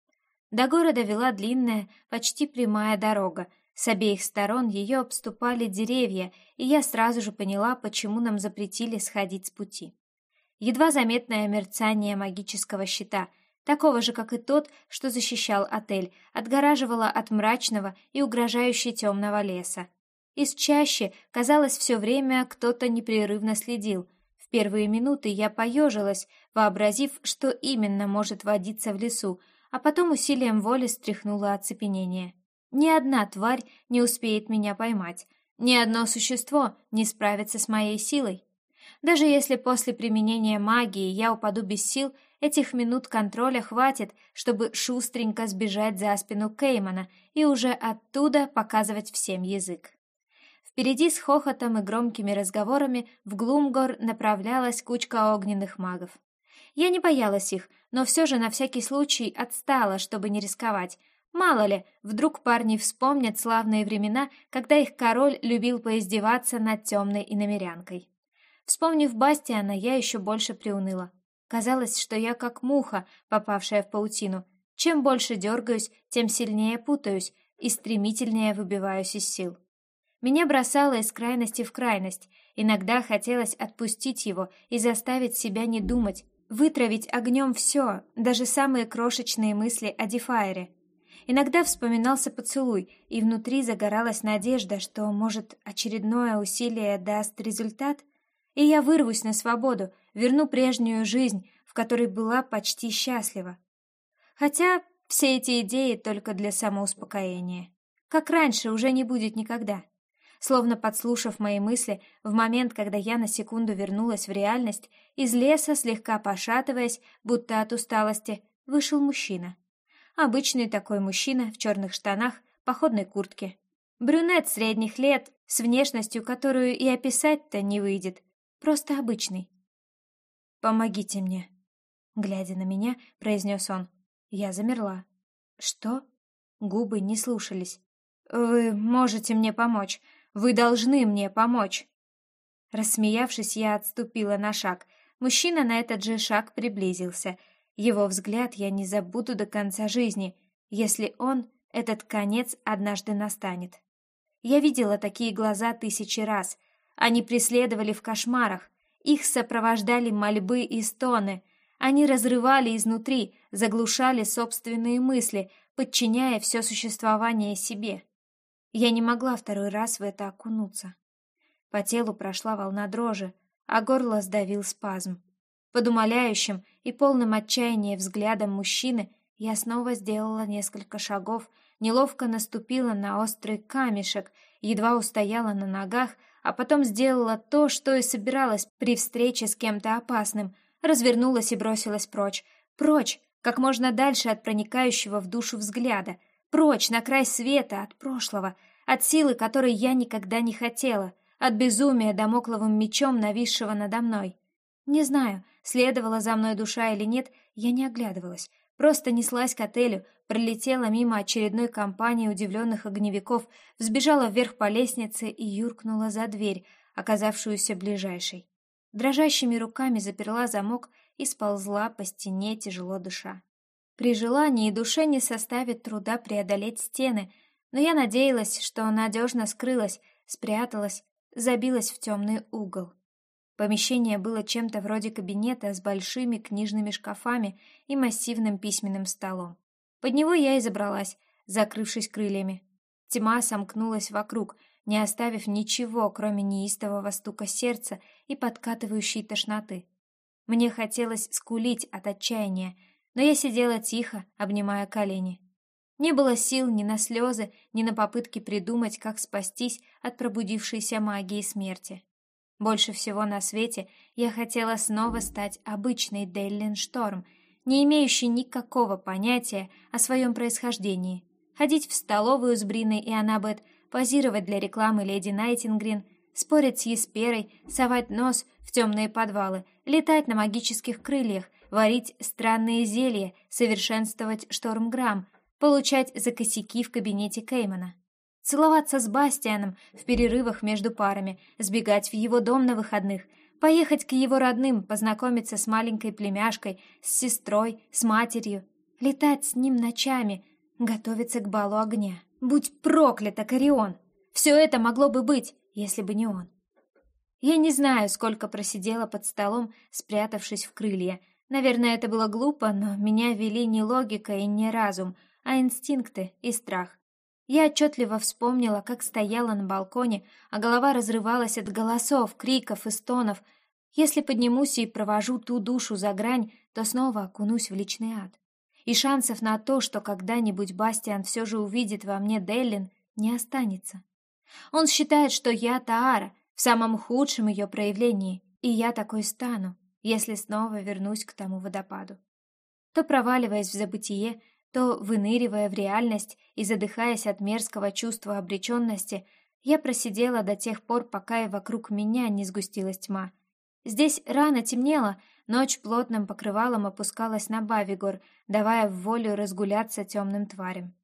До города вела длинная, почти прямая дорога. С обеих сторон ее обступали деревья, и я сразу же поняла, почему нам запретили сходить с пути. Едва заметное мерцание магического щита, такого же, как и тот, что защищал отель, отгораживало от мрачного и угрожающе темного леса. Из чаще, казалось, все время кто-то непрерывно следил. В первые минуты я поежилась, вообразив, что именно может водиться в лесу, а потом усилием воли стряхнула оцепенение. Ни одна тварь не успеет меня поймать, ни одно существо не справится с моей силой. Даже если после применения магии я упаду без сил, этих минут контроля хватит, чтобы шустренько сбежать за спину Кеймана и уже оттуда показывать всем язык. Впереди с хохотом и громкими разговорами в Глумгор направлялась кучка огненных магов. Я не боялась их, но все же на всякий случай отстала, чтобы не рисковать. Мало ли, вдруг парни вспомнят славные времена, когда их король любил поиздеваться над темной иномерянкой. Вспомнив Бастиана, я еще больше приуныла. Казалось, что я как муха, попавшая в паутину. Чем больше дергаюсь, тем сильнее путаюсь и стремительнее выбиваюсь из сил. Меня бросало из крайности в крайность. Иногда хотелось отпустить его и заставить себя не думать, вытравить огнем все, даже самые крошечные мысли о Дефайре. Иногда вспоминался поцелуй, и внутри загоралась надежда, что, может, очередное усилие даст результат, и я вырвусь на свободу, верну прежнюю жизнь, в которой была почти счастлива. Хотя все эти идеи только для самоуспокоения. Как раньше уже не будет никогда. Словно подслушав мои мысли, в момент, когда я на секунду вернулась в реальность, из леса, слегка пошатываясь, будто от усталости, вышел мужчина. Обычный такой мужчина в черных штанах, походной куртке. Брюнет средних лет, с внешностью, которую и описать-то не выйдет. Просто обычный. «Помогите мне», — глядя на меня, произнес он. Я замерла. «Что?» Губы не слушались. «Вы можете мне помочь. Вы должны мне помочь!» Рассмеявшись, я отступила на шаг. Мужчина на этот же шаг приблизился. Его взгляд я не забуду до конца жизни, если он, этот конец, однажды настанет. Я видела такие глаза тысячи раз. Они преследовали в кошмарах. Их сопровождали мольбы и стоны. Они разрывали изнутри, заглушали собственные мысли, подчиняя все существование себе. Я не могла второй раз в это окунуться. По телу прошла волна дрожи, а горло сдавил спазм. Под умоляющим и полным отчаяния взглядом мужчины я снова сделала несколько шагов, неловко наступила на острый камешек, едва устояла на ногах, а потом сделала то, что и собиралась при встрече с кем-то опасным, развернулась и бросилась прочь. Прочь, как можно дальше от проникающего в душу взгляда — Прочь, на край света, от прошлого, от силы, которой я никогда не хотела, от безумия домокловым мечом, нависшего надо мной. Не знаю, следовала за мной душа или нет, я не оглядывалась. Просто неслась к отелю, пролетела мимо очередной компании удивленных огневиков, взбежала вверх по лестнице и юркнула за дверь, оказавшуюся ближайшей. Дрожащими руками заперла замок и сползла по стене, тяжело дыша. При желании душе не составит труда преодолеть стены, но я надеялась, что надежно скрылась, спряталась, забилась в темный угол. Помещение было чем-то вроде кабинета с большими книжными шкафами и массивным письменным столом. Под него я и забралась, закрывшись крыльями. Тьма сомкнулась вокруг, не оставив ничего, кроме неистового стука сердца и подкатывающей тошноты. Мне хотелось скулить от отчаяния, но я сидела тихо, обнимая колени. Не было сил ни на слезы, ни на попытки придумать, как спастись от пробудившейся магии смерти. Больше всего на свете я хотела снова стать обычной Деллин Шторм, не имеющей никакого понятия о своем происхождении, ходить в столовую с Бриной и Анабет, позировать для рекламы Леди Найтингрин, спорить с Есперой, совать нос в темные подвалы, летать на магических крыльях, варить странные зелья, совершенствовать штормграмм, получать за косяки в кабинете Кеймана. Целоваться с Бастианом в перерывах между парами, сбегать в его дом на выходных, поехать к его родным, познакомиться с маленькой племяшкой, с сестрой, с матерью, летать с ним ночами, готовиться к балу огня. Будь проклят, Акарион! Все это могло бы быть, если бы не он. Я не знаю, сколько просидела под столом, спрятавшись в крылья. Наверное, это было глупо, но меня вели не логика и не разум, а инстинкты и страх. Я отчетливо вспомнила, как стояла на балконе, а голова разрывалась от голосов, криков и стонов. Если поднимусь и провожу ту душу за грань, то снова окунусь в личный ад. И шансов на то, что когда-нибудь Бастиан все же увидит во мне Деллин, не останется. Он считает, что я Таара, в самом худшем ее проявлении, и я такой стану, если снова вернусь к тому водопаду. То проваливаясь в забытие, то выныривая в реальность и задыхаясь от мерзкого чувства обреченности, я просидела до тех пор, пока и вокруг меня не сгустилась тьма. Здесь рано темнело, ночь плотным покрывалом опускалась на Бавигор, давая в волю разгуляться темным тварям.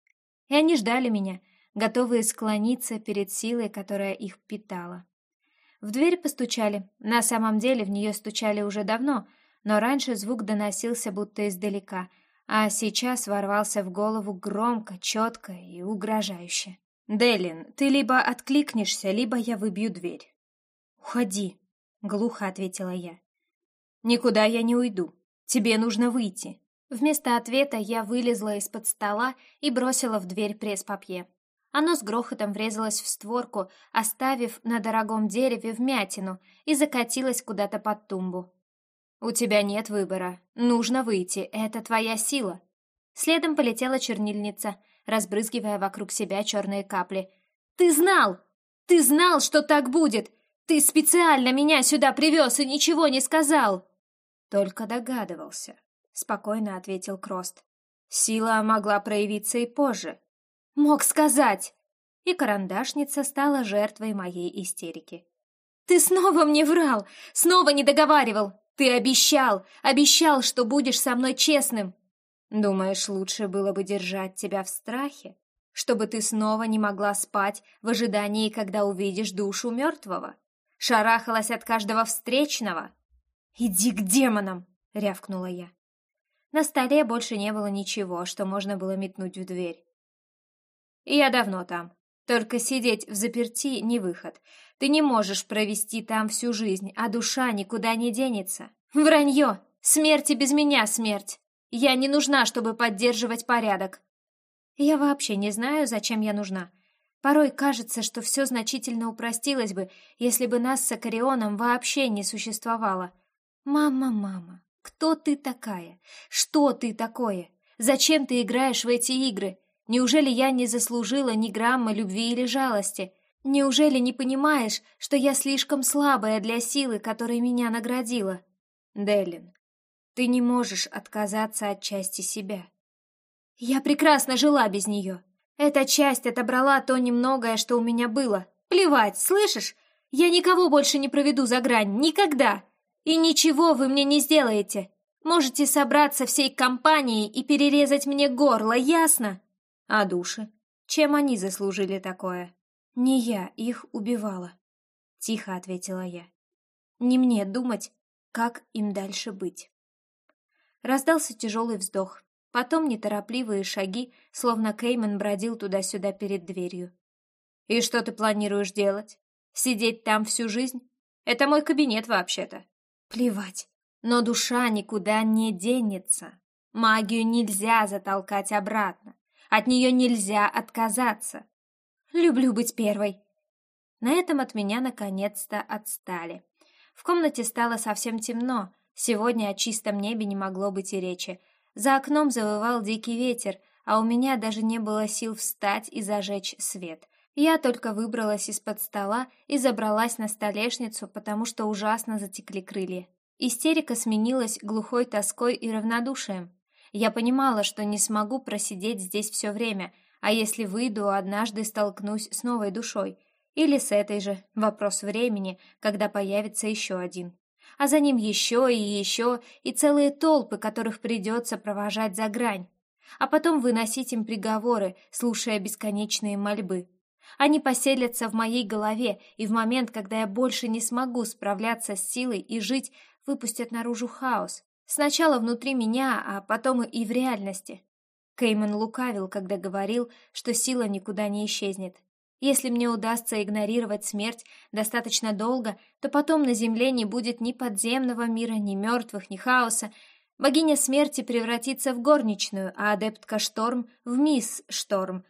И они ждали меня, готовые склониться перед силой, которая их питала. В дверь постучали. На самом деле в нее стучали уже давно, но раньше звук доносился будто издалека, а сейчас ворвался в голову громко, четко и угрожающе. «Делин, ты либо откликнешься, либо я выбью дверь». «Уходи», — глухо ответила я. «Никуда я не уйду. Тебе нужно выйти». Вместо ответа я вылезла из-под стола и бросила в дверь пресс-папье. Оно с грохотом врезалось в створку, оставив на дорогом дереве вмятину, и закатилось куда-то под тумбу. «У тебя нет выбора. Нужно выйти. Это твоя сила». Следом полетела чернильница, разбрызгивая вокруг себя черные капли. «Ты знал! Ты знал, что так будет! Ты специально меня сюда привез и ничего не сказал!» «Только догадывался», — спокойно ответил Крост. «Сила могла проявиться и позже, Мог сказать!» И карандашница стала жертвой моей истерики. «Ты снова мне врал! Снова не договаривал! Ты обещал! Обещал, что будешь со мной честным!» «Думаешь, лучше было бы держать тебя в страхе, чтобы ты снова не могла спать в ожидании, когда увидишь душу мертвого? Шарахалась от каждого встречного?» «Иди к демонам!» — рявкнула я. На столе больше не было ничего, что можно было метнуть в дверь. Я давно там. Только сидеть в заперти не выход. Ты не можешь провести там всю жизнь, а душа никуда не денется. Вранье! Смерть и без меня смерть! Я не нужна, чтобы поддерживать порядок. Я вообще не знаю, зачем я нужна. Порой кажется, что все значительно упростилось бы, если бы нас с Акарионом вообще не существовало. Мама, мама, кто ты такая? Что ты такое? Зачем ты играешь в эти игры? Неужели я не заслужила ни грамма любви или жалости? Неужели не понимаешь, что я слишком слабая для силы, которой меня наградила? Делин, ты не можешь отказаться от части себя. Я прекрасно жила без нее. Эта часть отобрала то немногое, что у меня было. Плевать, слышишь? Я никого больше не проведу за грань, никогда. И ничего вы мне не сделаете. Можете собраться всей компанией и перерезать мне горло, ясно? А души? Чем они заслужили такое? Не я их убивала, тихо ответила я. Не мне думать, как им дальше быть. Раздался тяжелый вздох, потом неторопливые шаги, словно Кейман бродил туда-сюда перед дверью. «И что ты планируешь делать? Сидеть там всю жизнь? Это мой кабинет вообще-то». «Плевать, но душа никуда не денется. Магию нельзя затолкать обратно. От нее нельзя отказаться. Люблю быть первой. На этом от меня наконец-то отстали. В комнате стало совсем темно. Сегодня о чистом небе не могло быть и речи. За окном завывал дикий ветер, а у меня даже не было сил встать и зажечь свет. Я только выбралась из-под стола и забралась на столешницу, потому что ужасно затекли крылья. Истерика сменилась глухой тоской и равнодушием. Я понимала, что не смогу просидеть здесь все время, а если выйду, однажды столкнусь с новой душой. Или с этой же. Вопрос времени, когда появится еще один. А за ним еще и еще, и целые толпы, которых придется провожать за грань. А потом выносить им приговоры, слушая бесконечные мольбы. Они поселятся в моей голове, и в момент, когда я больше не смогу справляться с силой и жить, выпустят наружу хаос, Сначала внутри меня, а потом и в реальности. Кейман лукавил, когда говорил, что сила никуда не исчезнет. Если мне удастся игнорировать смерть достаточно долго, то потом на Земле не будет ни подземного мира, ни мертвых, ни хаоса. Богиня смерти превратится в горничную, а адептка Шторм — в мисс Шторм.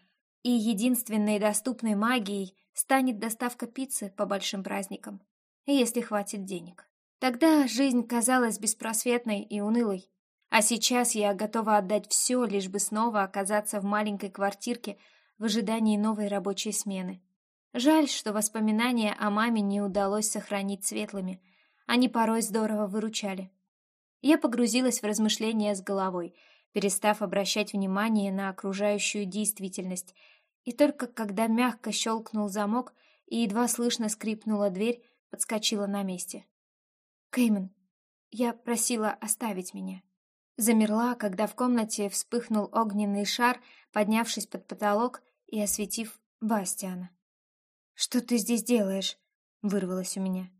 И единственной доступной магией станет доставка пиццы по большим праздникам, если хватит денег. Тогда жизнь казалась беспросветной и унылой. А сейчас я готова отдать все, лишь бы снова оказаться в маленькой квартирке — в ожидании новой рабочей смены. Жаль, что воспоминания о маме не удалось сохранить светлыми. Они порой здорово выручали. Я погрузилась в размышления с головой, перестав обращать внимание на окружающую действительность, и только когда мягко щелкнул замок и едва слышно скрипнула дверь, подскочила на месте. «Кеймен, я просила оставить меня». Замерла, когда в комнате вспыхнул огненный шар, поднявшись под потолок и осветив Бастиана. «Что ты здесь делаешь?» — вырвалось у меня.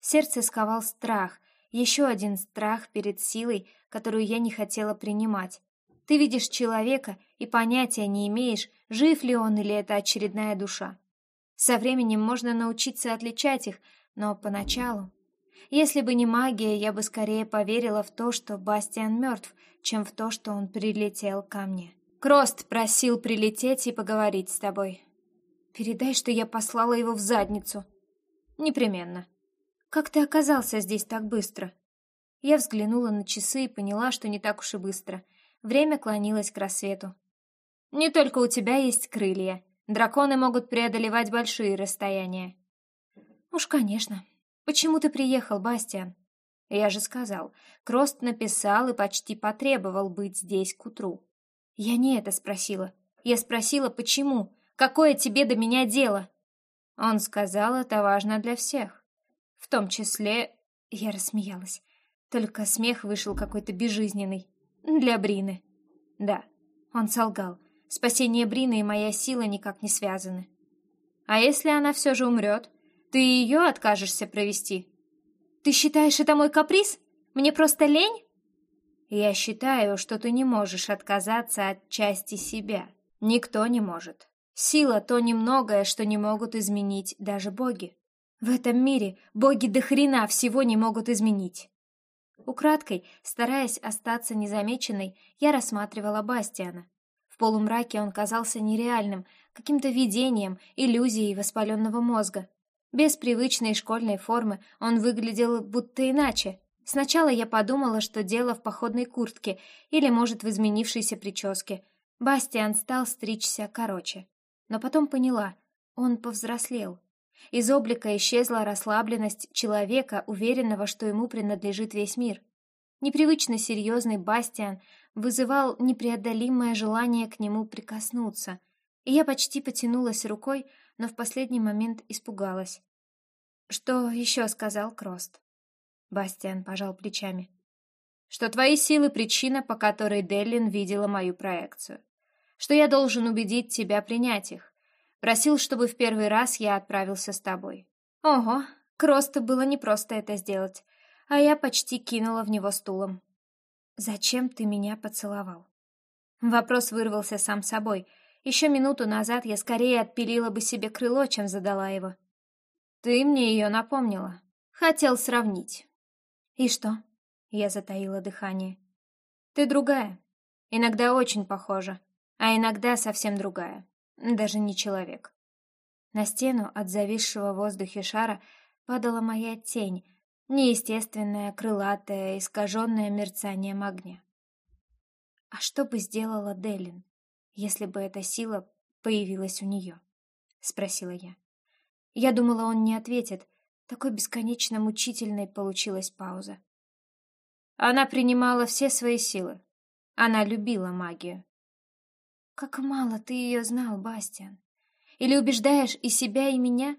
Сердце сковал страх, еще один страх перед силой, которую я не хотела принимать. Ты видишь человека и понятия не имеешь, жив ли он или это очередная душа. Со временем можно научиться отличать их, но поначалу если бы не магия, я бы скорее поверила в то, что Бастиан мертв, чем в то, что он прилетел ко мне. Крост просил прилететь и поговорить с тобой. Передай, что я послала его в задницу. Непременно. Как ты оказался здесь так быстро? Я взглянула на часы и поняла, что не так уж и быстро. Время клонилось к рассвету. Не только у тебя есть крылья. Драконы могут преодолевать большие расстояния. Уж, конечно. «Почему ты приехал, Бастиан?» «Я же сказал, Крост написал и почти потребовал быть здесь к утру». «Я не это спросила. Я спросила, почему? Какое тебе до меня дело?» Он сказал, это важно для всех. В том числе... Я рассмеялась. Только смех вышел какой-то безжизненный. Для Брины. Да, он солгал. Спасение Брины и моя сила никак не связаны. А если она все же умрет? Ты ее откажешься провести? Ты считаешь это мой каприз? Мне просто лень? Я считаю, что ты не можешь отказаться от части себя. Никто не может. Сила — то немногое, что не могут изменить даже боги. В этом мире боги до хрена всего не могут изменить. Украдкой, стараясь остаться незамеченной, я рассматривала Бастиана. В полумраке он казался нереальным, каким-то видением, иллюзией воспаленного мозга. Без привычной школьной формы он выглядел будто иначе. Сначала я подумала, что дело в походной куртке или, может, в изменившейся прическе. Бастиан стал стричься короче. Но потом поняла, он повзрослел. Из облика исчезла расслабленность человека, уверенного, что ему принадлежит весь мир. Непривычно серьезный Бастиан вызывал непреодолимое желание к нему прикоснуться, и я почти потянулась рукой, но в последний момент испугалась. «Что еще сказал Крост?» Бастиан пожал плечами. «Что твои силы — причина, по которой Деллин видела мою проекцию. Что я должен убедить тебя принять их. Просил, чтобы в первый раз я отправился с тобой». «Ого, Кросту было непросто это сделать, а я почти кинула в него стулом». «Зачем ты меня поцеловал?» Вопрос вырвался сам собой. Еще минуту назад я скорее отпилила бы себе крыло, чем задала его. Ты мне ее напомнила. Хотел сравнить. И что? Я затаила дыхание. Ты другая. Иногда очень похожа, а иногда совсем другая. Даже не человек. На стену от зависшего в воздухе шара падала моя тень, неестественная, крылатая, искаженная мерцанием огня. А что бы сделала Делин, если бы эта сила появилась у нее? — спросила я. Я думала, он не ответит. Такой бесконечно мучительной получилась пауза. Она принимала все свои силы. Она любила магию. Как мало ты ее знал, Бастиан. Или убеждаешь и себя, и меня?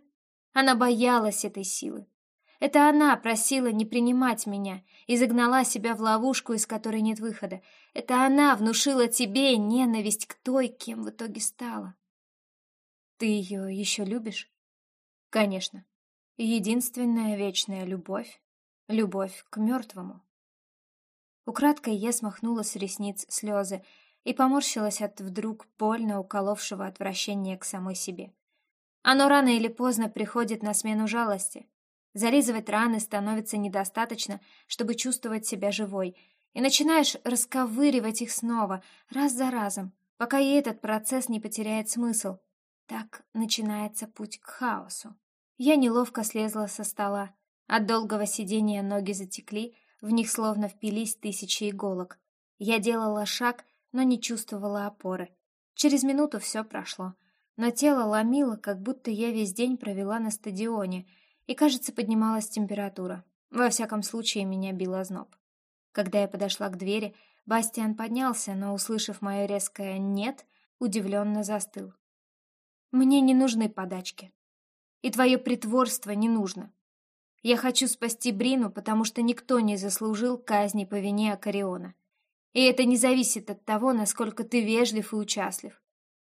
Она боялась этой силы. Это она просила не принимать меня и загнала себя в ловушку, из которой нет выхода. Это она внушила тебе ненависть к той, кем в итоге стала. Ты ее еще любишь? Конечно. Единственная вечная любовь — любовь к мертвому. Украдкой я смахнула с ресниц слезы и поморщилась от вдруг больно уколовшего отвращения к самой себе. Оно рано или поздно приходит на смену жалости. Зализывать раны становится недостаточно, чтобы чувствовать себя живой, и начинаешь расковыривать их снова, раз за разом, пока и этот процесс не потеряет смысл. Так начинается путь к хаосу. Я неловко слезла со стола. От долгого сидения ноги затекли, в них словно впились тысячи иголок. Я делала шаг, но не чувствовала опоры. Через минуту все прошло, но тело ломило, как будто я весь день провела на стадионе — и, кажется, поднималась температура. Во всяком случае, меня бил озноб. Когда я подошла к двери, Бастиан поднялся, но, услышав мое резкое «нет», удивленно застыл. «Мне не нужны подачки. И твое притворство не нужно. Я хочу спасти Брину, потому что никто не заслужил казни по вине Акариона. И это не зависит от того, насколько ты вежлив и участлив.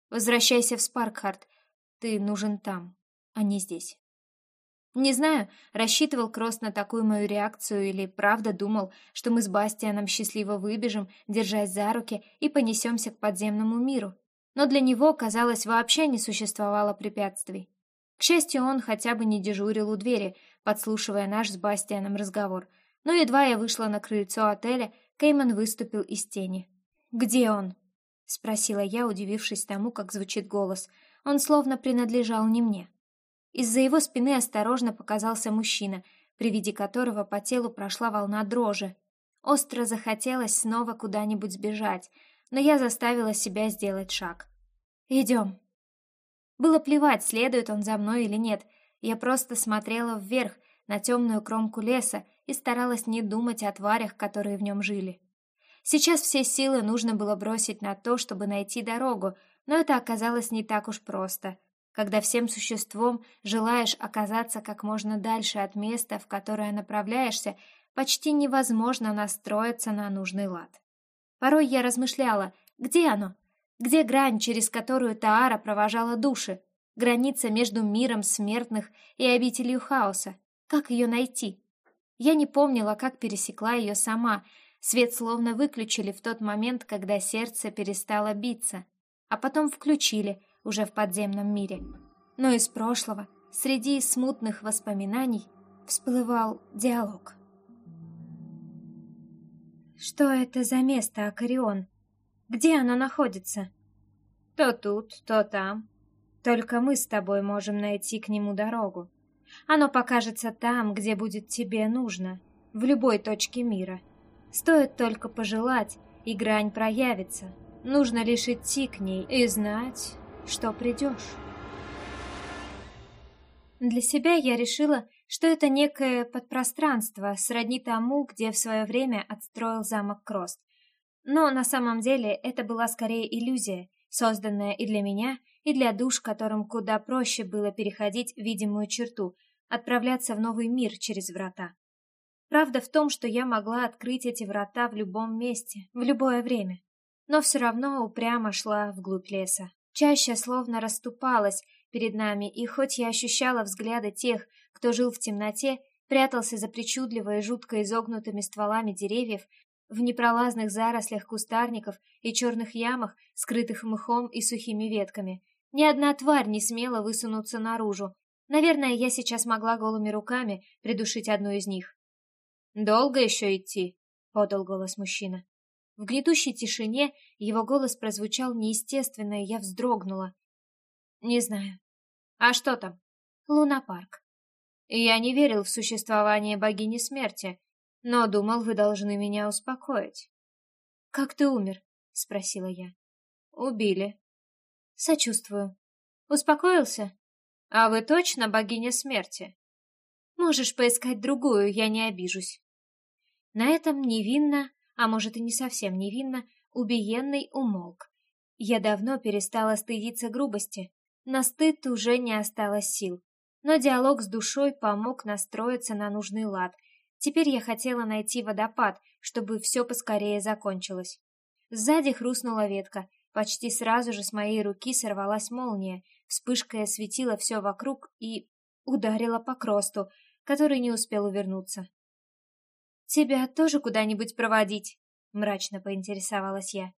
Возвращайся в Спаркхарт. Ты нужен там, а не здесь». Не знаю, рассчитывал Кросс на такую мою реакцию или правда думал, что мы с Бастианом счастливо выбежим, держась за руки, и понесемся к подземному миру. Но для него, казалось, вообще не существовало препятствий. К счастью, он хотя бы не дежурил у двери, подслушивая наш с Бастианом разговор. Но едва я вышла на крыльцо отеля, Кейман выступил из тени. «Где он?» — спросила я, удивившись тому, как звучит голос. Он словно принадлежал не мне. Из-за его спины осторожно показался мужчина, при виде которого по телу прошла волна дрожи. Остро захотелось снова куда-нибудь сбежать, но я заставила себя сделать шаг. «Идем». Было плевать, следует он за мной или нет. Я просто смотрела вверх, на темную кромку леса, и старалась не думать о тварях, которые в нем жили. Сейчас все силы нужно было бросить на то, чтобы найти дорогу, но это оказалось не так уж просто — когда всем существом желаешь оказаться как можно дальше от места, в которое направляешься, почти невозможно настроиться на нужный лад. Порой я размышляла, где оно? Где грань, через которую Таара провожала души? Граница между миром смертных и обителью хаоса. Как ее найти? Я не помнила, как пересекла ее сама. Свет словно выключили в тот момент, когда сердце перестало биться. А потом включили — уже в подземном мире. Но из прошлого, среди смутных воспоминаний, всплывал диалог. «Что это за место, Акарион? Где оно находится?» «То тут, то там. Только мы с тобой можем найти к нему дорогу. Оно покажется там, где будет тебе нужно, в любой точке мира. Стоит только пожелать, и грань проявится. Нужно лишь идти к ней и знать, что придешь. Для себя я решила, что это некое подпространство, сродни тому, где в свое время отстроил замок Крост. Но на самом деле это была скорее иллюзия, созданная и для меня, и для душ, которым куда проще было переходить видимую черту, отправляться в новый мир через врата. Правда в том, что я могла открыть эти врата в любом месте, в любое время, но все равно упрямо шла вглубь леса, чаще словно расступалась перед нами, и хоть я ощущала взгляды тех, кто жил в темноте, прятался за причудливо и жутко изогнутыми стволами деревьев, в непролазных зарослях кустарников и черных ямах, скрытых мхом и сухими ветками. Ни одна тварь не смела высунуться наружу. Наверное, я сейчас могла голыми руками придушить одну из них. «Долго еще идти?» — подал голос мужчина. В гнетущей тишине его голос прозвучал неестественно, и я вздрогнула. «Не знаю. А что там?» «Лунопарк». «Я не верил в существование богини смерти, но думал, вы должны меня успокоить». «Как ты умер?» — спросила я. «Убили». «Сочувствую. Успокоился?» «А вы точно богиня смерти?» «Можешь поискать другую, я не обижусь». На этом невинно а может и не совсем невинно, убиенный умолк. Я давно перестала стыдиться грубости, на стыд уже не осталось сил. Но диалог с душой помог настроиться на нужный лад. Теперь я хотела найти водопад, чтобы все поскорее закончилось. Сзади хрустнула ветка, почти сразу же с моей руки сорвалась молния, вспышкой осветила все вокруг и ударила по кросту, который не успел увернуться. «Тебя тоже куда-нибудь проводить?» — мрачно поинтересовалась я.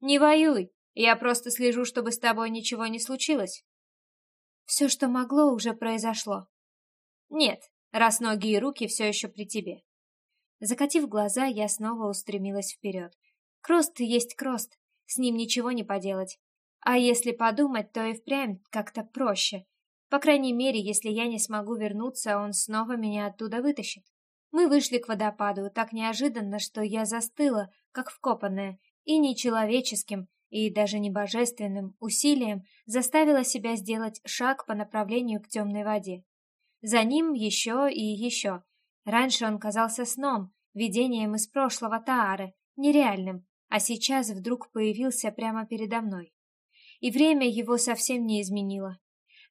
«Не воюй, я просто слежу, чтобы с тобой ничего не случилось». Все, что могло, уже произошло. Нет, раз ноги и руки все еще при тебе. Закатив глаза, я снова устремилась вперед. Крост есть крост, с ним ничего не поделать. А если подумать, то и впрямь как-то проще. По крайней мере, если я не смогу вернуться, он снова меня оттуда вытащит. Мы вышли к водопаду так неожиданно, что я застыла, как вкопанная, и нечеловеческим, и даже не божественным усилием заставила себя сделать шаг по направлению к темной воде. За ним еще и еще. Раньше он казался сном, видением из прошлого Таары, нереальным, а сейчас вдруг появился прямо передо мной. И время его совсем не изменило.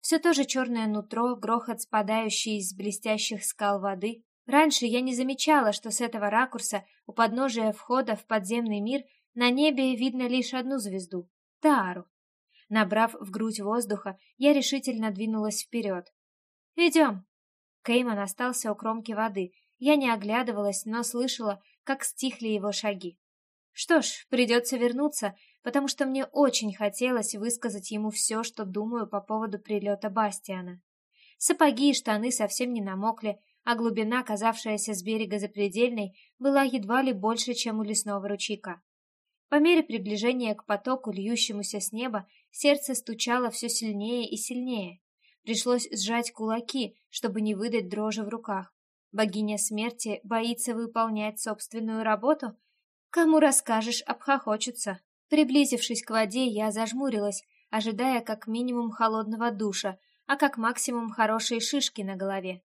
Все то же черное нутро, грохот спадающий из блестящих скал воды. Раньше я не замечала, что с этого ракурса у подножия входа в подземный мир на небе видно лишь одну звезду — Таару. Набрав в грудь воздуха, я решительно двинулась вперед. «Идем!» Кейман остался у кромки воды. Я не оглядывалась, но слышала, как стихли его шаги. Что ж, придется вернуться, потому что мне очень хотелось высказать ему все, что думаю по поводу прилета Бастиана. Сапоги и штаны совсем не намокли, а глубина, казавшаяся с берега запредельной, была едва ли больше, чем у лесного ручейка. По мере приближения к потоку, льющемуся с неба, сердце стучало все сильнее и сильнее. Пришлось сжать кулаки, чтобы не выдать дрожи в руках. Богиня смерти боится выполнять собственную работу, Кому расскажешь, обхохочутся. Приблизившись к воде, я зажмурилась, ожидая как минимум холодного душа, а как максимум хорошие шишки на голове.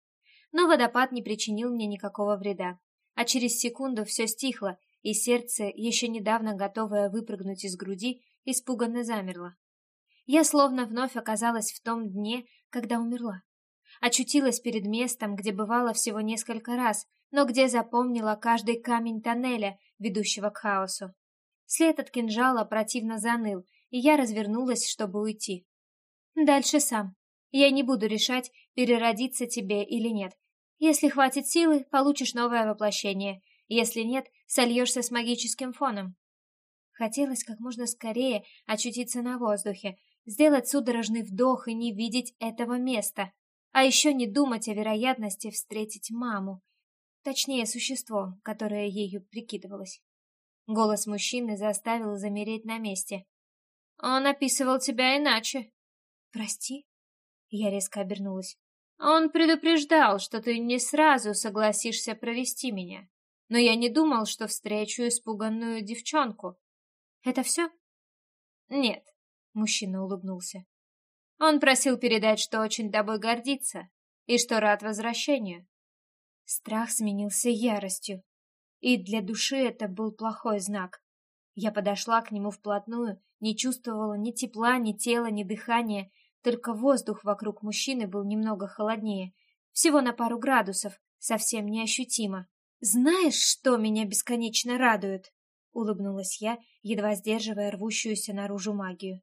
Но водопад не причинил мне никакого вреда. А через секунду все стихло, и сердце, еще недавно готовое выпрыгнуть из груди, испуганно замерло. Я словно вновь оказалась в том дне, когда умерла. Очутилась перед местом, где бывала всего несколько раз, но где запомнила каждый камень тоннеля, ведущего к хаосу. След от кинжала противно заныл, и я развернулась, чтобы уйти. Дальше сам. Я не буду решать, переродиться тебе или нет. Если хватит силы, получишь новое воплощение. Если нет, сольешься с магическим фоном. Хотелось как можно скорее очутиться на воздухе, сделать судорожный вдох и не видеть этого места. А еще не думать о вероятности встретить маму. Точнее, существо, которое ею прикидывалось. Голос мужчины заставил замереть на месте. «Он описывал тебя иначе». «Прости?» Я резко обернулась. «Он предупреждал, что ты не сразу согласишься провести меня. Но я не думал, что встречу испуганную девчонку. Это все?» «Нет», — мужчина улыбнулся. Он просил передать, что очень тобой гордится и что рад возвращению. Страх сменился яростью, и для души это был плохой знак. Я подошла к нему вплотную, не чувствовала ни тепла, ни тела, ни дыхания, только воздух вокруг мужчины был немного холоднее, всего на пару градусов, совсем неощутимо. «Знаешь, что меня бесконечно радует?» — улыбнулась я, едва сдерживая рвущуюся наружу магию,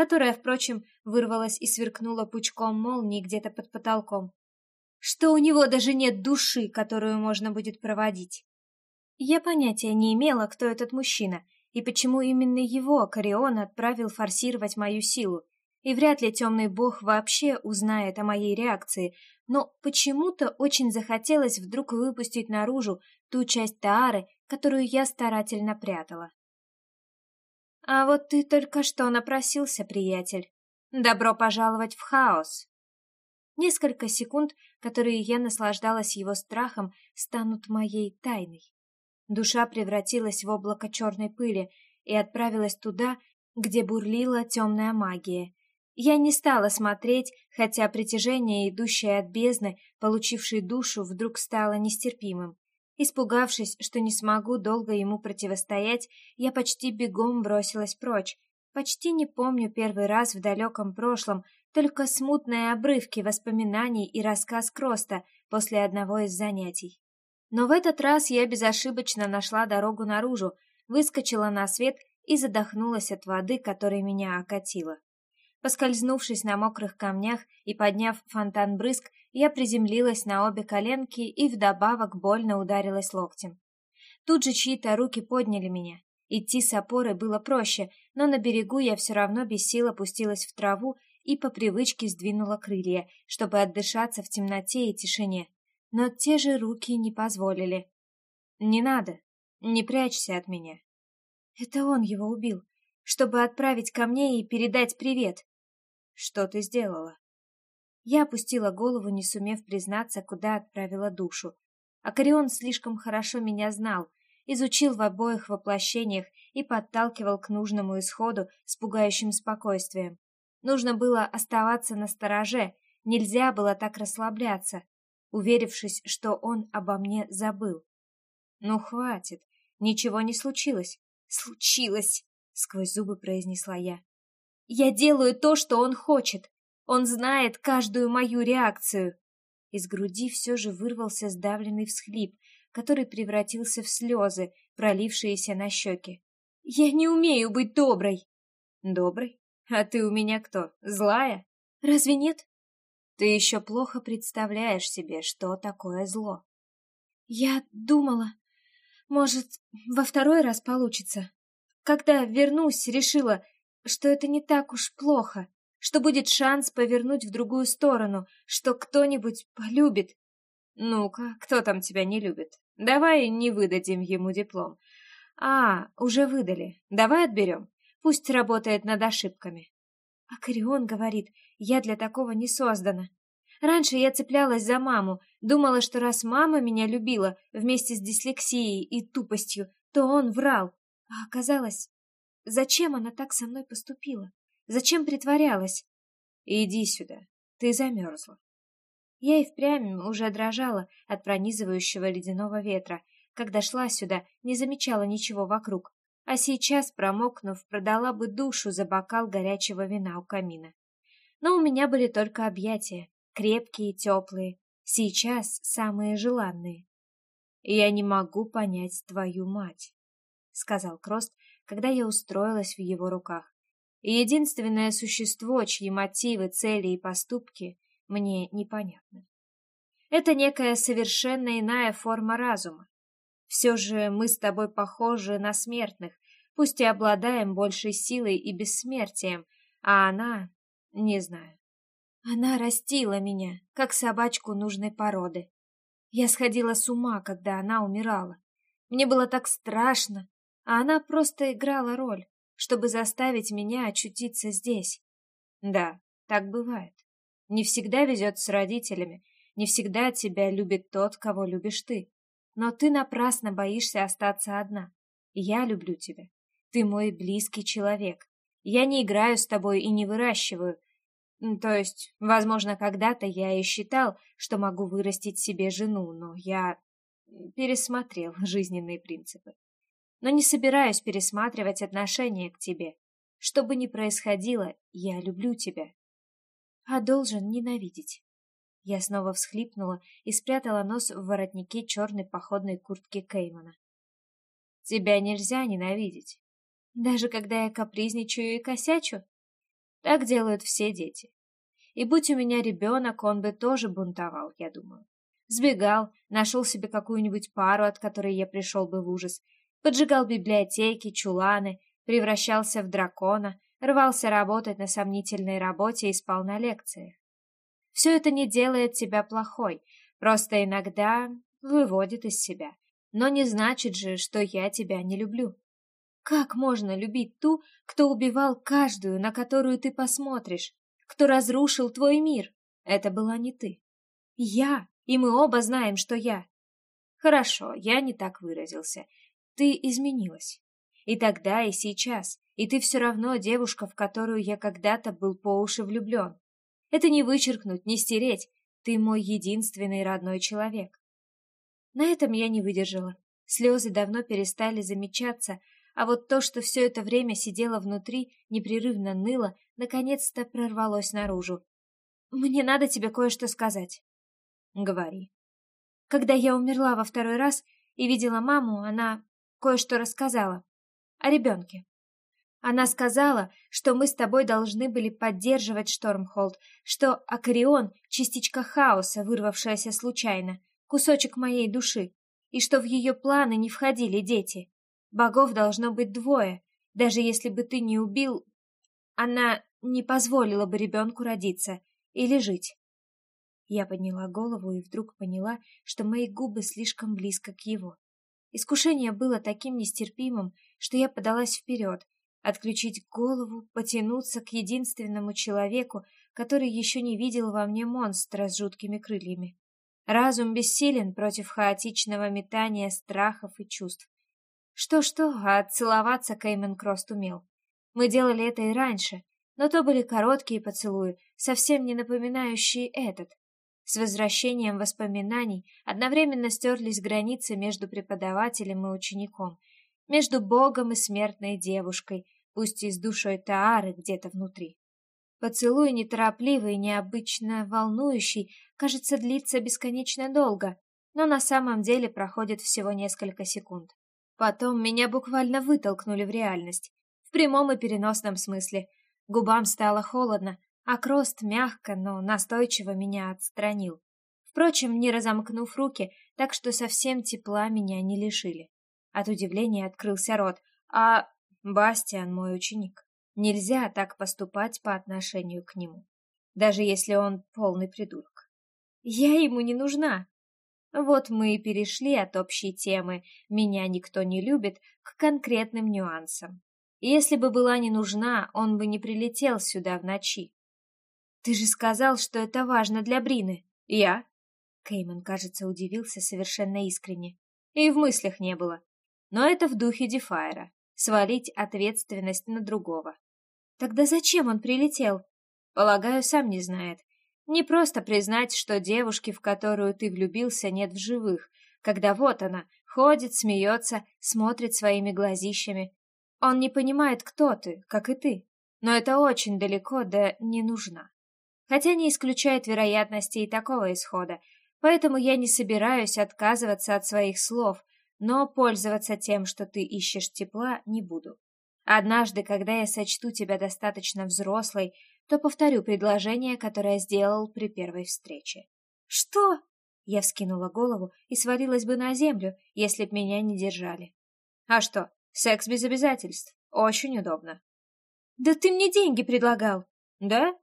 которая, впрочем, вырвалась и сверкнула пучком молнии где-то под потолком что у него даже нет души, которую можно будет проводить. Я понятия не имела, кто этот мужчина, и почему именно его Корион отправил форсировать мою силу, и вряд ли темный бог вообще узнает о моей реакции, но почему-то очень захотелось вдруг выпустить наружу ту часть Таары, которую я старательно прятала. «А вот ты только что напросился, приятель. Добро пожаловать в хаос!» Несколько секунд, которые я наслаждалась его страхом, станут моей тайной. Душа превратилась в облако черной пыли и отправилась туда, где бурлила темная магия. Я не стала смотреть, хотя притяжение, идущее от бездны, получившей душу, вдруг стало нестерпимым. Испугавшись, что не смогу долго ему противостоять, я почти бегом бросилась прочь. Почти не помню первый раз в далеком прошлом, только смутные обрывки воспоминаний и рассказ Кроста после одного из занятий. Но в этот раз я безошибочно нашла дорогу наружу, выскочила на свет и задохнулась от воды, которой меня окатило. Поскользнувшись на мокрых камнях и подняв фонтан брызг, я приземлилась на обе коленки и вдобавок больно ударилась локтем. Тут же чьи-то руки подняли меня. Идти с опоры было проще, но на берегу я все равно без сил опустилась в траву и по привычке сдвинула крылья, чтобы отдышаться в темноте и тишине. Но те же руки не позволили. «Не надо, не прячься от меня». Это он его убил, чтобы отправить ко мне и передать привет. Что ты сделала? Я опустила голову, не сумев признаться, куда отправила душу. Акарион слишком хорошо меня знал, изучил в обоих воплощениях и подталкивал к нужному исходу с пугающим спокойствием. Нужно было оставаться на стороже, нельзя было так расслабляться, уверившись, что он обо мне забыл. «Ну, хватит, ничего не случилось». «Случилось!» — сквозь зубы произнесла я. «Я делаю то, что он хочет. Он знает каждую мою реакцию». Из груди все же вырвался сдавленный всхлип, который превратился в слезы, пролившиеся на щеки. «Я не умею быть доброй!» «Доброй? А ты у меня кто, злая? Разве нет?» «Ты еще плохо представляешь себе, что такое зло». «Я думала, может, во второй раз получится. Когда вернусь, решила, что это не так уж плохо, что будет шанс повернуть в другую сторону, что кто-нибудь полюбит. Ну-ка, кто там тебя не любит? Давай не выдадим ему диплом. А, уже выдали. Давай отберем. Пусть работает над ошибками. А Карион говорит, я для такого не создана. Раньше я цеплялась за маму, думала, что раз мама меня любила вместе с дислексией и тупостью, то он врал. А оказалось, зачем она так со мной поступила? Зачем притворялась? Иди сюда, ты замерзла. Я и впрямь уже дрожала от пронизывающего ледяного ветра, когда шла сюда, не замечала ничего вокруг, а сейчас, промокнув, продала бы душу за бокал горячего вина у камина. Но у меня были только объятия, крепкие теплые, сейчас самые желанные. «Я не могу понять твою мать», — сказал Крост, когда я устроилась в его руках. единственное существо, чьи мотивы, цели и поступки мне непонятны. Это некая совершенно иная форма разума. Все же мы с тобой похожи на смертных, пусть и обладаем большей силой и бессмертием, а она... не знаю. Она растила меня, как собачку нужной породы. Я сходила с ума, когда она умирала. Мне было так страшно, а она просто играла роль, чтобы заставить меня очутиться здесь. Да, так бывает. Не всегда везет с родителями, не всегда тебя любит тот, кого любишь ты. Но ты напрасно боишься остаться одна. Я люблю тебя. Ты мой близкий человек. Я не играю с тобой и не выращиваю, то есть, возможно, когда-то я и считал, что могу вырастить себе жену, но я пересмотрел жизненные принципы. Но не собираюсь пересматривать отношение к тебе. Что бы ни происходило, я люблю тебя. А должен ненавидеть. Я снова всхлипнула и спрятала нос в воротнике черной походной куртки Кеймана. Тебя нельзя ненавидеть. Даже когда я капризничаю и косячу? Так делают все дети. И будь у меня ребенок, он бы тоже бунтовал, я думаю. Сбегал, нашел себе какую-нибудь пару, от которой я пришел бы в ужас, поджигал библиотеки, чуланы, превращался в дракона, рвался работать на сомнительной работе и спал на лекциях. Все это не делает тебя плохой, просто иногда выводит из себя. Но не значит же, что я тебя не люблю. Как можно любить ту, кто убивал каждую, на которую ты посмотришь, кто разрушил твой мир? Это была не ты. Я, и мы оба знаем, что я. Хорошо, я не так выразился. Ты изменилась. И тогда, и сейчас. И ты все равно девушка, в которую я когда-то был по уши влюблен. Это не вычеркнуть, не стереть. Ты мой единственный родной человек. На этом я не выдержала. Слезы давно перестали замечаться, а вот то, что все это время сидело внутри, непрерывно ныло, наконец-то прорвалось наружу. «Мне надо тебе кое-что сказать». «Говори». Когда я умерла во второй раз и видела маму, она кое-что рассказала. О ребенке. Она сказала, что мы с тобой должны были поддерживать Штормхолд, что Акарион — частичка хаоса, вырвавшаяся случайно, кусочек моей души, и что в ее планы не входили дети. Богов должно быть двое. Даже если бы ты не убил... Она не позволила бы ребенку родиться или жить. Я подняла голову и вдруг поняла, что мои губы слишком близко к его. Искушение было таким нестерпимым, что я подалась вперед, отключить голову, потянуться к единственному человеку, который еще не видел во мне монстра с жуткими крыльями. Разум бессилен против хаотичного метания страхов и чувств. Что-что, а целоваться Кеймен Крост умел. Мы делали это и раньше, но то были короткие поцелуи, совсем не напоминающие этот. С возвращением воспоминаний одновременно стерлись границы между преподавателем и учеником, между Богом и смертной девушкой, пусть и с душой Таары где-то внутри. Поцелуй неторопливый, необычно волнующий, кажется, длится бесконечно долго, но на самом деле проходит всего несколько секунд. Потом меня буквально вытолкнули в реальность, в прямом и переносном смысле. Губам стало холодно, а Крост мягко, но настойчиво меня отстранил. Впрочем, не разомкнув руки, так что совсем тепла меня не лишили. От удивления открылся рот. А Бастиан мой ученик. Нельзя так поступать по отношению к нему, даже если он полный придурок. Я ему не нужна. Вот мы и перешли от общей темы «меня никто не любит» к конкретным нюансам. Если бы была не нужна, он бы не прилетел сюда в ночи. «Ты же сказал, что это важно для Брины». «Я?» Кейман, кажется, удивился совершенно искренне. И в мыслях не было. Но это в духе Дефайра. Свалить ответственность на другого. Тогда зачем он прилетел? Полагаю, сам не знает. Не просто признать, что девушки, в которую ты влюбился, нет в живых, когда вот она, ходит, смеется, смотрит своими глазищами. Он не понимает, кто ты, как и ты. Но это очень далеко, да не нужна хотя не исключает вероятности и такого исхода, поэтому я не собираюсь отказываться от своих слов, но пользоваться тем, что ты ищешь тепла, не буду. Однажды, когда я сочту тебя достаточно взрослой, то повторю предложение, которое сделал при первой встрече. Что? Я вскинула голову и свалилась бы на землю, если б меня не держали. А что, секс без обязательств. Очень удобно. Да ты мне деньги предлагал. Да?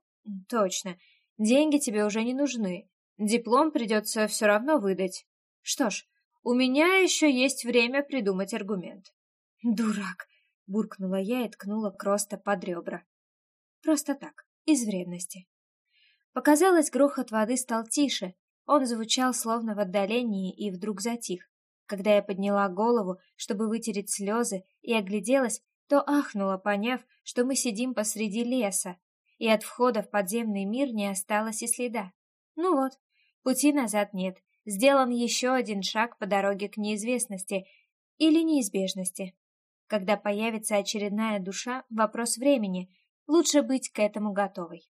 Точно. Деньги тебе уже не нужны. Диплом придется все равно выдать. Что ж, у меня еще есть время придумать аргумент. Дурак, буркнула я и ткнула Кроста под ребра. Просто так, из вредности. Показалось, грохот воды стал тише. Он звучал словно в отдалении и вдруг затих. Когда я подняла голову, чтобы вытереть слезы, и огляделась, то ахнула, поняв, что мы сидим посреди леса, и от входа в подземный мир не осталось и следа. Ну вот, пути назад нет. Сделан еще один шаг по дороге к неизвестности или неизбежности. Когда появится очередная душа, вопрос времени. Лучше быть к этому готовой.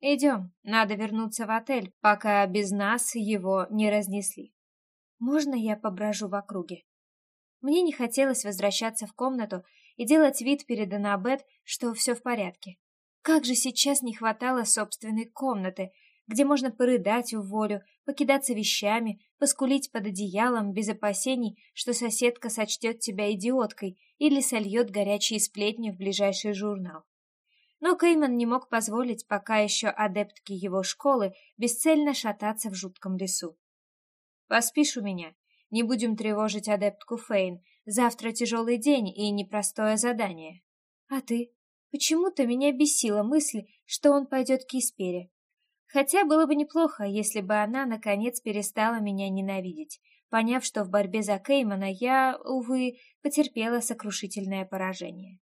Идем, надо вернуться в отель, пока без нас его не разнесли. Можно я поброжу в округе? Мне не хотелось возвращаться в комнату и делать вид перед Анабет, что все в порядке. Как же сейчас не хватало собственной комнаты, где можно порыдать в волю, покидаться вещами, поскулить под одеялом без опасений, что соседка сочтет тебя идиоткой или сольет горячие сплетни в ближайший журнал. Но Кейман не мог позволить пока еще адептке его школы бесцельно шататься в жутком лесу. «Поспишь у меня. Не будем тревожить адептку Фейн. Завтра тяжелый день и непростое задание. А ты?» Почему-то меня бесила мысль, что он пойдет к Киспере. Хотя было бы неплохо, если бы она, наконец, перестала меня ненавидеть, поняв, что в борьбе за Кеймана я, увы, потерпела сокрушительное поражение.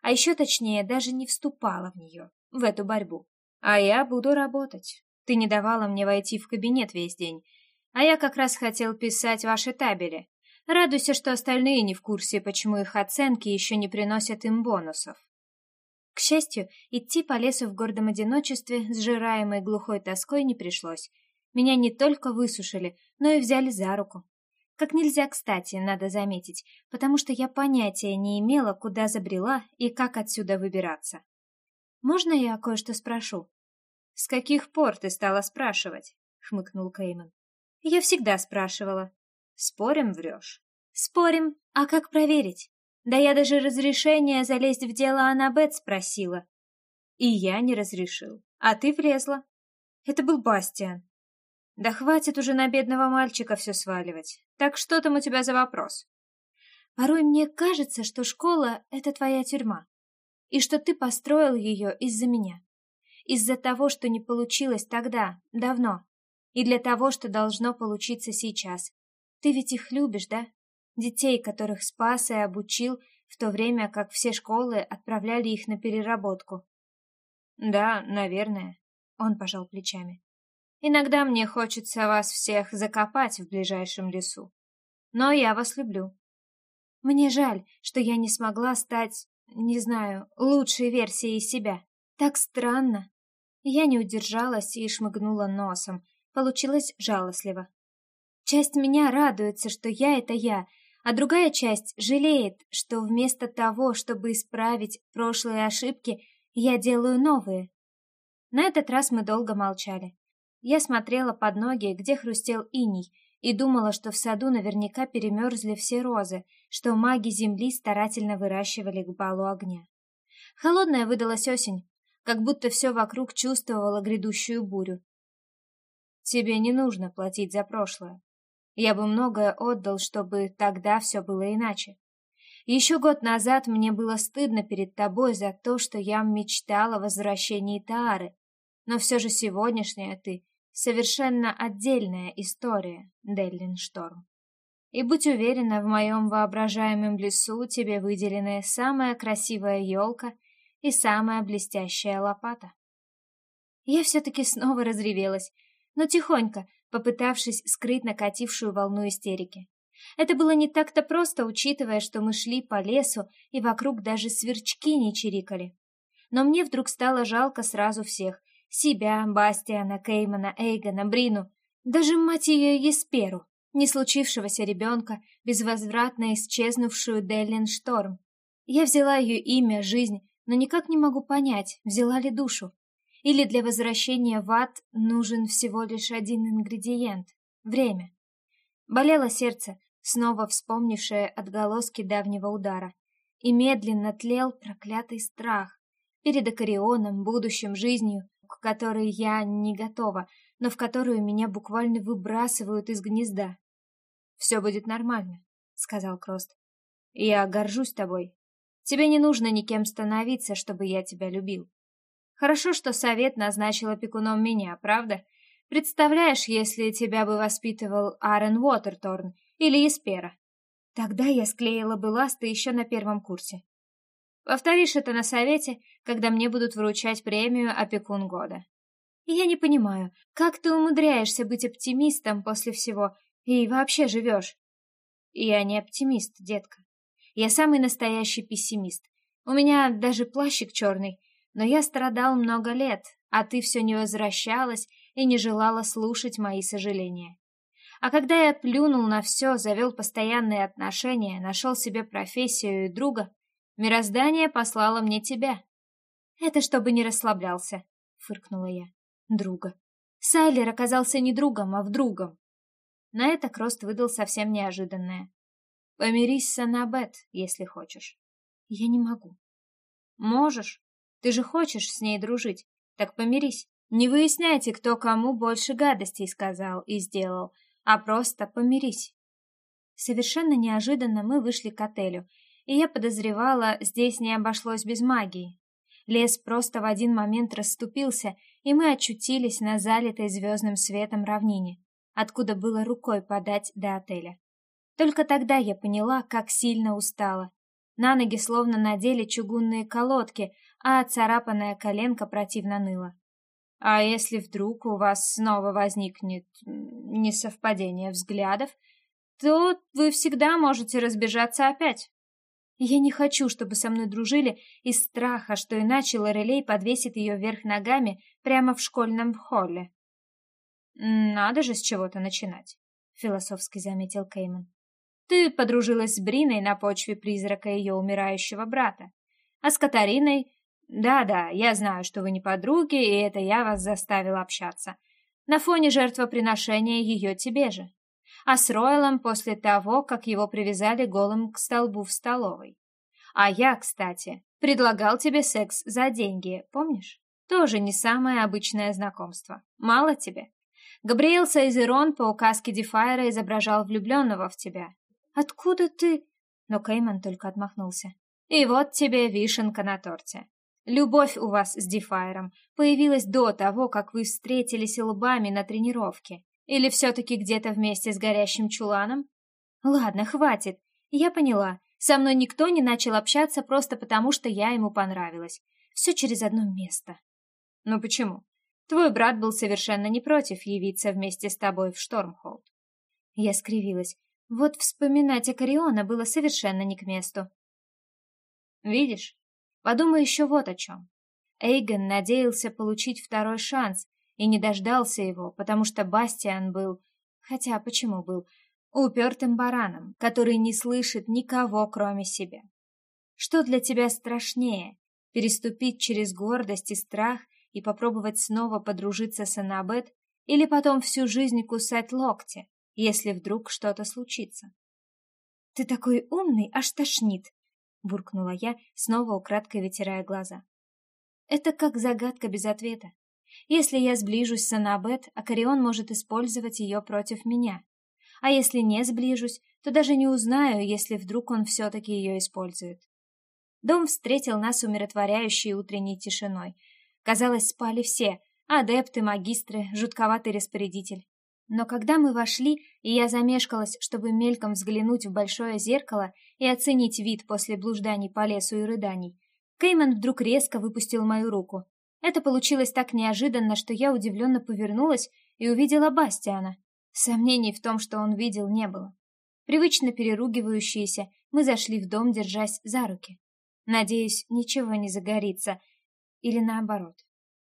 А еще точнее, даже не вступала в нее, в эту борьбу. А я буду работать. Ты не давала мне войти в кабинет весь день, а я как раз хотел писать ваши табели. Радуйся, что остальные не в курсе, почему их оценки еще не приносят им бонусов. К счастью, идти по лесу в гордом одиночестве, сжираемой глухой тоской, не пришлось. Меня не только высушили, но и взяли за руку. Как нельзя кстати, надо заметить, потому что я понятия не имела, куда забрела и как отсюда выбираться. «Можно я кое-что спрошу?» «С каких пор ты стала спрашивать?» — хмыкнул Кейман. «Я всегда спрашивала». «Спорим, врешь?» «Спорим. А как проверить?» Да я даже разрешение залезть в дело Аннабет спросила. И я не разрешил. А ты влезла. Это был Бастиан. Да хватит уже на бедного мальчика все сваливать. Так что там у тебя за вопрос? Порой мне кажется, что школа — это твоя тюрьма. И что ты построил ее из-за меня. Из-за того, что не получилось тогда, давно. И для того, что должно получиться сейчас. Ты ведь их любишь, да? Детей, которых спас и обучил, в то время как все школы отправляли их на переработку. Да, наверное. Он пожал плечами. Иногда мне хочется вас всех закопать в ближайшем лесу. Но я вас люблю. Мне жаль, что я не смогла стать, не знаю, лучшей версией себя. Так странно. Я не удержалась и шмыгнула носом. Получилось жалостливо. Часть меня радуется, что я — это я, а другая часть жалеет, что вместо того, чтобы исправить прошлые ошибки, я делаю новые. На этот раз мы долго молчали. Я смотрела под ноги, где хрустел иней, и думала, что в саду наверняка перемерзли все розы, что маги земли старательно выращивали к балу огня. Холодная выдалась осень, как будто все вокруг чувствовало грядущую бурю. Тебе не нужно платить за прошлое. Я бы многое отдал, чтобы тогда все было иначе. Еще год назад мне было стыдно перед тобой за то, что я мечтала о возвращении Таары, но все же сегодняшняя ты совершенно отдельная история, Деллин Шторм. И будь уверена, в моем воображаемом лесу тебе выделены самая красивая елка и самая блестящая лопата. Я все-таки снова разревелась, но тихонько, попытавшись скрыть накатившую волну истерики. Это было не так-то просто, учитывая, что мы шли по лесу, и вокруг даже сверчки не чирикали. Но мне вдруг стало жалко сразу всех, себя, Бастиана, Кеймана, Эйгона, Брину, даже мать ее Есперу, не случившегося ребенка, безвозвратно исчезнувшую Деллин Шторм. Я взяла ее имя, жизнь, но никак не могу понять, взяла ли душу. Или для возвращения в ад нужен всего лишь один ингредиент — время. Болело сердце, снова вспомнившее отголоски давнего удара, и медленно тлел проклятый страх перед Акарионом, будущим, жизнью, к которой я не готова, но в которую меня буквально выбрасывают из гнезда. «Все будет нормально», — сказал Крост. «Я горжусь тобой. Тебе не нужно никем становиться, чтобы я тебя любил. Хорошо, что совет назначил опекуном меня, правда? Представляешь, если тебя бы воспитывал Аарон Уотерторн или Еспера? Тогда я склеила бы ласты еще на первом курсе. Повторишь это на совете, когда мне будут вручать премию «Опекун года». Я не понимаю, как ты умудряешься быть оптимистом после всего и вообще живешь? Я не оптимист, детка. Я самый настоящий пессимист. У меня даже плащик черный, но я страдал много лет, а ты все не возвращалась и не желала слушать мои сожаления. А когда я плюнул на все, завел постоянные отношения, нашел себе профессию и друга, Мироздание послало мне тебя. Это чтобы не расслаблялся, фыркнула я. Друга. Сайлер оказался не другом, а в другом. На это Крост выдал совсем неожиданное. Помирись с Анабет, если хочешь. Я не могу. Можешь. Ты же хочешь с ней дружить. Так помирись. Не выясняйте, кто кому больше гадостей сказал и сделал, а просто помирись. Совершенно неожиданно мы вышли к отелю, и я подозревала, здесь не обошлось без магии. Лес просто в один момент расступился, и мы очутились на залитой звездным светом равнине, откуда было рукой подать до отеля. Только тогда я поняла, как сильно устала. На ноги словно надели чугунные колодки, а царапанная коленка противно ныла. А если вдруг у вас снова возникнет несовпадение взглядов, то вы всегда можете разбежаться опять. Я не хочу, чтобы со мной дружили из страха, что иначе Лорелей подвесит ее вверх ногами прямо в школьном холле. «Надо же с чего-то начинать», — философски заметил Кейман. «Ты подружилась с Бриной на почве призрака ее умирающего брата. А с Катариной... Да-да, я знаю, что вы не подруги, и это я вас заставил общаться. На фоне жертвоприношения ее тебе же а с Ройлом после того, как его привязали голым к столбу в столовой. А я, кстати, Предлагал тебе секс за деньги, помнишь? Тоже не самое обычное знакомство. Мало тебе. Габриэл Сайзерон по указке Дефайра изображал влюбленного в тебя. Откуда ты? Но Кейман только отмахнулся. И вот тебе вишенка на торте. Любовь у вас с Дефайром появилась до того, как вы встретились лбами на тренировке. Или все-таки где-то вместе с горящим чуланом? Ладно, хватит. Я поняла. Со мной никто не начал общаться просто потому, что я ему понравилась. Все через одно место. Ну почему? Твой брат был совершенно не против явиться вместе с тобой в Штормхолд. Я скривилась. Вот вспоминать о Кориона было совершенно не к месту. Видишь? Подумай еще вот о чем. Эйген надеялся получить второй шанс и не дождался его, потому что Бастиан был... Хотя почему был? Упертым бараном, который не слышит никого, кроме себя. Что для тебя страшнее? Переступить через гордость и страх и попробовать снова подружиться с Анабет или потом всю жизнь кусать локти, если вдруг что-то случится? «Ты такой умный, аж тошнит!» — буркнула я, снова украдкой вытирая глаза. «Это как загадка без ответа. Если я сближусь с Анабет, Акарион может использовать ее против меня. А если не сближусь, то даже не узнаю, если вдруг он все-таки ее использует. Дом встретил нас умиротворяющей утренней тишиной. Казалось, спали все — адепты, магистры, жутковатый распорядитель. Но когда мы вошли, и я замешкалась, чтобы мельком взглянуть в большое зеркало и оценить вид после блужданий по лесу и рыданий, Кейман вдруг резко выпустил мою руку. Это получилось так неожиданно, что я удивленно повернулась и увидела Бастиана. Сомнений в том, что он видел, не было. Привычно переругивающиеся, мы зашли в дом, держась за руки. Надеюсь, ничего не загорится. Или наоборот.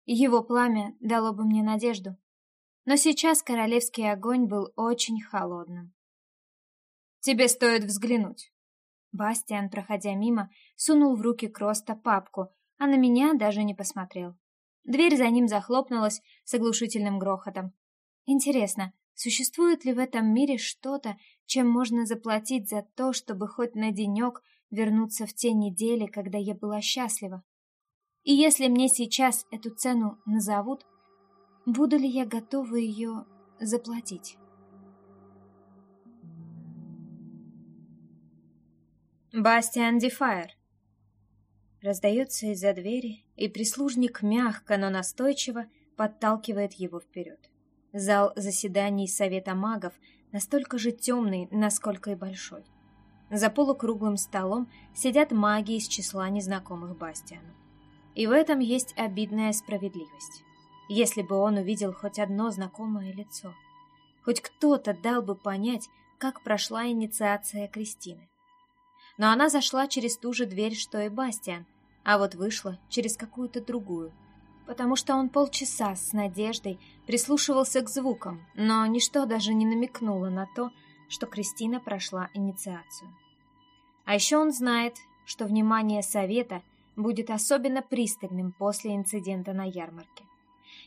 Его пламя дало бы мне надежду. Но сейчас королевский огонь был очень холодным. «Тебе стоит взглянуть». Бастиан, проходя мимо, сунул в руки Кроста папку, а на меня даже не посмотрел. Дверь за ним захлопнулась с оглушительным грохотом. Интересно, Существует ли в этом мире что-то, чем можно заплатить за то, чтобы хоть на денек вернуться в те недели, когда я была счастлива? И если мне сейчас эту цену назовут, буду ли я готова ее заплатить? Бастиан Дефайр Раздается из-за двери, и прислужник мягко, но настойчиво подталкивает его вперед. Зал заседаний Совета магов настолько же темный, насколько и большой. За полукруглым столом сидят маги из числа незнакомых Бастиану. И в этом есть обидная справедливость. Если бы он увидел хоть одно знакомое лицо, хоть кто-то дал бы понять, как прошла инициация Кристины. Но она зашла через ту же дверь, что и Бастиан, а вот вышла через какую-то другую – потому что он полчаса с надеждой прислушивался к звукам, но ничто даже не намекнуло на то, что Кристина прошла инициацию. А еще он знает, что внимание совета будет особенно пристальным после инцидента на ярмарке,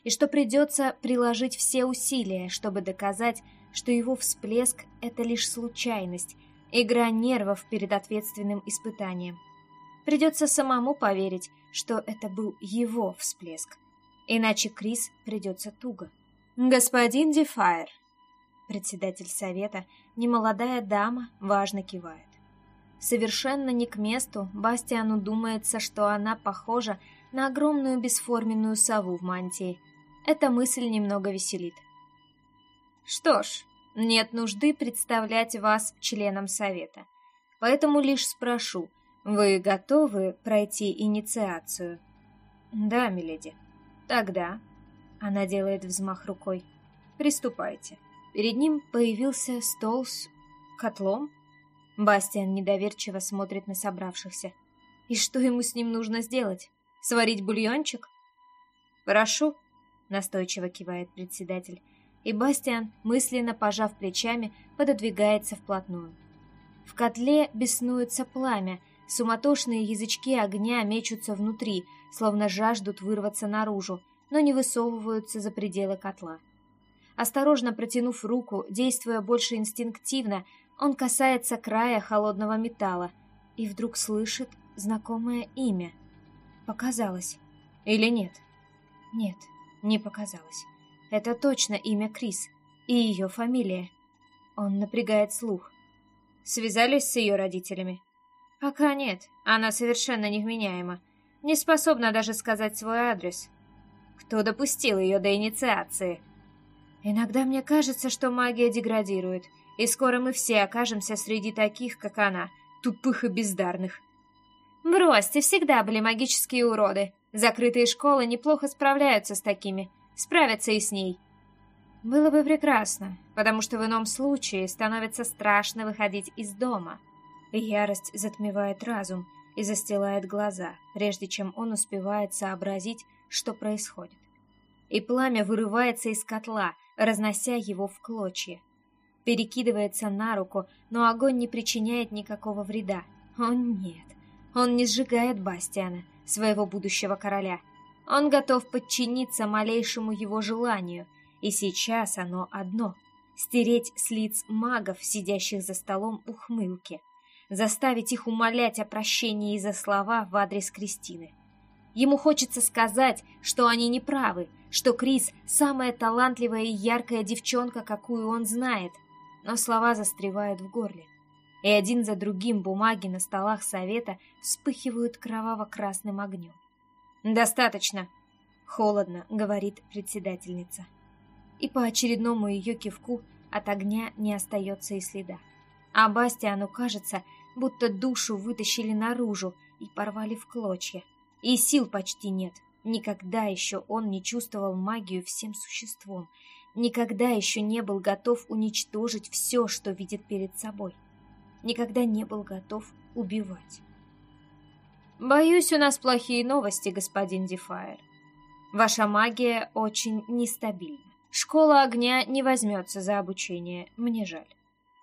и что придется приложить все усилия, чтобы доказать, что его всплеск — это лишь случайность, игра нервов перед ответственным испытанием. Придется самому поверить, что это был его всплеск. Иначе Крис придется туго. «Господин Дефайр!» Председатель совета, немолодая дама, важно кивает. Совершенно не к месту Бастиану думается, что она похожа на огромную бесформенную сову в мантии. Эта мысль немного веселит. Что ж, нет нужды представлять вас членам совета. Поэтому лишь спрошу, вы готовы пройти инициацию? Да, миледи. Тогда... Она делает взмах рукой. Приступайте. Перед ним появился стол с котлом. Бастиан недоверчиво смотрит на собравшихся. И что ему с ним нужно сделать? Сварить бульончик? Прошу, настойчиво кивает председатель. И Бастиан, мысленно пожав плечами, пододвигается вплотную. В котле беснуется пламя, Суматошные язычки огня мечутся внутри, словно жаждут вырваться наружу, но не высовываются за пределы котла. Осторожно протянув руку, действуя больше инстинктивно, он касается края холодного металла и вдруг слышит знакомое имя. Показалось. Или нет? Нет, не показалось. Это точно имя Крис и ее фамилия. Он напрягает слух. Связались с ее родителями? Пока нет, она совершенно невменяема. Не способна даже сказать свой адрес. Кто допустил ее до инициации? Иногда мне кажется, что магия деградирует, и скоро мы все окажемся среди таких, как она, тупых и бездарных. Бросьте, всегда были магические уроды. Закрытые школы неплохо справляются с такими, справятся и с ней. Было бы прекрасно, потому что в ином случае становится страшно выходить из дома. Ярость затмевает разум и застилает глаза, прежде чем он успевает сообразить, что происходит. И пламя вырывается из котла, разнося его в клочья. Перекидывается на руку, но огонь не причиняет никакого вреда. О нет, он не сжигает Бастиана, своего будущего короля. Он готов подчиниться малейшему его желанию, и сейчас оно одно — стереть с лиц магов, сидящих за столом ухмылки, заставить их умолять о прощении за слова в адрес Кристины. Ему хочется сказать, что они не правы, что Крис — самая талантливая и яркая девчонка, какую он знает, но слова застревают в горле. И один за другим бумаги на столах совета вспыхивают кроваво-красным огнем. «Достаточно!» — холодно говорит председательница. И по очередному ее кивку от огня не остается и следа. А Бастиану кажется, будто душу вытащили наружу и порвали в клочья. И сил почти нет — Никогда еще он не чувствовал магию всем существом. Никогда еще не был готов уничтожить все, что видит перед собой. Никогда не был готов убивать. «Боюсь, у нас плохие новости, господин Дефайр. Ваша магия очень нестабильна. Школа огня не возьмется за обучение, мне жаль.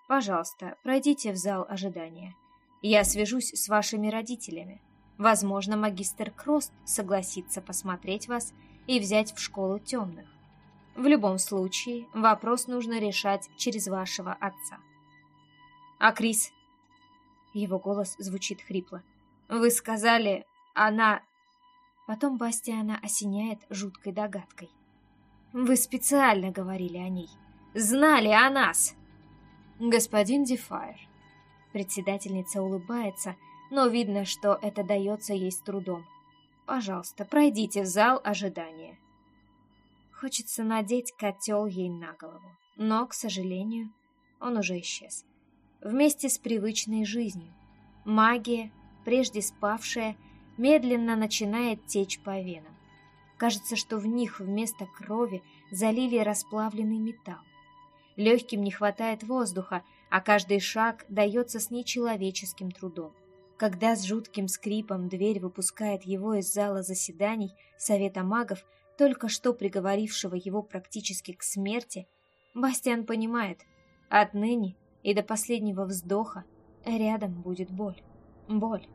Пожалуйста, пройдите в зал ожидания. Я свяжусь с вашими родителями. Возможно, магистр Крост согласится посмотреть вас и взять в школу темных. В любом случае, вопрос нужно решать через вашего отца. А Крис? Его голос звучит хрипло. Вы сказали, она... Потом Бастиана осеняет жуткой догадкой. Вы специально говорили о ней. Знали о нас. Господин Дефайр. Председательница улыбается, но видно, что это дается ей с трудом. Пожалуйста, пройдите в зал ожидания. Хочется надеть котел ей на голову, но, к сожалению, он уже исчез. Вместе с привычной жизнью. Магия, прежде спавшая, медленно начинает течь по венам. Кажется, что в них вместо крови залили расплавленный металл. Легким не хватает воздуха, а каждый шаг дается с нечеловеческим трудом. Когда с жутким скрипом дверь выпускает его из зала заседаний Совета магов, только что приговорившего его практически к смерти, Бастиан понимает, отныне и до последнего вздоха рядом будет боль. Боль.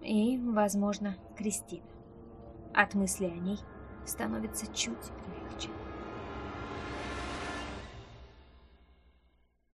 И, возможно, Кристина. От мысли о ней становится чуть легче.